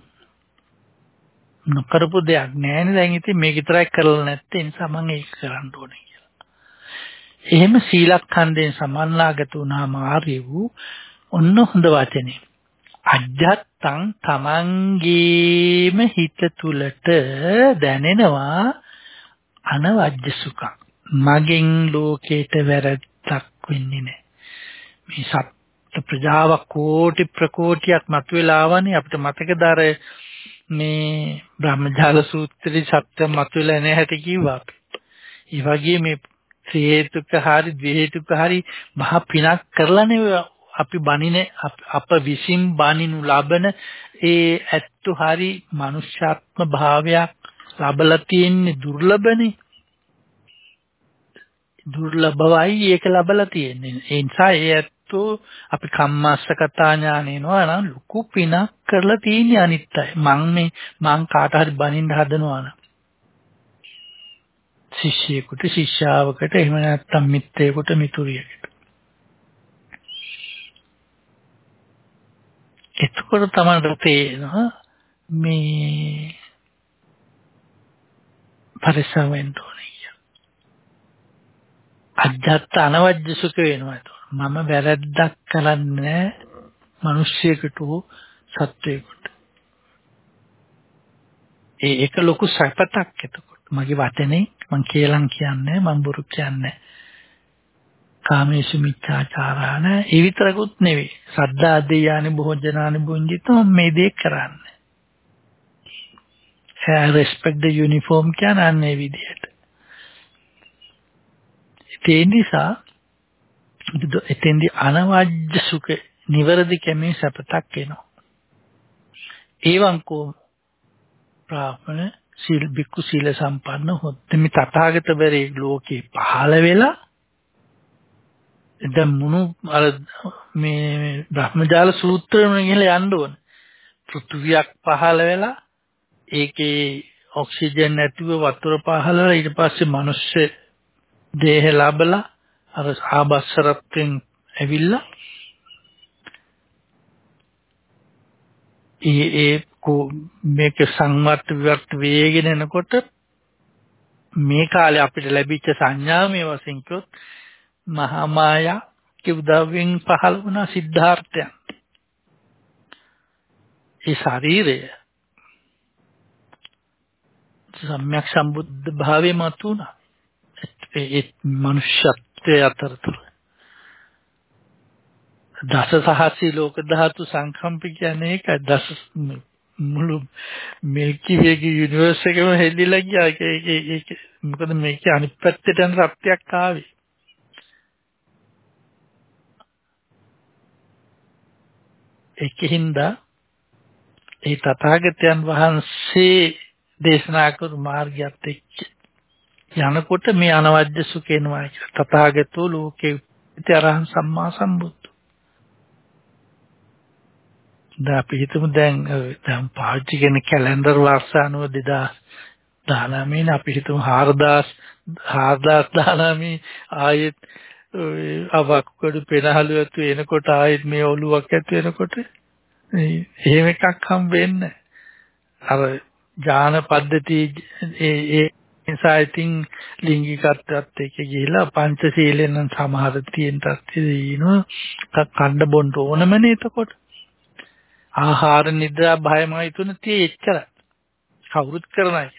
නොකරපු දෙයක් නෑනේ දැන් ඉතින් මේක විතරයි කරලා නැත්තේ ඒ නිසා මම ඒක කරන්න ඕනේ කියලා. එහෙම සීලඛණ්ඩයෙන් සමන්නාගත වුණාම ආර්ය වූ ඔන්න හොඳ වචනේ. අජත්තං තමන්ගේම හිත තුලට දැනෙනවා අනවජ්‍ය සුඛ. මගෙන් ලෝකේට වැරද්දක් වෙන්නේ නැහැ. මේ සත්ත්ව ප්‍රජාව කෝටි ප්‍රකෝටියක් මතුවලා ආවනේ අපිට මතකද අර මේ බ්‍රහ්මජාල සූත්‍රයේ සත්‍ය මතුවලා නැහැ කිව්වා. ඒ වගේ මේ හේතුක හරි ද්වේතුක හරි මහ පිනක් කරලානේ අපි බණිනේ අප විසින් බණිනු ලබන ඒ ඇත්තු හරි මනුෂ්‍යාත්ම භාවයක් ලබලා තියෙන්නේ දුර්ලභනේ දුර්ලභවයි ඒක ලබලා තියෙන්නේ ඒ නිසා ඒ ඇත්තු අපි කම්මස්සකතා ඥානේනවා නම් ලুকু පිනක් කරලා තියෙන්නේ අනිත්‍යයි මං මේ මං කාට හරි බණින්න හදනවා නම් ශිෂ්‍යයෙකුට ශිෂ්‍යාවකට එහෙම නැත්නම් මිත්‍රයෙකුට මිතුරියකට එතකොට තමයි තේරෙනවා මේ පරිස්සම් වෙන්න ඕනේ කියලා. අජත්ත අනවජ්‍ය සුඛ වෙනවා එතකොට. මම වැරද්දක් කරන්නේ මිනිස්සෙකුට සත්වයකට. ඒ ඒක ලොකු සැපතක් එතකොට. මගේ වචනේ මං කියලා කියන්නේ මං බොරු කියන්නේ කාමේසු මිච්ඡාචාරාන ඒ විතරකුත් නෙවෙයි. සද්දා දේයානි භෝජනානි බුංජිතෝ මේ දේ කරන්නේ. I respect the uniform කියන්නේ විදියට. ඒ නිසා එතෙන්දී අනවජ්‍ය සුඛ නිවරදි කැමේ සපතක් එනවා. ඒවංකෝ ප්‍රාපණ සීල් බික්කු සීල සම්පන්න හොත් මේ තථාගතවරේ ලෝකේ පහළ වෙලා දැන් මුණු අර මේ බ්‍රහ්මජාල සූත්‍රෙම ගිහලා යන්න ඕන. පෘථුවියක් පහළ වෙලා ඒකේ ඔක්සිජන් නැතිව වතුර පහළ වෙලා ඊට පස්සේ මිනිස්සු දේහ ලැබලා අර ආබස්සරත්ෙන් ඇවිල්ලා ඒ ඒ මේක සංවත් විවර්ත වේගෙන එනකොට මේ කාලේ අපිට ලැබිච්ච සංඥාමය වශයෙන් කිව්වොත් මහා මායා කිව්දවෙන් පහළ වුණා සිද්ධාර්ථයන්. ඒ ශරීරය සම්‍යක් සම්බුද්ධ භාවයේ මතුණා. ඒ මනුෂ්‍යත්වයේ අතරතුර. දස සහසී ලෝක ධාතු සංකම්ප කියන්නේ ඒක දස මුළු මිල්කි වේගේ යුනිවර්ස් එකම හෙල්ලිලා ගියා. ඒක ඒක මොකද මේකේ අනිත් පැත්තට යන සත්‍යයක් ආවේ. ඒකින්ද ඒ තථාගතයන් වහන්සේ දේශනා කරු මාර්ගයත් එක්ක යනකොට මේ අනවජ්‍ය සුඛේනවා කියලා. තථාගතෝ ලෝකේ ඉති අරහං සම්මා සම්බුද්ධ. දැන් අපි හිතමු දැන් දැන් පාවිච්චි කරන කැලෙන්ඩර් වර්ෂ අනුව 2019 අපි හිතමු 4000 4019 ආයෙත් අවක්කඩු පෙරහළු ඇතු එනකොට ආයෙත් මේ ඔලුවක් ඇතු වෙනකොට එහෙම එකක් හම් වෙන්නේ අර ඥාන පද්ධති ඒ ඒ නිසා ඉතින් ලිංගිකත්වයත් එක්ක ගිහිලා පංචශීලෙන් නම් සමහර තියෙනත් තියෙනවා කණ්ඩ බොන්න ඕනමනේ එතකොට. ආහාර නිද්‍රා භයමයි තුන tie එච්චර කවුරුත් කරනයි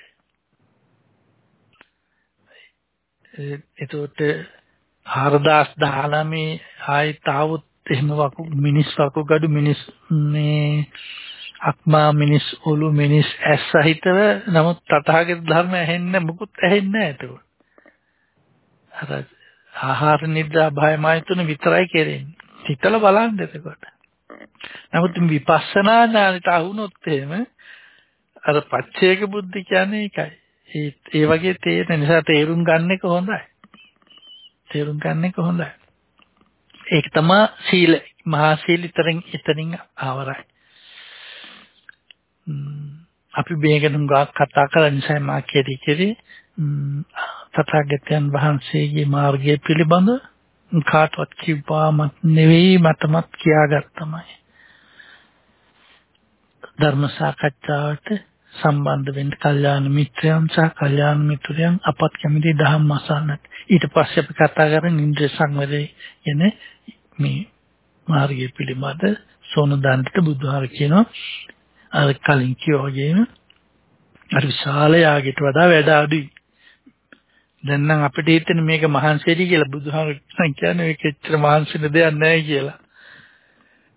එතකොට 4019 ආයි තාවුත් එහෙම වකු මිනිස් වකු gadu මිනිස් මේ අක්මා මිනිස් ඔලු මිනිස් ඇස් සහිතව නමුත් තථාගත ධර්ම ඇහෙන්නේ මුකුත් ඇහෙන්නේ නැහැ ඒක. අර ආහාර නිද්‍රා භයමයි තුන විතරයි කෙරෙන්නේ. හිතලා බලන්න එතකොට. නමුත් විපස්සනා ඥානෙට අහුනොත් එහෙම අර පච්චේක බුද්ධි කියන්නේ ඒකයි. ඒ ඒ වගේ තේරෙන නිසා තේරුම් ගන්න එක හොඳයි. තේරුම් ගන්න එක හොඳයි. ඒක තමයි සීල මහා සීල ඊතරින් ඊතරින් ආවරයි. අපි මේකෙන් ගාක් කතා කරන නිසා මා කෙරි කෙරි තථාගතයන් වහන්සේගේ මාර්ගය පිළිබඳ කාටවත් කිව්වාම නෙවෙයි මටමත් කියාගත්තමයි. ධර්ම සාකච්ඡාවට සම්බන්ධ වෙන්න කල්යාණ මිත්‍රයන් සහ කල්යාණ මිතුරයන් අපත් කැමති දහම් අසන්නට. ඊට පස්සේ අපි කතා කරන්නේ ඉන්ද්‍රිය සංවරය යන මේ මාර්ගය පිළිබඳ සෝනදන්තට බුදුහාර කියනවා අර කලින් කිව්වා වගේම අර විශාල යාගයට වඩා වැඩ අඩුයි. දැන් නම් අපිට හිතෙන මේක මහන්සියලි කියලා බුදුහාම කියන්නේ මේක එච්චර මහන්සින දෙයක් නැහැ කියලා.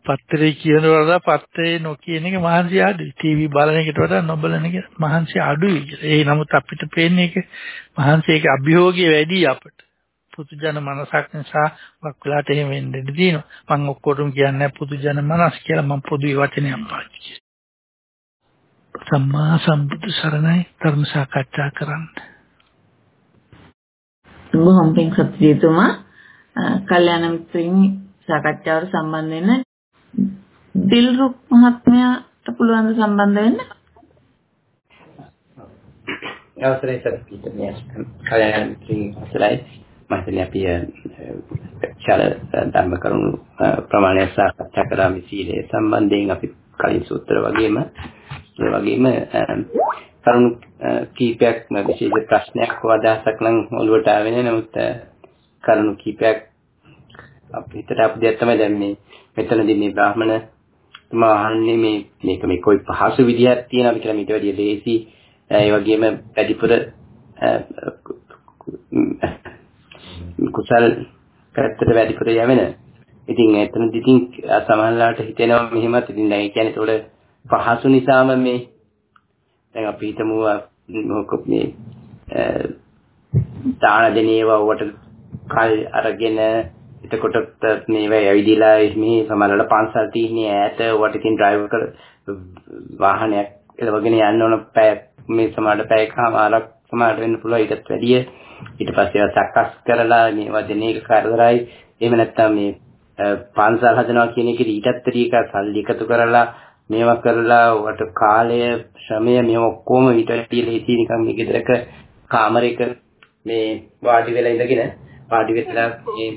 පත්තරේ කියනවල පත්තරේ නොකියන එක මහන්සි අඩුයි. ටීවී බලන එකට වඩා නොබලන එක මහන්සි අඩුයි කියලා. ඒ නමුත් අපිට පේන්නේ ඒක මහන්සි ඒක අභියෝගය වැඩි අපිට. පුදුජන මනසක් නිසා වක්ලාට එහෙම වෙන්න දෙනවා. මම ඔක්කොටම කියන්නේ පුදුජන මනස් කියලා මම පොදුයි වචනයක් පාවිච්චි සම්මා සම්බුදු සරණයි ධර්ම සාකච්ඡා කරන්න. බොහොම පිං සත්‍යතුමා කල්‍යාණ මිත්‍රින් සාකච්ඡාවට සම්බන්ධ වෙන දිල්රුක් මහත්මයාට පුළුවන් සම්බන්ධ වෙන්න? අවසරයි සත්‍යතුමිය. කල්‍යාණ මිත්‍රින් අවසරයි. මම හිතන්නේ අපි ශාල ධර්ම කරුණු ප්‍රමාණය සාකච්ඡා කරා මේ සීලය සම්බන්ධයෙන් අපි කලින් සූත්‍ර වගේම ඒ වගේම කරුණු කීපයක් විශේෂ ප්‍රශ්නයක් හෝ අදහසක් නම් ඔළුවට ආවේ නැහැ නමුත් කරුණු කීපයක් අපිට අප දෙයක් තමයි දැන් මේ මෙතනදී මේ බ්‍රාහමණ තුමා අහන්නේ මේ මේක මේ કોઈ පහසු විදියක් තියෙනවද කියලා මීට වැඩිය ලේසි. ඒ වගේම වැඩිපුර කුසල් පැත්තට වැඩිපුර යවෙන. ඉතින් එතනදී ඉතින් සමහරලාට හිතෙනවා මෙහෙමත්. ඉතින් දැන් ඒ කියන්නේ ඒතකොට පහසු නිසාම මේ දැන් අපි හිතමු මොකක් මේ දාන දෙනේවා වට කල් අරගෙන එතකොට මේවා ඇවිදිලා මේ සමහරවල් පන්සල් තියෙන්නේ ඈත වට ඉතින් ඩ්‍රයිවර් කර වාහනයක් එලවගෙන යන්න ඕන පැය මේ සමහරට පැයකමාරක් සමහරට වෙන්න පුළුවන් ඊටත් වැඩිය. ඊට පස්සේ ඒවා සකස් කරලා මේවා දෙන එක කරදරයි. එහෙම නැත්නම් මේ පන්සල් හදනවා කියන එක ඊටත් වැඩිය සල්ලි එකතු කරලා මේවා කරලා වට කාලය ශ්‍රමය මේ ඔක්කොම ඊට කියලා හිතී නිකන් මේ ගෙදරක කාමරයක මේ වාඩි වෙලා ඉඳගෙන වාඩි වෙලා මේ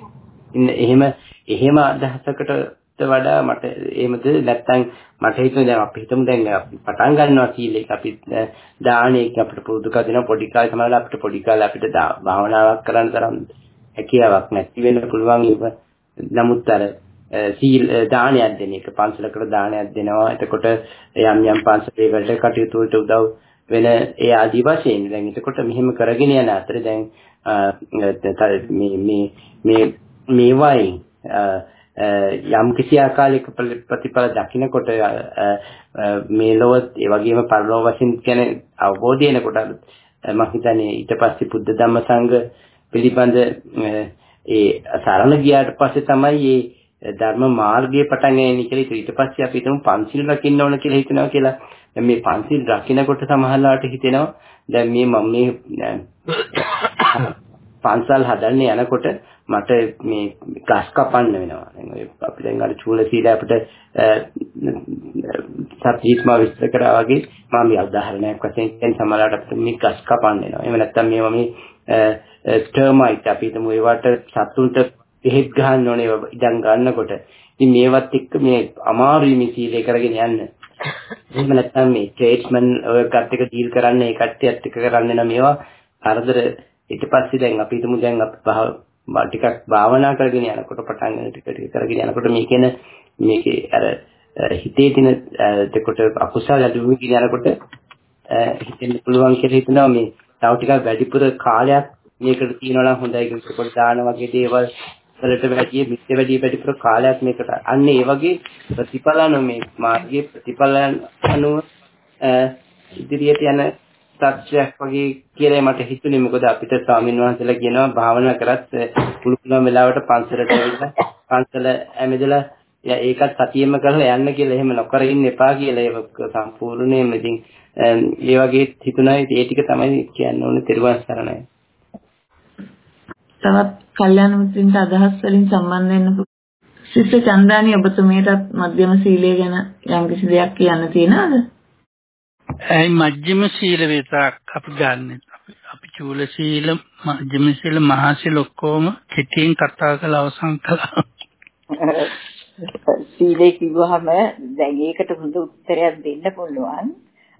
ඉන්න. එහෙම එහෙම අදහසකට වඩා මට එහෙමද නැත්තම් මට හිතුනේ දැන් අපි හිතමු දැන් අපි පටන් ගන්නවා සීලයක අපි දාහණයක අපිට පුරුදු කර දෙනවා. පොඩි කාලේ සමහරවිට අපිට පොඩි කාලේ අපිට භාවනාවක් කරන්න තරම් හැකියාවක් නැති වෙන්න පුළුවන්. නමුත් අර සීල් දානයක් දෙන එක. පන්සලකට දානයක් දෙනවා. එතකොට යම් යම් පන්සලේ වලට කටයුතු වලට උදව් වෙන ඒ ආදි වශයෙන්. දැන් එතකොට මෙහෙම කරගෙන යන අතර දැන් මේ මේ මේ මේවයි යම් කිසි ආකාරයක ප්‍රතිඵල දකින්නකොට මේ ලොවත් ඒ වගේම පරලෝක වශයෙන් කියන අවබෝධය එනකොට මම හිතන්නේ ඊට පස්සේ බුද්ධ ධම්ම සංඝ පිළිබඳ ඒ සරණ ගියාට පස්සේ තමයි මේ ධර්ම මාර්ගයේ පටන් ගන්නේ කියලා ඊට පස්සේ අපි හිතමු පන්සිල් රකින්න ඕන කියලා හිතනවා කියලා. දැන් මේ පන්සිල් රකින්නකොට සමහරලාට හිතෙනවා දැන් මේ මම මේ පන්සල් හදන්න යනකොට මට මේ ගස් කපන්න වෙනවා. දැන් ඔය අපි දැන් අර චූල සීල අපිට සත්‍යීත්ම විස්තර කරා වගේ මම මේ උදාහරණයක් වශයෙන් කියන සමහරවිට අපිට මේ ගස් කපන්න වෙනවා. එහෙම නැත්නම් මේවා මේ ස්ටර්මයිට් අපි හිතමු ඒවට සතුන්ට බෙහෙත් ගහන්න ඕනේ ඉඩම් ගන්නකොට. ඉතින් මේවත් එක්ක මේ අමාරුයි මේ සීලය කරගෙන යන්න. එහෙම නැත්නම් මේ ට්‍රේඩ්ස්මන් ඔය කට් එක ඩීල් කරන්න ඒ කට්ටියත් එක්ක කරන්න නම් මේවා හරදර ඊට පස්සේ දැන් අපි හිතමු දැන් අපි ටිකක් භාවනා කරගෙන යනකොට පටන් ගන්න ටික ටික කරගෙන යනකොට මේ කියන මේකේ අර හිතේ තියෙන දෙකොට අකුසල අඩුවෙ කියන යනකොට හිතෙන්න පුළුවන් කියලා හිතනවා මේ තව ටිකක් වැඩිපුර කාලයක් මේකට තියනවා නම් හොඳයි කියලා කොට දාන වගේ දේවල් වලට වැඩි මිත්‍ය වැඩි වැඩිපුර කාලයක් මේකට. අන්න ඒ වගේ ප්‍රතිඵල මේ මාර්ගයේ ප්‍රතිඵල අනුව ඉදිරියට යන සත්‍යයක් වගේ කියලා මට හිතුනේ. මොකද අපිට ස්වාමීන් වහන්සේලා කියනවා භාවනා කරත් පුළු පුළුවන් වෙලාවට පන්සලට ඇවිල්ලා පන්සල ඇමෙදලා ඒකත් සතියෙම කරලා යන්න කියලා එහෙම නොකර ඉන්න එපා කියලා ඒක සම්පූර්ණයෙන්ම ඉතින් ඒ වගේ හිතුණා. ඒ ටික තමයි කියන්න ඕනේ. තිරුවන් සරණයි. තවත් කල්යාණ මිත්‍රින්ට අදහස් වලින් සම්බන්ධ වෙන්න සිස්ටර් චන්ද්‍රානි ඔබතුමියටත් මධ්‍යම සීලය ගැන යම්කිසි දෙයක් කියන්න තියෙනවද? ඇයි මජ්ක්‍ධිම සීල විතරක් අපි ගන්න. අපි චූල සීල, මජ්ක්‍ධිම සීල, මහා සීල ඔක්කොම කෙටියෙන් කතා කරලා අවසන් කළා. (laughs) සීලේ කිව්වහම දැන් ඒකට හොඳ උත්තරයක් දෙන්න පුළුවන්.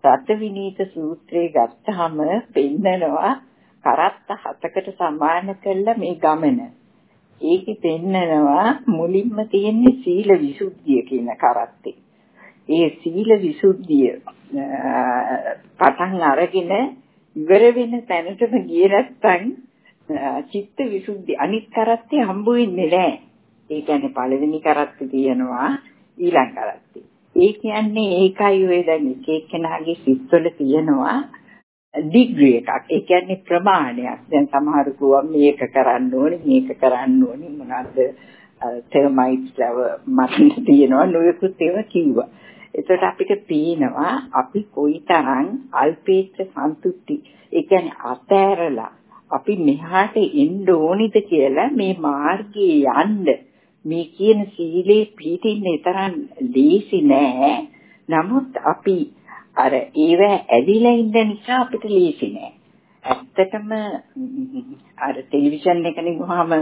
රත විනීත සූත්‍රයේ ගත්තාම පෙන්නනවා කරත්ත හතකට සමාන කළ මේ ගමන. ඒකේ පෙන්නනවා මුලින්ම තියෙන්නේ සීල විසුද්ධිය කියන කරත්තේ. ඒ සීල විසුද්ධිය පටන් අරගෙන ඉවර වෙන තැනටම ගියේ නැත්නම් චිත්ත විසුද්ධි අනිත් කරත්තේ හම්බ වෙන්නේ නැහැ. ඒ කියන්නේ පළවෙනි කරත්තේ තියෙනවා ඊළඟ කරත්තේ. ඒ කියන්නේ ඒකයි ඔය දැන් එක එක්කෙනාගේ සිත්වල තියෙනවා ඩිග්‍රී එකක්. ඒ කියන්නේ ප්‍රමාණයක්. දැන් සමහර කෝවා මේක කරන්න ඕනේ, මේක කරන්න ඕනේ මොනවාද ටර්මයිට්ස් ලව මට තියෙනවා නොයෙකුත් ඒවා කිව්වා. එතකොට අපිට පේනවා අපි කොයිතරම් අල්පේච්ඡ සන්තුට්ටි ඒ කියන්නේ අතෑරලා අපි මෙහාට එන්න ඕනිද කියලා මේ මාර්ගයේ යන්න මේ කියන සීලේ පිටින්නේ තරම් ලීසි නෑ. නමුත් අපි අර ඒව ඇදිලා ඉන්න නිසා අපිට ලීසි නෑ. ඇත්තටම අර ටෙලිවිෂන් එක නිවහම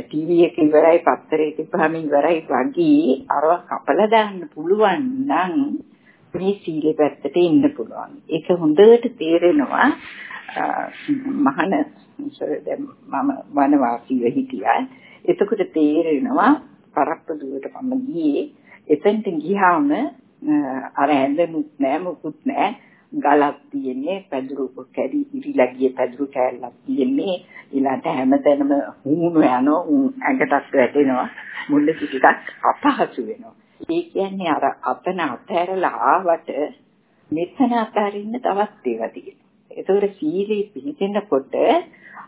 ටීවී එක ඉවරයි පත්තරේ තිබ්බහම ඉවරයි වගේ අරව කපලා දාන්න පුළුවන් නම් මේ සීලේ පැත්තට ඉන්න පුළුවන්. ඒක හොඳට තේරෙනවා මහන දැන් මම වනවාසීව හිටියා. එතකොට තේරෙනවා පරප්පුදුවට මම ගියේ. එතෙන්ට ගියාම අර ඇඳමුත් නෑ මුකුත් නෑ. ගලක් තියෙන්නේ පැදුරු කැරි ඉරිලා ගිය පැදුරු කෑල්ලක් තියෙන්නේ. ඊළඟට හැමතැනම හුණු යනවා උන් ඇඟටත් වැටෙනවා. මුල්ල ටිකක් අපහසු වෙනවා. ඒ කියන්නේ අර අතන අතහැරලා ආවට මෙතන අතරින්න තවත් ඒවා තියෙනවා. ඒතකොට සීලේ පිළිදෙනකොට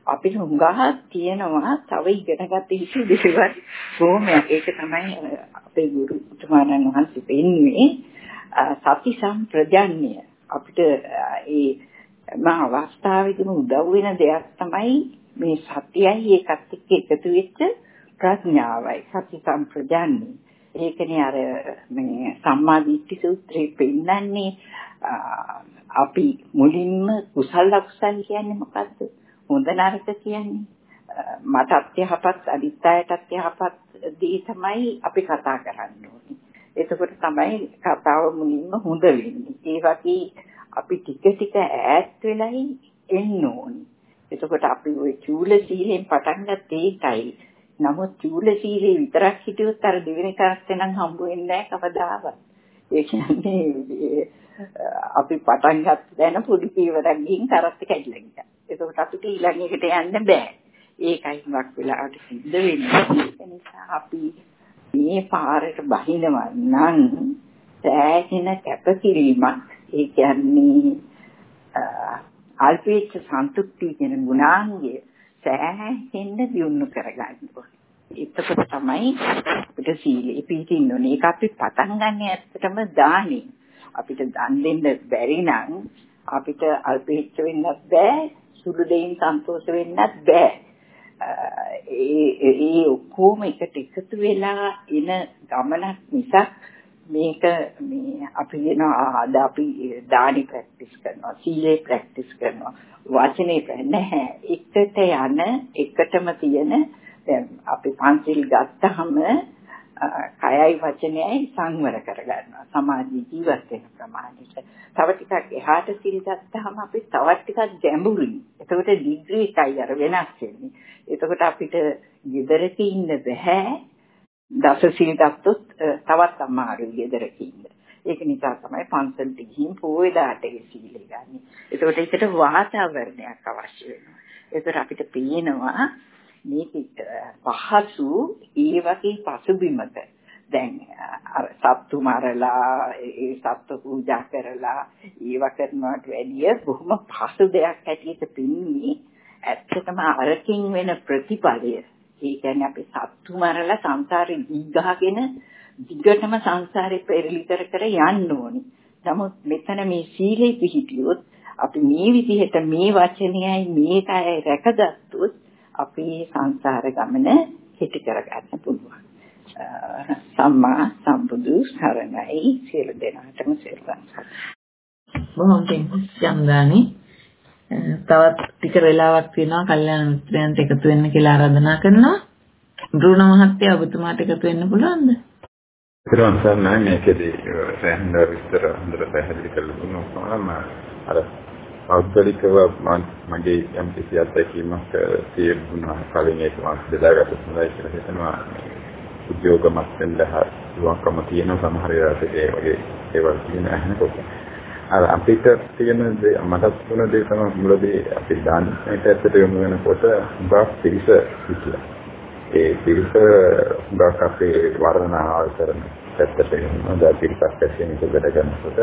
අපිට හුඟා තියෙනවා තව ඉගෙනගත යුතු දේවල්. කොහොමද ඒක තමයි අපේ ගුරු උතුමාණන් වහන්සේ පෙන්වන්නේ සති සම්ප්‍රජන්‍ය අපිට ඒ මා අවස්ථාවේදීම උදව් වෙන දෙයක් තමයි මේ සතියයි ඒකත් එක්ක එකතු වෙච්ච ප්‍රඥාවයි සති සම්ප්‍රජන්‍ය ඒකනේ අර මේ සම්මා දිට්ඨි සූත්‍රයේ පෙන්නන්නේ අපි මුලින්ම කුසල අකුසල කියන්නේ මොකද්ද හොඳ නරක කියන්නේ මටත් යහපත් අනිත් අයටත් යහපත් දී තමයි අපි කතා කරන්න ඕනේ. එතකොට තමයි කතාව මුලින්ම හොඳ වෙන්නේ. ඒ වගේ අපි ටික ටික ඈත් වෙලයි එන්න ඕනේ. එතකොට අපි ওই චූල සීලෙන් පටන් ගත්තේ ඒකයි. නමුත් චූල සීලේ විතරක් හිටියොත් අර දෙවෙනි කාස්තේ නම් හම්බ වෙන්නේ නැහැ කවදාවත්. ඒ කියන්නේ අපි පටන් ගත්ත දැන පොඩි පීවරක් ගිහින් කරත් කැඩිලා ගියා. එතකොට අපිට ඊළඟ එකට යන්න බෑ. ඒකයි වක් වෙලාවට සිද්ධ වෙන්නේ. ඒ නිසා අපි මේ පාරට බහිනවා නම් සෑහෙන කැපකිරීමක් ඒ කියන්නේ අල්පේච්ඡ සන්තුෂ්ටි කියන ගුණාංගය සෑහෙන්න දියුණු කරගන්න ඕනේ. එතකොට තමයි අපිට සීලෙ පිටින්න ඕනේ. ඒක අපි පටන් ගන්න ඇත්තටම දානේ. අපිට දන් දෙන්න බැරි නම් අපිට අල්පේච්ඡ වෙන්නත් බෑ සුළු දෙයින් සන්තෝෂ වෙන්නත් බෑ. ඒ ඒ ඔක්කොම එකට එකතු වෙලා එන ගමනක් මිසක් මේක මේ අපි වෙනවා අද අපි දානි ප්‍රැක්ටිස් කරනවා සීලේ ප්‍රැක්ටිස් කරනවා වචනේ නැහැ එකට යන එකටම තියෙන දැන් අපි පන්සිල් ගත්තාම කයයි වචනයයි සංවර කරගන්නවා සමාජ ජීවත් වෙන ප්‍රමාණයට තව ටිකක් එහාට සිල් ගත්තාම අපි තවත් ටිකක් ගැඹුරුයි එතකොට ඩිග්‍රී එකයි අර වෙනස් වෙන්නේ එතකොට අපිට ගෙදරක ඉන්න බෑ දස සිල් ගත්තොත් තවත් අමාරුයි ගෙදරක ඉන්න. ඒක නිසා තමයි පන්සලට ගිහින් පොයදාට ඒ සීලය ගන්න. ඒකට ඒකට වාතාවරණයක් අවශ්‍ය වෙනවා. ඒතර අපිට පේනවා මේක පහසු ඒ වගේ පසුබිමක දැන් අර සත්තු මරලා ඒ සත්තු පූජා කරලා ඒව කරනවට වැඩිය බොහොම පහසු දෙයක් හැටියට පින්නේ ඇත්තටම අරකින් වෙන ප්‍රතිඵලය ඒ කියන්නේ අපි සත්තු මරලා සංසාරේ දීගහගෙන දිගටම සංසාරේ පෙරලි කර කර යන්න ඕනි. නමුත් මෙතන මේ සීලේ පිහිටියොත් අපි මේ විදිහට මේ වචනයයි මේකයි රැකගත්තොත් අපේ සංසාර ගමන කෙටි කරගන්න පුළුවන්. සම්මා සම්බුදු සරණයි සියලු දෙනාටම සිරුරන් බොහොම පිං චන්දානි තවත් ටික වෙලාවක් තියෙනවා කල්යාණ මිත්‍රයන්ට එකතු වෙන්න කියලා ආරාධනා කරනවා. බ්‍රුණ මහත්තයා ඔබතුමාට එකතු වෙන්න පුළුවන්ද? සර්ණයි මේකේදී සෑහෙන විස්තර හොඳට පැහැදිලි කරලා දුන්නා. අර පෞද්ගලිකව මගේ යම් කිසි අත්දැකීමක් තියෙනවා කලින් ඒක මම බෙදාගත්ත හොඳයි කියලා හිතනවා. උද්‍යෝග මස්තෙන් දහවකම තියෙන සමහර වෙලාවට ඒ වගේ ඒවල් කියන අහනකොට අර අපිට තියෙන දේ මටත් තුන දේ තමයි මුලදී අපි දාන්නට ඇත්තට යොමු වෙනකොට හුඟක් පිරිස හිටියා. ඒ පිරිස හුඟක් අපේ වර්ණනාවල් කරන පැත්තට යනවා. දා පිරිසක් ඇස්යෙන් ඉඳ වැඩ කරනකොට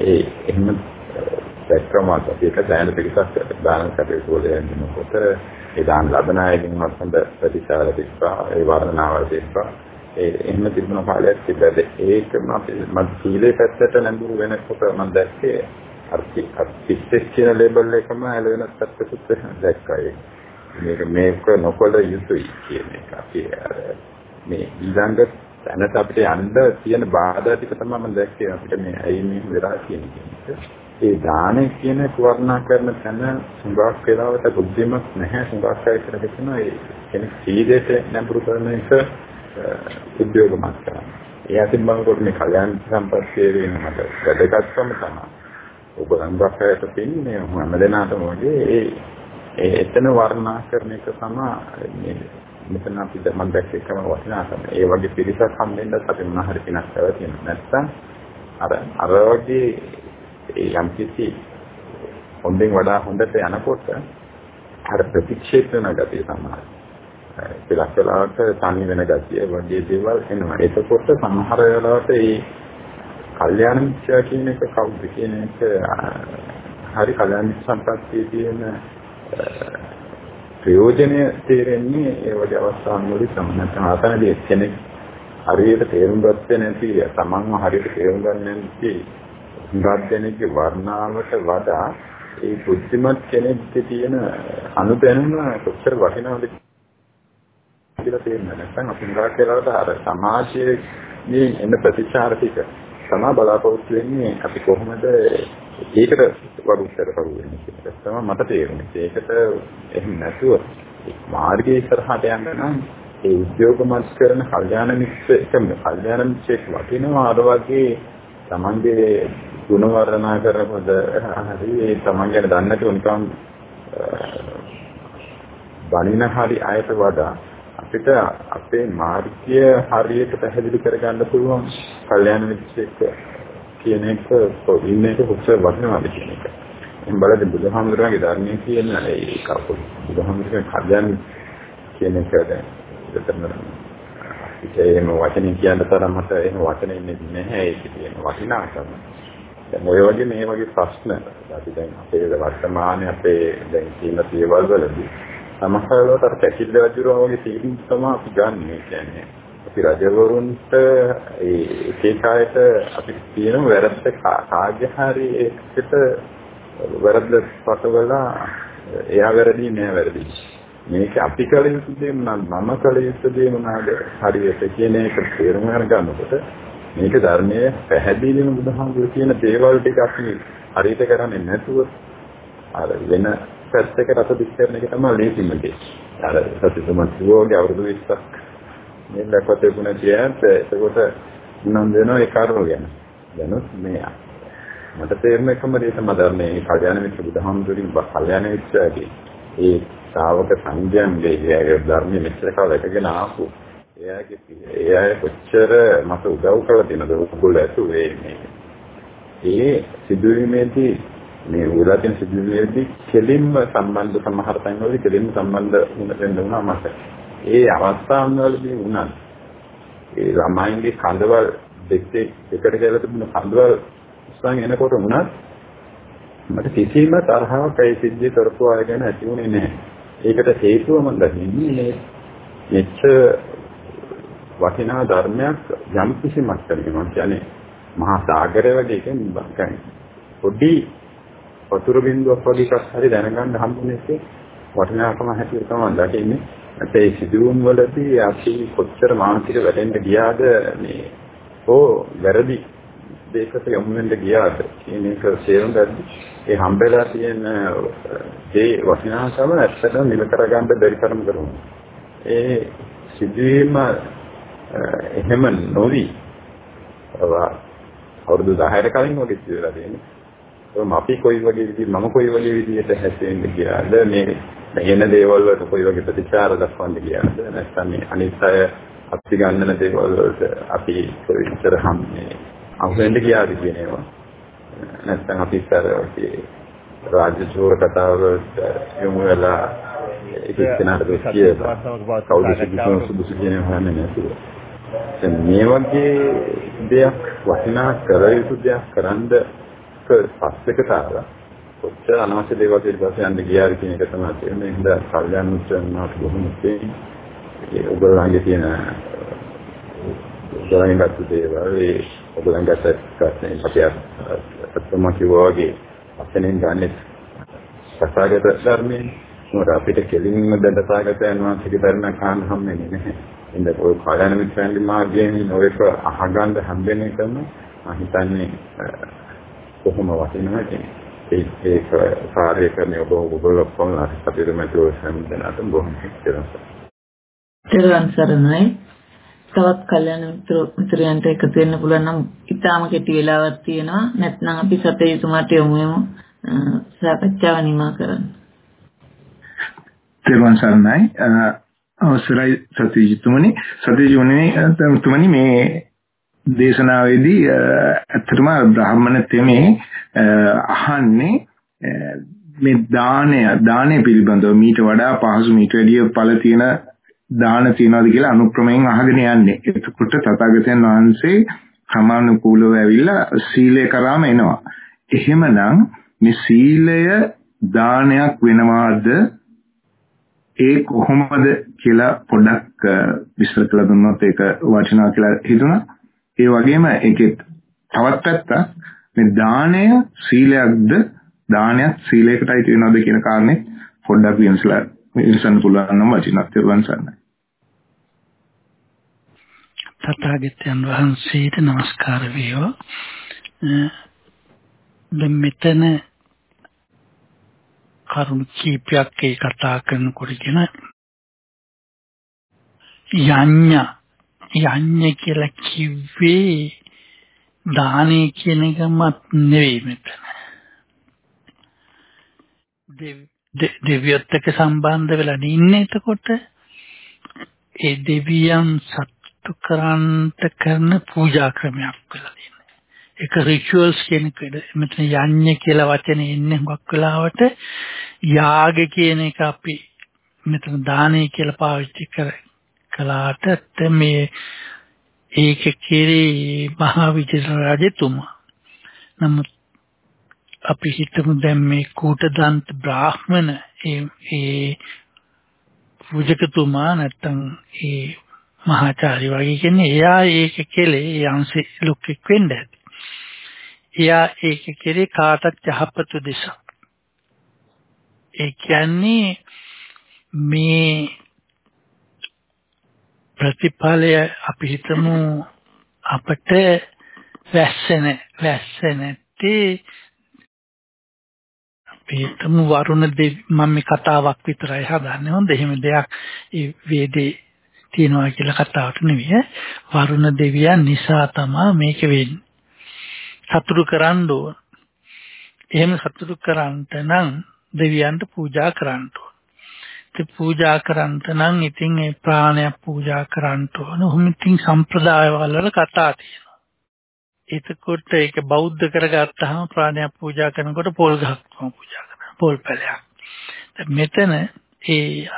ඒ එහෙම දැක්කම අපිට දැනෙන පිරිසක් දාන කටයුතු වල යනකොට ඒ දාන ලබන අයගෙන් හොඳ ප්‍රතිචාර තිබ්බා. ඒ වර්ණනාවල් තිබ්බා. ඒ එහෙම තිබුණ කාලයක් තිබ්බද? ඒකම අපි මම සීලේ පැත්තට නැඹුරු වෙනකොට මම දැක්කේ අර පිස්සෙස් කියන ලේබල් එකම ඇල වෙනස් පැත්තකුත් දැක්කා. ඒක මේක මේක නොකළ යුතුයි කියන එක. අපි මේ ඊළඟ තැනට අපිට යන්න තියෙන බාධා ටික තමයි මම දැක්කේ. අපිට මේ ඇයි මේ වෙලා කියන්නේ ඒ දානෙ කියන වර්ණනා කරන තැන සුඟක් වේලාවට බුද්ධිමත් නැහැ සුඟක් අය කියලා හිතනවා ඒ කෙනෙක් සීලයට නැඹුරු කරන එක උද්‍යෝගමත් කරන්න. ඒ අතින් බලනකොට මේ කල්‍යාණ සම්පත්තියේ වෙන මට වැදගත්කම තමයි. ඔබ අංගකයට පින්නේ හැම දෙනාටම වගේ ඒ ඒ එතන වර්ණනා කරන එක තමයි මේ මෙතන අපි මම දැක්ක එකම වටිනාකම. ඒ වගේ පිරිසක් හම්බෙන්නත් අපි මොන හරි පිනක් කරලා තියෙනවා. නැත්නම් අර අර වගේ යම් කිසි හොඳින් වඩා හොඳට යනකොට අර ප්‍රතික්ෂේප වෙන ගතිය තමයි. පිටක් වෙලාවට තනි වෙන ගතිය වගේ දේවල් එනවා. එතකොට සමහර වෙලාවට මේ කල්යාණ මිත්‍යා කියන එක කවුද කියන එක හරි කල්යාණ සම්පත්තියේ තියෙන ප්‍රයෝජනය තේරෙන්නේ ඒ වගේ අවස්ථාන් වලදී සම්මතන ආතනදී කෙනෙක් හරියට තේරුම් ගත්තේ නැති තමන්ව හරියට තේරුම් ගන්න නැති හුඟක් දෙනෙක්ගේ වර්ණාවට වඩා ඒ බුද්ධිමත් කෙනෙක්ගේ තියෙන අනුදැනුම කොච්චර වටිනවද කියලා තේරෙන්නේ නැත්නම් අපි හුඟක් වෙලාවට අර සමාජයේ එන ප්‍රතිචාර ටික තමයි බලාපොරොත්තු වෙන්නේ අපි කොහොමද ඒකට වරුත්තර කරු වෙන්නේ කියලා තමයි මට තේරෙන්නේ. ඒකට එහෙම නැතුව මාර්ගයේ ඉස්සරහට යන්න නම් ඒ උද්‍යෝගමත් කරන කල්යාණ මිත්‍රකම කල්යාණ මිත්‍රෙක් වටිනවා අර වගේ තමන්ගේ ගුණ වර්ණනා කරනකොට හරි ඒ තමන් ගැන දන්නේ නැතුව නිකන් බණින හරි අයට වඩා අපිට අපේ මාර්ගය හරියට පැහැදිලි කරගන්න පුළුවන් කල්යාණ මිත්‍රෙක් කියන එක ඉන්න එක කොච්චර වටිනවද කියන එක. මම බලද්දි බුදුහාමුදුරන්ගේ ධර්මයේ කියන ඒ කවුරු බුදුහාමුදුරන්ගේ කල්යාණ කියන එක දැන් දෙතන ඒකේම වචනින් කියන්න තරම් මට එහෙම වචන ඉන්නේ නැහැ ඒකේ තියෙන වටිනාකම. දැන් ඔය වගේ මේ වගේ ප්‍රශ්න අපි දැන් අපේ වර්තමානයේ අපේ දැන් තියෙන දේවල් වලදී සමහර වෙලාවට අර පැකිල්ල වජුරා වගේ තීරුම් තමයි අපි ගන්න කියන්නේ. අපි රජවරුන්ට ඒ එක එකයට අපි තියෙන වැරද්ද කාර්ය හරි එකට වැරද්ද පටවලා එයා වැරදි නෑ වැරදි. මේක අපි කල යුතු දේ මොනවාද මම කල යුතු දේ මොනවාද හරියට කියන එක තේරුම් ගන්නකොට මේක ධර්මයේ පැහැදිලිවම බුදුහාමුදුරු කියන දේවල් ටික අපි හරියට කරන්නේ නැතුව අර වෙන පැත්තක රස දික් කරන එක තමයි ලේසිම දේ. අර සතිතුමන් කිව්වෝගේ අවුරුදු 20ක් මේ ලක්වත තිබුණ කියත් ඒකට උනන් දෙනවා ඒ කාරණා ගැන. දැනුත් මේ මට තේරෙන එකම දේ තමයි ධර්මයේ කල්යාණ මිත්‍ර බුදුහාමුදුරින් කල්යාණ මිත්‍රයාගේ ඒ ශ්‍රාවක සංඝයන්ගේ ඒ ධර්මයේ මෙච්චර කාල එකගෙන ආපු එයාගේ එයා කොච්චර මට උදව් කරලා තියෙනවද ඔයගොල්ලෝ ඇතුලේ මේ ඒ සිදුවීමේදී මේ උලා තියෙන සිදුවීමේදී කෙලින්ම සම්බන්ධ සමහර තැන්වලදී කෙලින්ම සම්බන්ධ වුණ වෙන්න වුණා මට. ඒ අවස්ථාවන් වලදී වුණා. ඒ ළමයින්ගේ කඳවල් දෙකේ එකට කියලා තිබුණ කඳවල් උස්සන් එනකොට වුණත් මට කිසිම තරහාවක් ඒ සිද්ධිය කරපු අය ගැන ඇති වුණේ නැහැ. ඒකට හේතුව මම දන්නේ මේ මෙච්ච වටිනා ධර්මයක් යම් කිසි මට්ටමක මම කියන්නේ මහා සාගරය වගේ කියන්නේ පොඩි වතුර බින්දුවක් වගේ එකක් හරි දැනගන්න හම්බුනේ වටිනාකම හැටියට තමයි දකින්නේ. ඒ සිදුවුම් වලදී අපි කොච්චර මානසික වැටෙන්න ගියාද මේ ඕ වැරදි දෙයකට යොමු වෙන්න ගියාද කියන එක තේරුම් ගන්න. ඒ හම්බෙලා තියෙන දේ වටිනාකම ඇත්තටම නිල කරගන්න බැරි තරම් කරනවා. ඒ සිදුවීම එහෙම නොවි අවුරුදු 10කට කලින් වගේ ඉතිරිලා තියෙන්නේ. ඒකම අපි කොයි වගේ විදිහට මම කොයි වගේ විදිහට හැසිරෙන්න ගියාද මේ එන දේවල් වලට කොයි වගේ ප්‍රතිචාර දක්වන්න ගියාද නැත්නම් මේ අනිත් අය අපි ගන්නන දේවල් වලට අපි කොයිතර හැන්නේ අහුවෙන්න ගියාද කියන ඒවා. නැත්නම් අපි ඉස්සර ඔකේ රාජ්‍ය චෝර කතාව යොමු වෙලා ඒක කෙනාට කියලා කවුද සුදුසු කියන හොයන්නේ නැතුව. දැන් මේ වගේ දෙයක් වටිනා කර යුතු දෙයක් කරන්ද පස්සෙකට ආවා. කොච්චර අනවශ්‍ය දේවල් පිළිබඳව යන්න ගියාද කියන එක තමයි තේරෙන්නේ. හින්දා කල්යන්න උත්සන්නාට බොහොම තේරෙන්නේ. ඒ ඔයගොල්ලන්ගේ තියෙන ඔයගොල්ලන්ගේ ගත්ත දේවල් ඒ ඔයගොල්ලන්ගේ ගත්තේ අපි අත්තම කිව්වා වගේ අපෙන් ගන්නේ සසාගත ධර්මයෙන් මොකද අපිට කෙලින්ම දඩසාගත යනවා පිටි ධර්ම කාන් හම්බෙන්නේ නැහැ. ඉතින් ඔය කල්යන මිත්‍රයන්ගේ මාර්ගයෙන් ඔයක අහගන්න හම්බෙන එකම මම හිතන්නේ කොහොම වටිනවා කියන්නේ. ඒ ඒක කාර්ය කරන ඔබ ඔයගොල්ලෝ කොහොමද අපිට මෙතන හැමදෙනාටම බොහොම හිතනවා. තෙරුවන් සරණයි. තවත් මිත්‍ර මිත්‍රයන්ට එකතු වෙන්න පුළුවන් නම් ඉතාම කෙටි වෙලාවක් තියෙනවා. නැත්නම් අපි සතේතුමාට යමු යමු සාකච්ඡාව නිමා කරන්න. තෙරුවන් සරණයි. අවසරයි සතීජිතුමනි. සතීජිතුමනි තුමනි මේ දේශනාවේදී ඇත්තටම බ්‍රාහ්මණ තෙමේ අහන්නේ මේ දානය දානය පිළිබඳව මීට වඩා පහසු මීට වැඩිය ඵල තියෙන දාන තියනවාද කියලා අනුක්‍රමයෙන් අහගෙන යන්නේ. එතකොට තථාගතයන් වහන්සේ ක්‍රමානුකූලව ඇවිල්ලා සීලය කරාම එනවා. එහෙමනම් මේ සීලය දානයක් වෙනවාද ඒ කොහොමද කියලා පොඩ්ඩක් විස්තර කළ දුන්නොත් ඒක වටිනවා කියලා හිතුණා. ඒ වගේම ඒකේ තවත් පැත්තක් මේ දාණය සීලයක්ද දානයක් සීලයකටයි තියෙනවද කියන කාරණේ පොඩ්ඩක් විමසලා විමසන්න පුළුවන් නම් වචනක් තේරුම් ගන්න. තථාගතයන් වහන්සේට নমස්කාර වේවා. දැන් මෙතන කරුණු කීපයක් ඒ කතා කරනකොටගෙන යඤ්ඤ යඤ්ඤ කියලා කිව්වේ දානේ කියන එකමත් නෙවෙයි මෙතන. දෙවියොත් එක්ක සම්බන්ධ වෙලා ඉන්නේ එතකොට ඒ දෙවියන් සත් සතුටු කරන්නට කරන පූජා ක්‍රමයක් වෙලා තියෙනවා. ඒක රිචුවල්ස් කියන එක මෙතන යඤ්ඤ කියලා වචනේ එන්නේ හුඟක් වෙලාවට යාග කියන එක අපි මෙතන දානේ කියලා පාවිච්චි කර කළාට මේ ඒක කෙරේ මහා විජය රජතුමා. නමුත් අපි හිතමු දැන් මේ කූටදන්ත බ්‍රාහ්මණ ඒ ඒ පූජකතුමා නැත්තම් ඒ මහාචාර්ය වගේ කියන්නේ එයා ඒක කෙලේ යම්සි ලුක්ෙක් වෙන්න ඇති. එයා ඒක කෙරේ කාටත් යහපත දෙස. ඒ කියන්නේ මේ ප්‍රතිඵලය අපි හිතමු අපට වැස්සෙන වැස්සෙ නැත්තේ අපේටම වරුණ දෙවි මම මේ කතාවක් විතරයි හදන්නේ. හොඳ එහෙම දෙයක් ඒ වේදේ තියනවා කියලා කතාවට නෙවෙයි වරුණ දෙවියන් නිසා තමයි මේක වෙන්නේ සතුරු කරන්න ඕන. එහෙම සතුරු කරන්නට නම් දෙවියන්ට පූජා කරන්න ඕන. ඒ පූජා කරන්නට නම් ඉතින් ඒ ප්‍රාණයක් පූජා කරන්න ඕන. උහුම ඉතින් සම්ප්‍රදායවල කතා තියෙනවා. එතකොට ඒක බෞද්ධ කරගත්තාම ප්‍රාණයක් පූජා කරනකොට පොල් ගහක් පූජා කරනවා. පොල් පැලයක්. මෙතන ඒ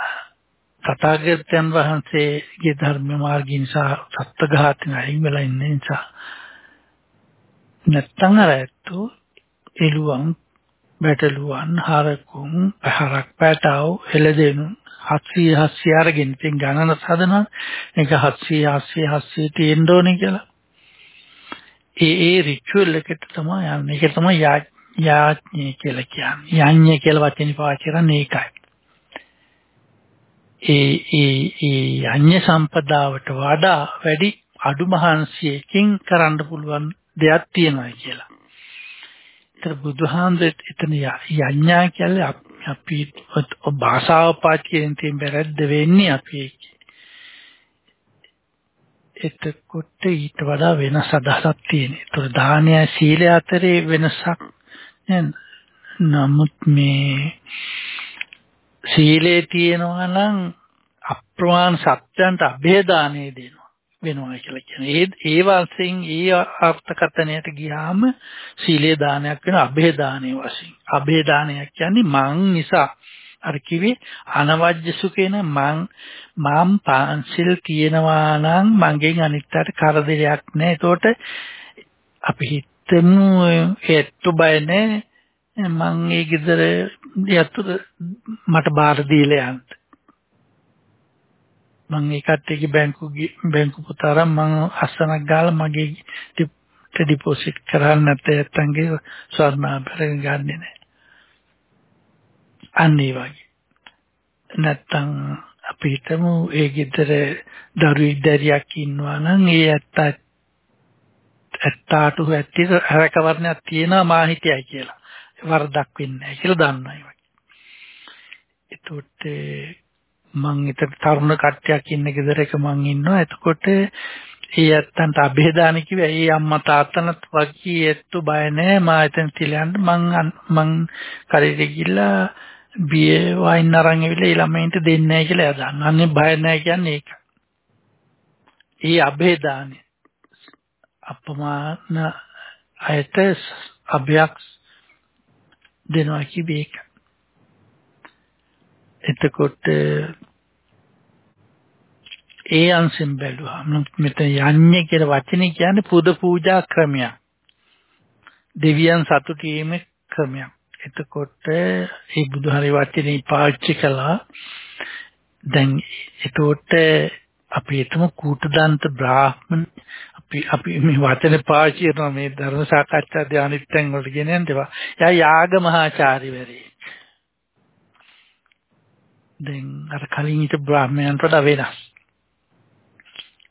තථාගතයන් වහන්සේගේ ධර්ම මාර්ගය නිසා සත්ත්වඝාතන අයින් වෙලා ඉන්න නිසා නැත්තම් අර ඇත්තෝ එළුවන් බැටළුවන් හරකුන් පහරක් පැටව එළදෙනු 700 700 අරගෙන ඉතින් ගණන සදනවා ඒක 700 700 700 තියෙන්න ඕනේ කියලා ඒ ඒ රිචුවල් එකට තමයි යන්නේ. ඒක තමයි යාඥය කියලා කියන්නේ. යඤ්ඤ කියලා වචනේ පාවිච්චි කරන්නේ ඒකයි. ඒ ඒ ඒ යඤ්ඤ සම්පදාවට වඩා වැඩි අඩු මහන්සියකින් කරන්න පුළුවන් දෙයක් තියෙනවා කියලා. ඒතර බුදුහාමුදුරේ එතන යඤ්ඤා කියන්නේ අපි භාෂාව පාවිච්චි කියන තේ බැරද්ද වෙන්නේ අපි එතකොට ඊට වඩා වෙනස් අදහසක් තියෙනවා. ඒතර දානය සීලය අතරේ වෙනසක් නමුත් මේ සීලේ තියෙනවා නම් අප්‍රමාණ සත්‍යන්ට અભේදානෙ දෙනවා. වෙනවා කියලා කියන්නේ. ඒ ඒ වශයෙන් ඒ අර්ථකථනයට ගියාම සීලේ දානයක් වෙන අභේ දානයේ වශයෙන්. අභේ දානයක් කියන්නේ මං නිසා අර කිව්වේ අනවජ්‍ය සුඛේන මං මම් පංසල් කියනවා නම් මගෙන් අනිත්‍යට කරදරයක් නැහැ. ඒතකොට අපි හිතමු ඒත්තු බය නැහැ. මං ඒ গিදර යතුරු මට බාර දීලා යන්න. මං ඒ කට්ටියගේ බැංකු බැංකු පොත අරන් මං අස්සනක් ගාලා මගේ ඩිපොසිට් කරන්න නැත්නම් ස්වර්ණාභරණ ගන්නෙ නැහැ. අන්න ඒ වගේ. නැත්තම් අපි හිතමු ඒ ගෙදර දරුවෙක් දැරියක් ඉන්නවා නම් ඒ ඇත්ත ඇත්තාට ඇත්ති හැරකවරණයක් තියෙනවා මා හිතයි කියලා. වරදක් වෙන්නේ නැහැ කියලා දන්නවා ඒ වගේ. එතකොට මං හිතට තරුණ කට්ටියක් ඉන්න ගෙදරක මං ඉන්නවා. එතකොට ඒ ඇත්තන්ට અભේදාන කිව්වා. ඒ අම්මා තාත්තනත් වගේ ඇත්තු බය නැහැ. මා එතන තියලන්න මං මං කරේට ගිහිල්ලා බිය වයින් අරන් ඇවිල්ලා ඒ ළමයින්ට දෙන්නේ නැහැ කියලා එයා දන්නා. අනේ බය නැහැ කියන්නේ ඒක. ඒ અભේදානෙ අපමාන අයට અભයක් දෙනවා කිව්වේ ඒකයි. එතකොට ඒ අංශෙන් බැලුවාම මෙතන යන්නේ කියලා වචනේ කියන්නේ පුද පූජා ක්‍රමයක්. දෙවියන් සතුටු වීමේ ක්‍රමයක්. එතකොට ඒ බුදුහරි වචනේ පාවිච්චි කළා. දැන් එතකොට අපි හිතමු කූටදන්ත බ්‍රාහ්මණ අපි අපි මේ වචන පාවිච්චි කරන මේ ධර්ම සාකච්ඡාදී අනිත් තැන් වලට ගෙන යනවා. එයා යාග මහාචාර්යවරයෙක්. දැන් අර කලින් හිට බ්‍රාහ්මණයන්ට වඩා වෙනස්.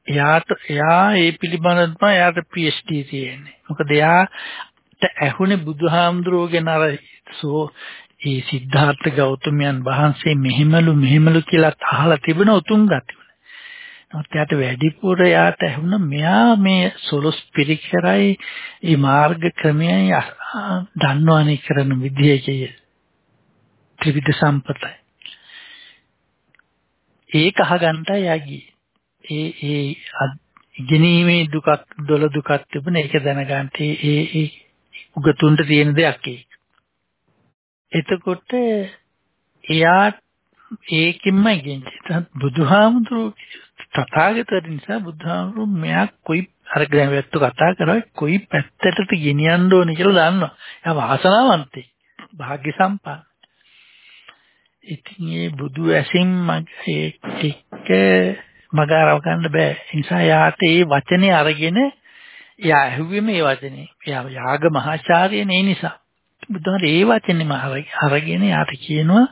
එයාට එයා ඒ පිළිබඳව තමයි එයාට PhD තියෙන්නේ. මොකද එයාට ඇහුනේ බුදුහාමුදුරුවෝ ගැන අර සෝ ඒ සිද්ධාර්ථ ගෞතමයන් වහන්සේ මෙහෙමලු මෙහෙමලු කියලා අහලා තිබෙන උතුම් ගතිය. නමුත් යාට වැඩිපුර යාට ඇහුණ මෙයා මේ සොලොස් පිරිකරයි මේ මාර්ග ක්‍රමයයි දන්නවනේ කරන විදිහේ ත්‍රිවිධ සම්පතයි. ඒක අහගන්නයි යගි. ඒ ඒ ඉගෙනීමේ දුකක් දොළ දුකක් තිබුණ ඒක දැනගන්න ඒ ඒ උගතුන්ට තියෙන දෙයක් ඒක. එතකොට එයා ඒකින්ම ඉගෙනගන්න බුදුහාමුදුරුවෝ තථාගතයන් නිසා බුදුහාමුදුරුවෝ මෙයා කොයි අර ග්‍රැමවැත්තු කතා කරා කොයි පැත්තටද ගෙනියන්න ඕනේ කියලා දන්නවා. එයා වාසනාවන්තයි. භාග්‍ය සම්පන්න. ඉතින් මේ බුදු ඇසින් මගේ ටික මගාරව ගන්න බෑ. ඒ නිසා යාට මේ වචනේ අරගෙන එයා ඇහුවේ මේ වචනේ. එයා යාග මහාචාර්යනේ නිසා. බුදුහාම ඒ වචනේම අරගෙන යාට කියනවා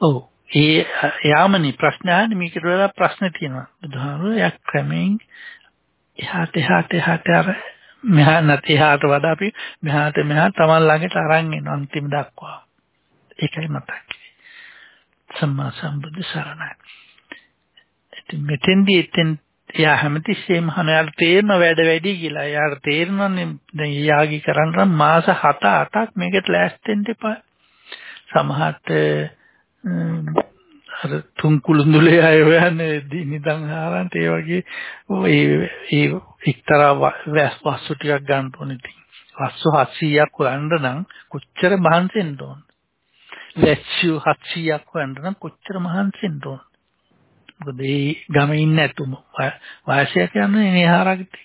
ඔව් ඒ යාමනි ප්‍රශ්න අහන්නේ මේකට වඩා ප්‍රශ්න තියෙනවා. බුදුහාම යක් ක්‍රමෙන් එහාට එහාට එහාට අර මෙහා නැති එහාට වඩා අපි මෙහාට මෙහා තමන් ළඟට අරන් එන අන්තිම දක්වා. ඒකයි මතක් සම්මා සම්බුදු සරණයි. ඉතින් මෙතෙන්දී එතෙන් එයා හැමතිස්සෙම හනයාට තේරෙන වැඩ වැඩි කියලා. එයාට තේරෙනවනේ දැන් යාගි කරන්න නම් මාස 7 8ක් මේකට ලෑස්තිෙන්න එපා. සමහරට අර තුන් කුළුඳුලේ අය හොයන්නේ නිදන් ආරන්ට ඒ වගේ ඒ ඒ එක්තරා වැස් වස්තු ටිකක් ගන්න ඕනේ ඉතින්. වස්තු 700ක් හොයන්න නම් කොච්චර මහන්සි වෙන්න ඕන. වැස්සු 700ක් හොයන්න නම් කොච්චර මහන්සි වෙන්න ඕන. මොකද ඒ ගමේ ඉන්න ඇතුම වාසිය කියන්නේ නේ හරකට.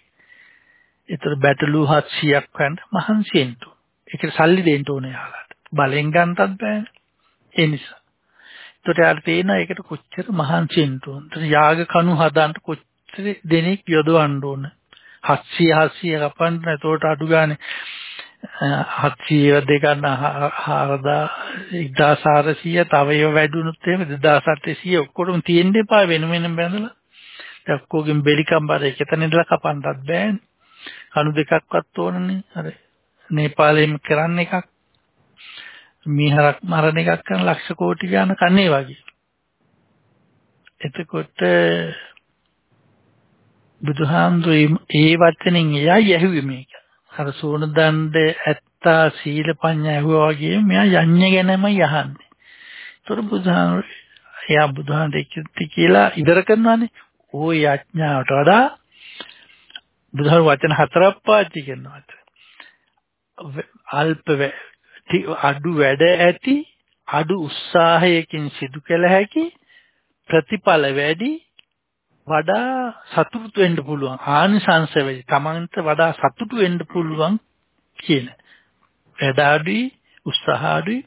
ඒතර බැටළු 700ක් හොයන්න මහන්සි වෙන්න ඕන. ඒකට සල්ලි දෙන්න ඕනේ යාළුවාට. බලෙන් ගන්නත් බෑනේ. ඒ නිසා එතකොට යාට තේන ඒකට කොච්චර මහන්සි වෙන්න ඕනද? යාග කණු හදන්න කොච්චර දෙනෙක් යොදවන්න ඕන? 700 700 කපන්න එතකොට අඩු ගානේ 700 දෙකන්න 4000 1400 තව ඒව වැඩුණොත් එහෙම 2800 ඔක්කොම තියෙන්න එපා වෙන වෙනම බැඳලා. ඒ ඔක්කොගෙන් බෙලිකම්බර එකතන ඉඳලා කපන්නත් බෑනේ. කණු දෙකක්වත් ඕනනේ. අර නේපාලෙම කරන්න එකක්. මීහරක් මරණ එකක් කරන ලක්ෂ කෝටි ගාන කන්නේ වගේ. එතකොට බුදුහාමුදුරේ ඒ වචනෙන් එයයි ඇහුවේ මේක. අර සෝන දණ්ඩ ඇත්තා සීල පඤ්ඤා ඇහුවා වගේ මෙයා යඤ්ඤ ගැනමයි අහන්නේ. ඒතර බුදුහාමුදුර එයා බුදුහාමුදුරේ කියලා ඉදර කරනවානේ. ඕ යඥාවට වඩා බුදුහාමුදුර වචන හතරක් පාවිච්චි කරනවා. අල්ප අඩු වැඩ ඇති අඩු උත්සාහයකින් සිදු කළ හැකි ප්‍රතිඵල වැඩි වඩා සතුටු වෙන්න පුළුවන්. ආනිසංස වෙයි. තමන්ට වඩා සතුටු වෙන්න පුළුවන් කියන. වැඩ අඩුයි උත්සාහ අඩුයි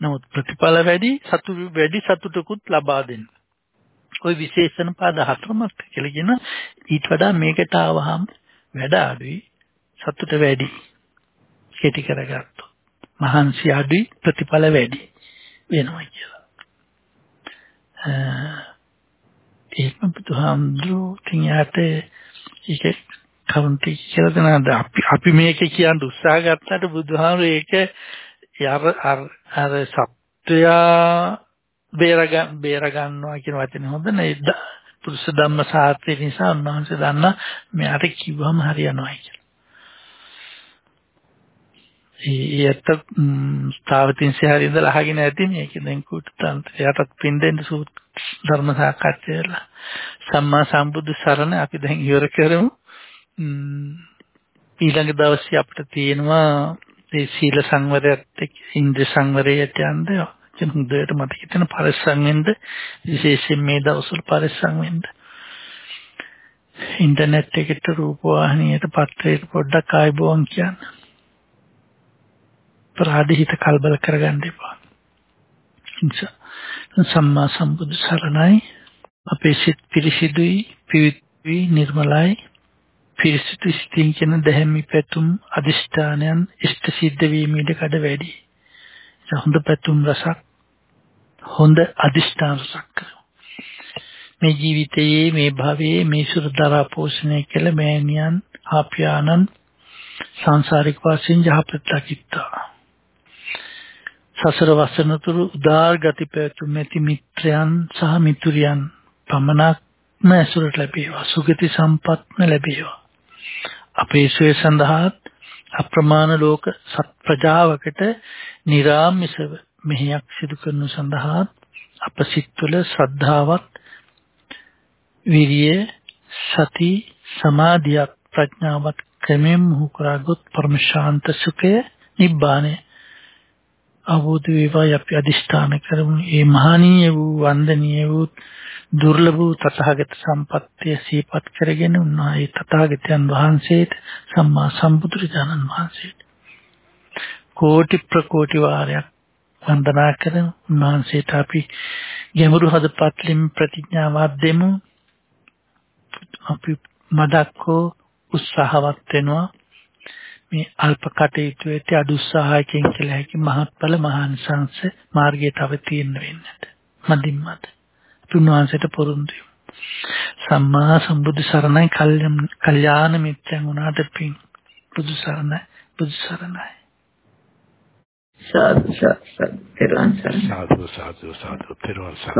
නමුත් ප්‍රතිඵල වැඩි සතුටු වැඩි සතුටකුත් ලබා දෙන්න. ওই විශේෂණ පද හතරමක් කියලා කියන ඊට වඩා මේකට ආවහම වැඩ අඩුයි සතුට වැඩි කෙටි කරගත්තා මහන්සි අඩුයි ප්‍රතිඵල වැඩි වෙනවා කියලා. ඒක බුදුහාමුදුරු තියාට ඒක කවුන්ටි කියලා දෙනාද අපි අපි මේක කියන්න උත්සාහ ගත්තට බුදුහාමුදුරු ඒක යර අර අර සත්‍යයා බේරගන්න බේරගන්නවා කියන වචනේ හොඳ නේද? පුරුෂ ධම්ම සාත්‍ය නිසා උන්වහන්සේ දන්නා මෙයාට කිව්වම හරියනවා කියලා. ඒත් ස්ථාවතින්සේ හරි ඉඳලා අහගෙන ඇති මේක දැන් කුට තන්ත්‍රයටත් පින් දෙන්න සූත් ධර්ම සාකච්ඡාවල සම්මා සම්බුදු සරණ අපි දැන් ඉවර කරමු. ඊළඟ දවසේ අපිට තියෙනවා ඒ සීල සංවරයත් එක්ක ඉන්ද්‍ර සංවරයට යන්න. කියන හොඳට මතක හිටින පරිස්සම් වෙන්න. විශේෂයෙන් මේ දවස්වල පරිස්සම් වෙන්න. ඉන්ටර්නෙට් එකට රූපවාහිනියට පත්‍රයට පොඩ්ඩක් ආයිබෝන් කියන්නේ. ප්‍රාදහිත කලබල කරගන්න එපා. සම්මා සම්බුදු සරණයි අපේ සිත් පිරිසිදුයි පිවිතුයි නිර්මලයි පිරිසිදු සිතින් කියන දැහැමි පැතුම් අදිෂ්ඨානයන් ඉෂ්ට සිද්ධ වීමේද කඩ වැඩි. හොඳ පැතුම් රසක් හොඳ අදිෂ්ඨාන රසක් කරමු. මේ ජීවිතයේ මේ භවයේ මේ සුරදරා පෝෂණය කළ මෑණියන් ආප්‍යානන් සංසාරික වශයෙන් යහපත් ලකිත්තා. සසර වසනතුරු උදාර ගති පැතුම් ඇති මිත්‍රයන් සහ මිතුරියන් පමණක්ම ඇසුරට ලැබේවා. සුගති සම්පත්ම ලැබේවා. අපේ ශ්‍රේ සඳහාත් අප්‍රමාණ ලෝක සත් ප්‍රජාවකට निराமிසව මෙහෙයක් සිදු කරනු සඳහාත් අප සිත් තුළ ශ්‍රද්ධාවත් විරිය සති සමාධියක් ප්‍රඥාවත් ක්‍රමෙන් මුහු කරගොත් පරම ශාන්ත සුඛය නිබ්බානය අවබෝධ වේවායි අපි අදිෂ්ඨාන කරමු. මේ මහණීය වූ වන්දනීය වූ දුර්ලභ වූ තථාගත සම්පත්තිය සීපත් කරගෙන උන්වහන්සේ තථාගතයන් වහන්සේට සම්මා සම්බුදුරජාණන් වහන්සේට කෝටි ප්‍රකෝටි වාරයක් වන්දනා කරන උන්වහන්සේට අපි ගැඹුරු හදපත්ලින් ප්‍රතිඥාවක් දෙමු. අපි මදක්කෝ උත්සාහවත් වෙනවා මේ අල්ප කටයුතු ඇති අදුස්සහායකින් කියලා හැකි මහත්ඵල මහානිසංස මාර්ගයේ තව තියෙන්න වෙන්නට. මදින් මත. තුන්වංශයට පොරුන්දු. සම්මා සම්බුදු සරණයි කල්යාණ මිත්‍යං වුණාට පිං. බුදු සරණයි බුදු සරණයි. සාදු සාදු සාදු පෙරවන් සරණයි. සාදු සාදු සාදු පෙරවන් සරණයි.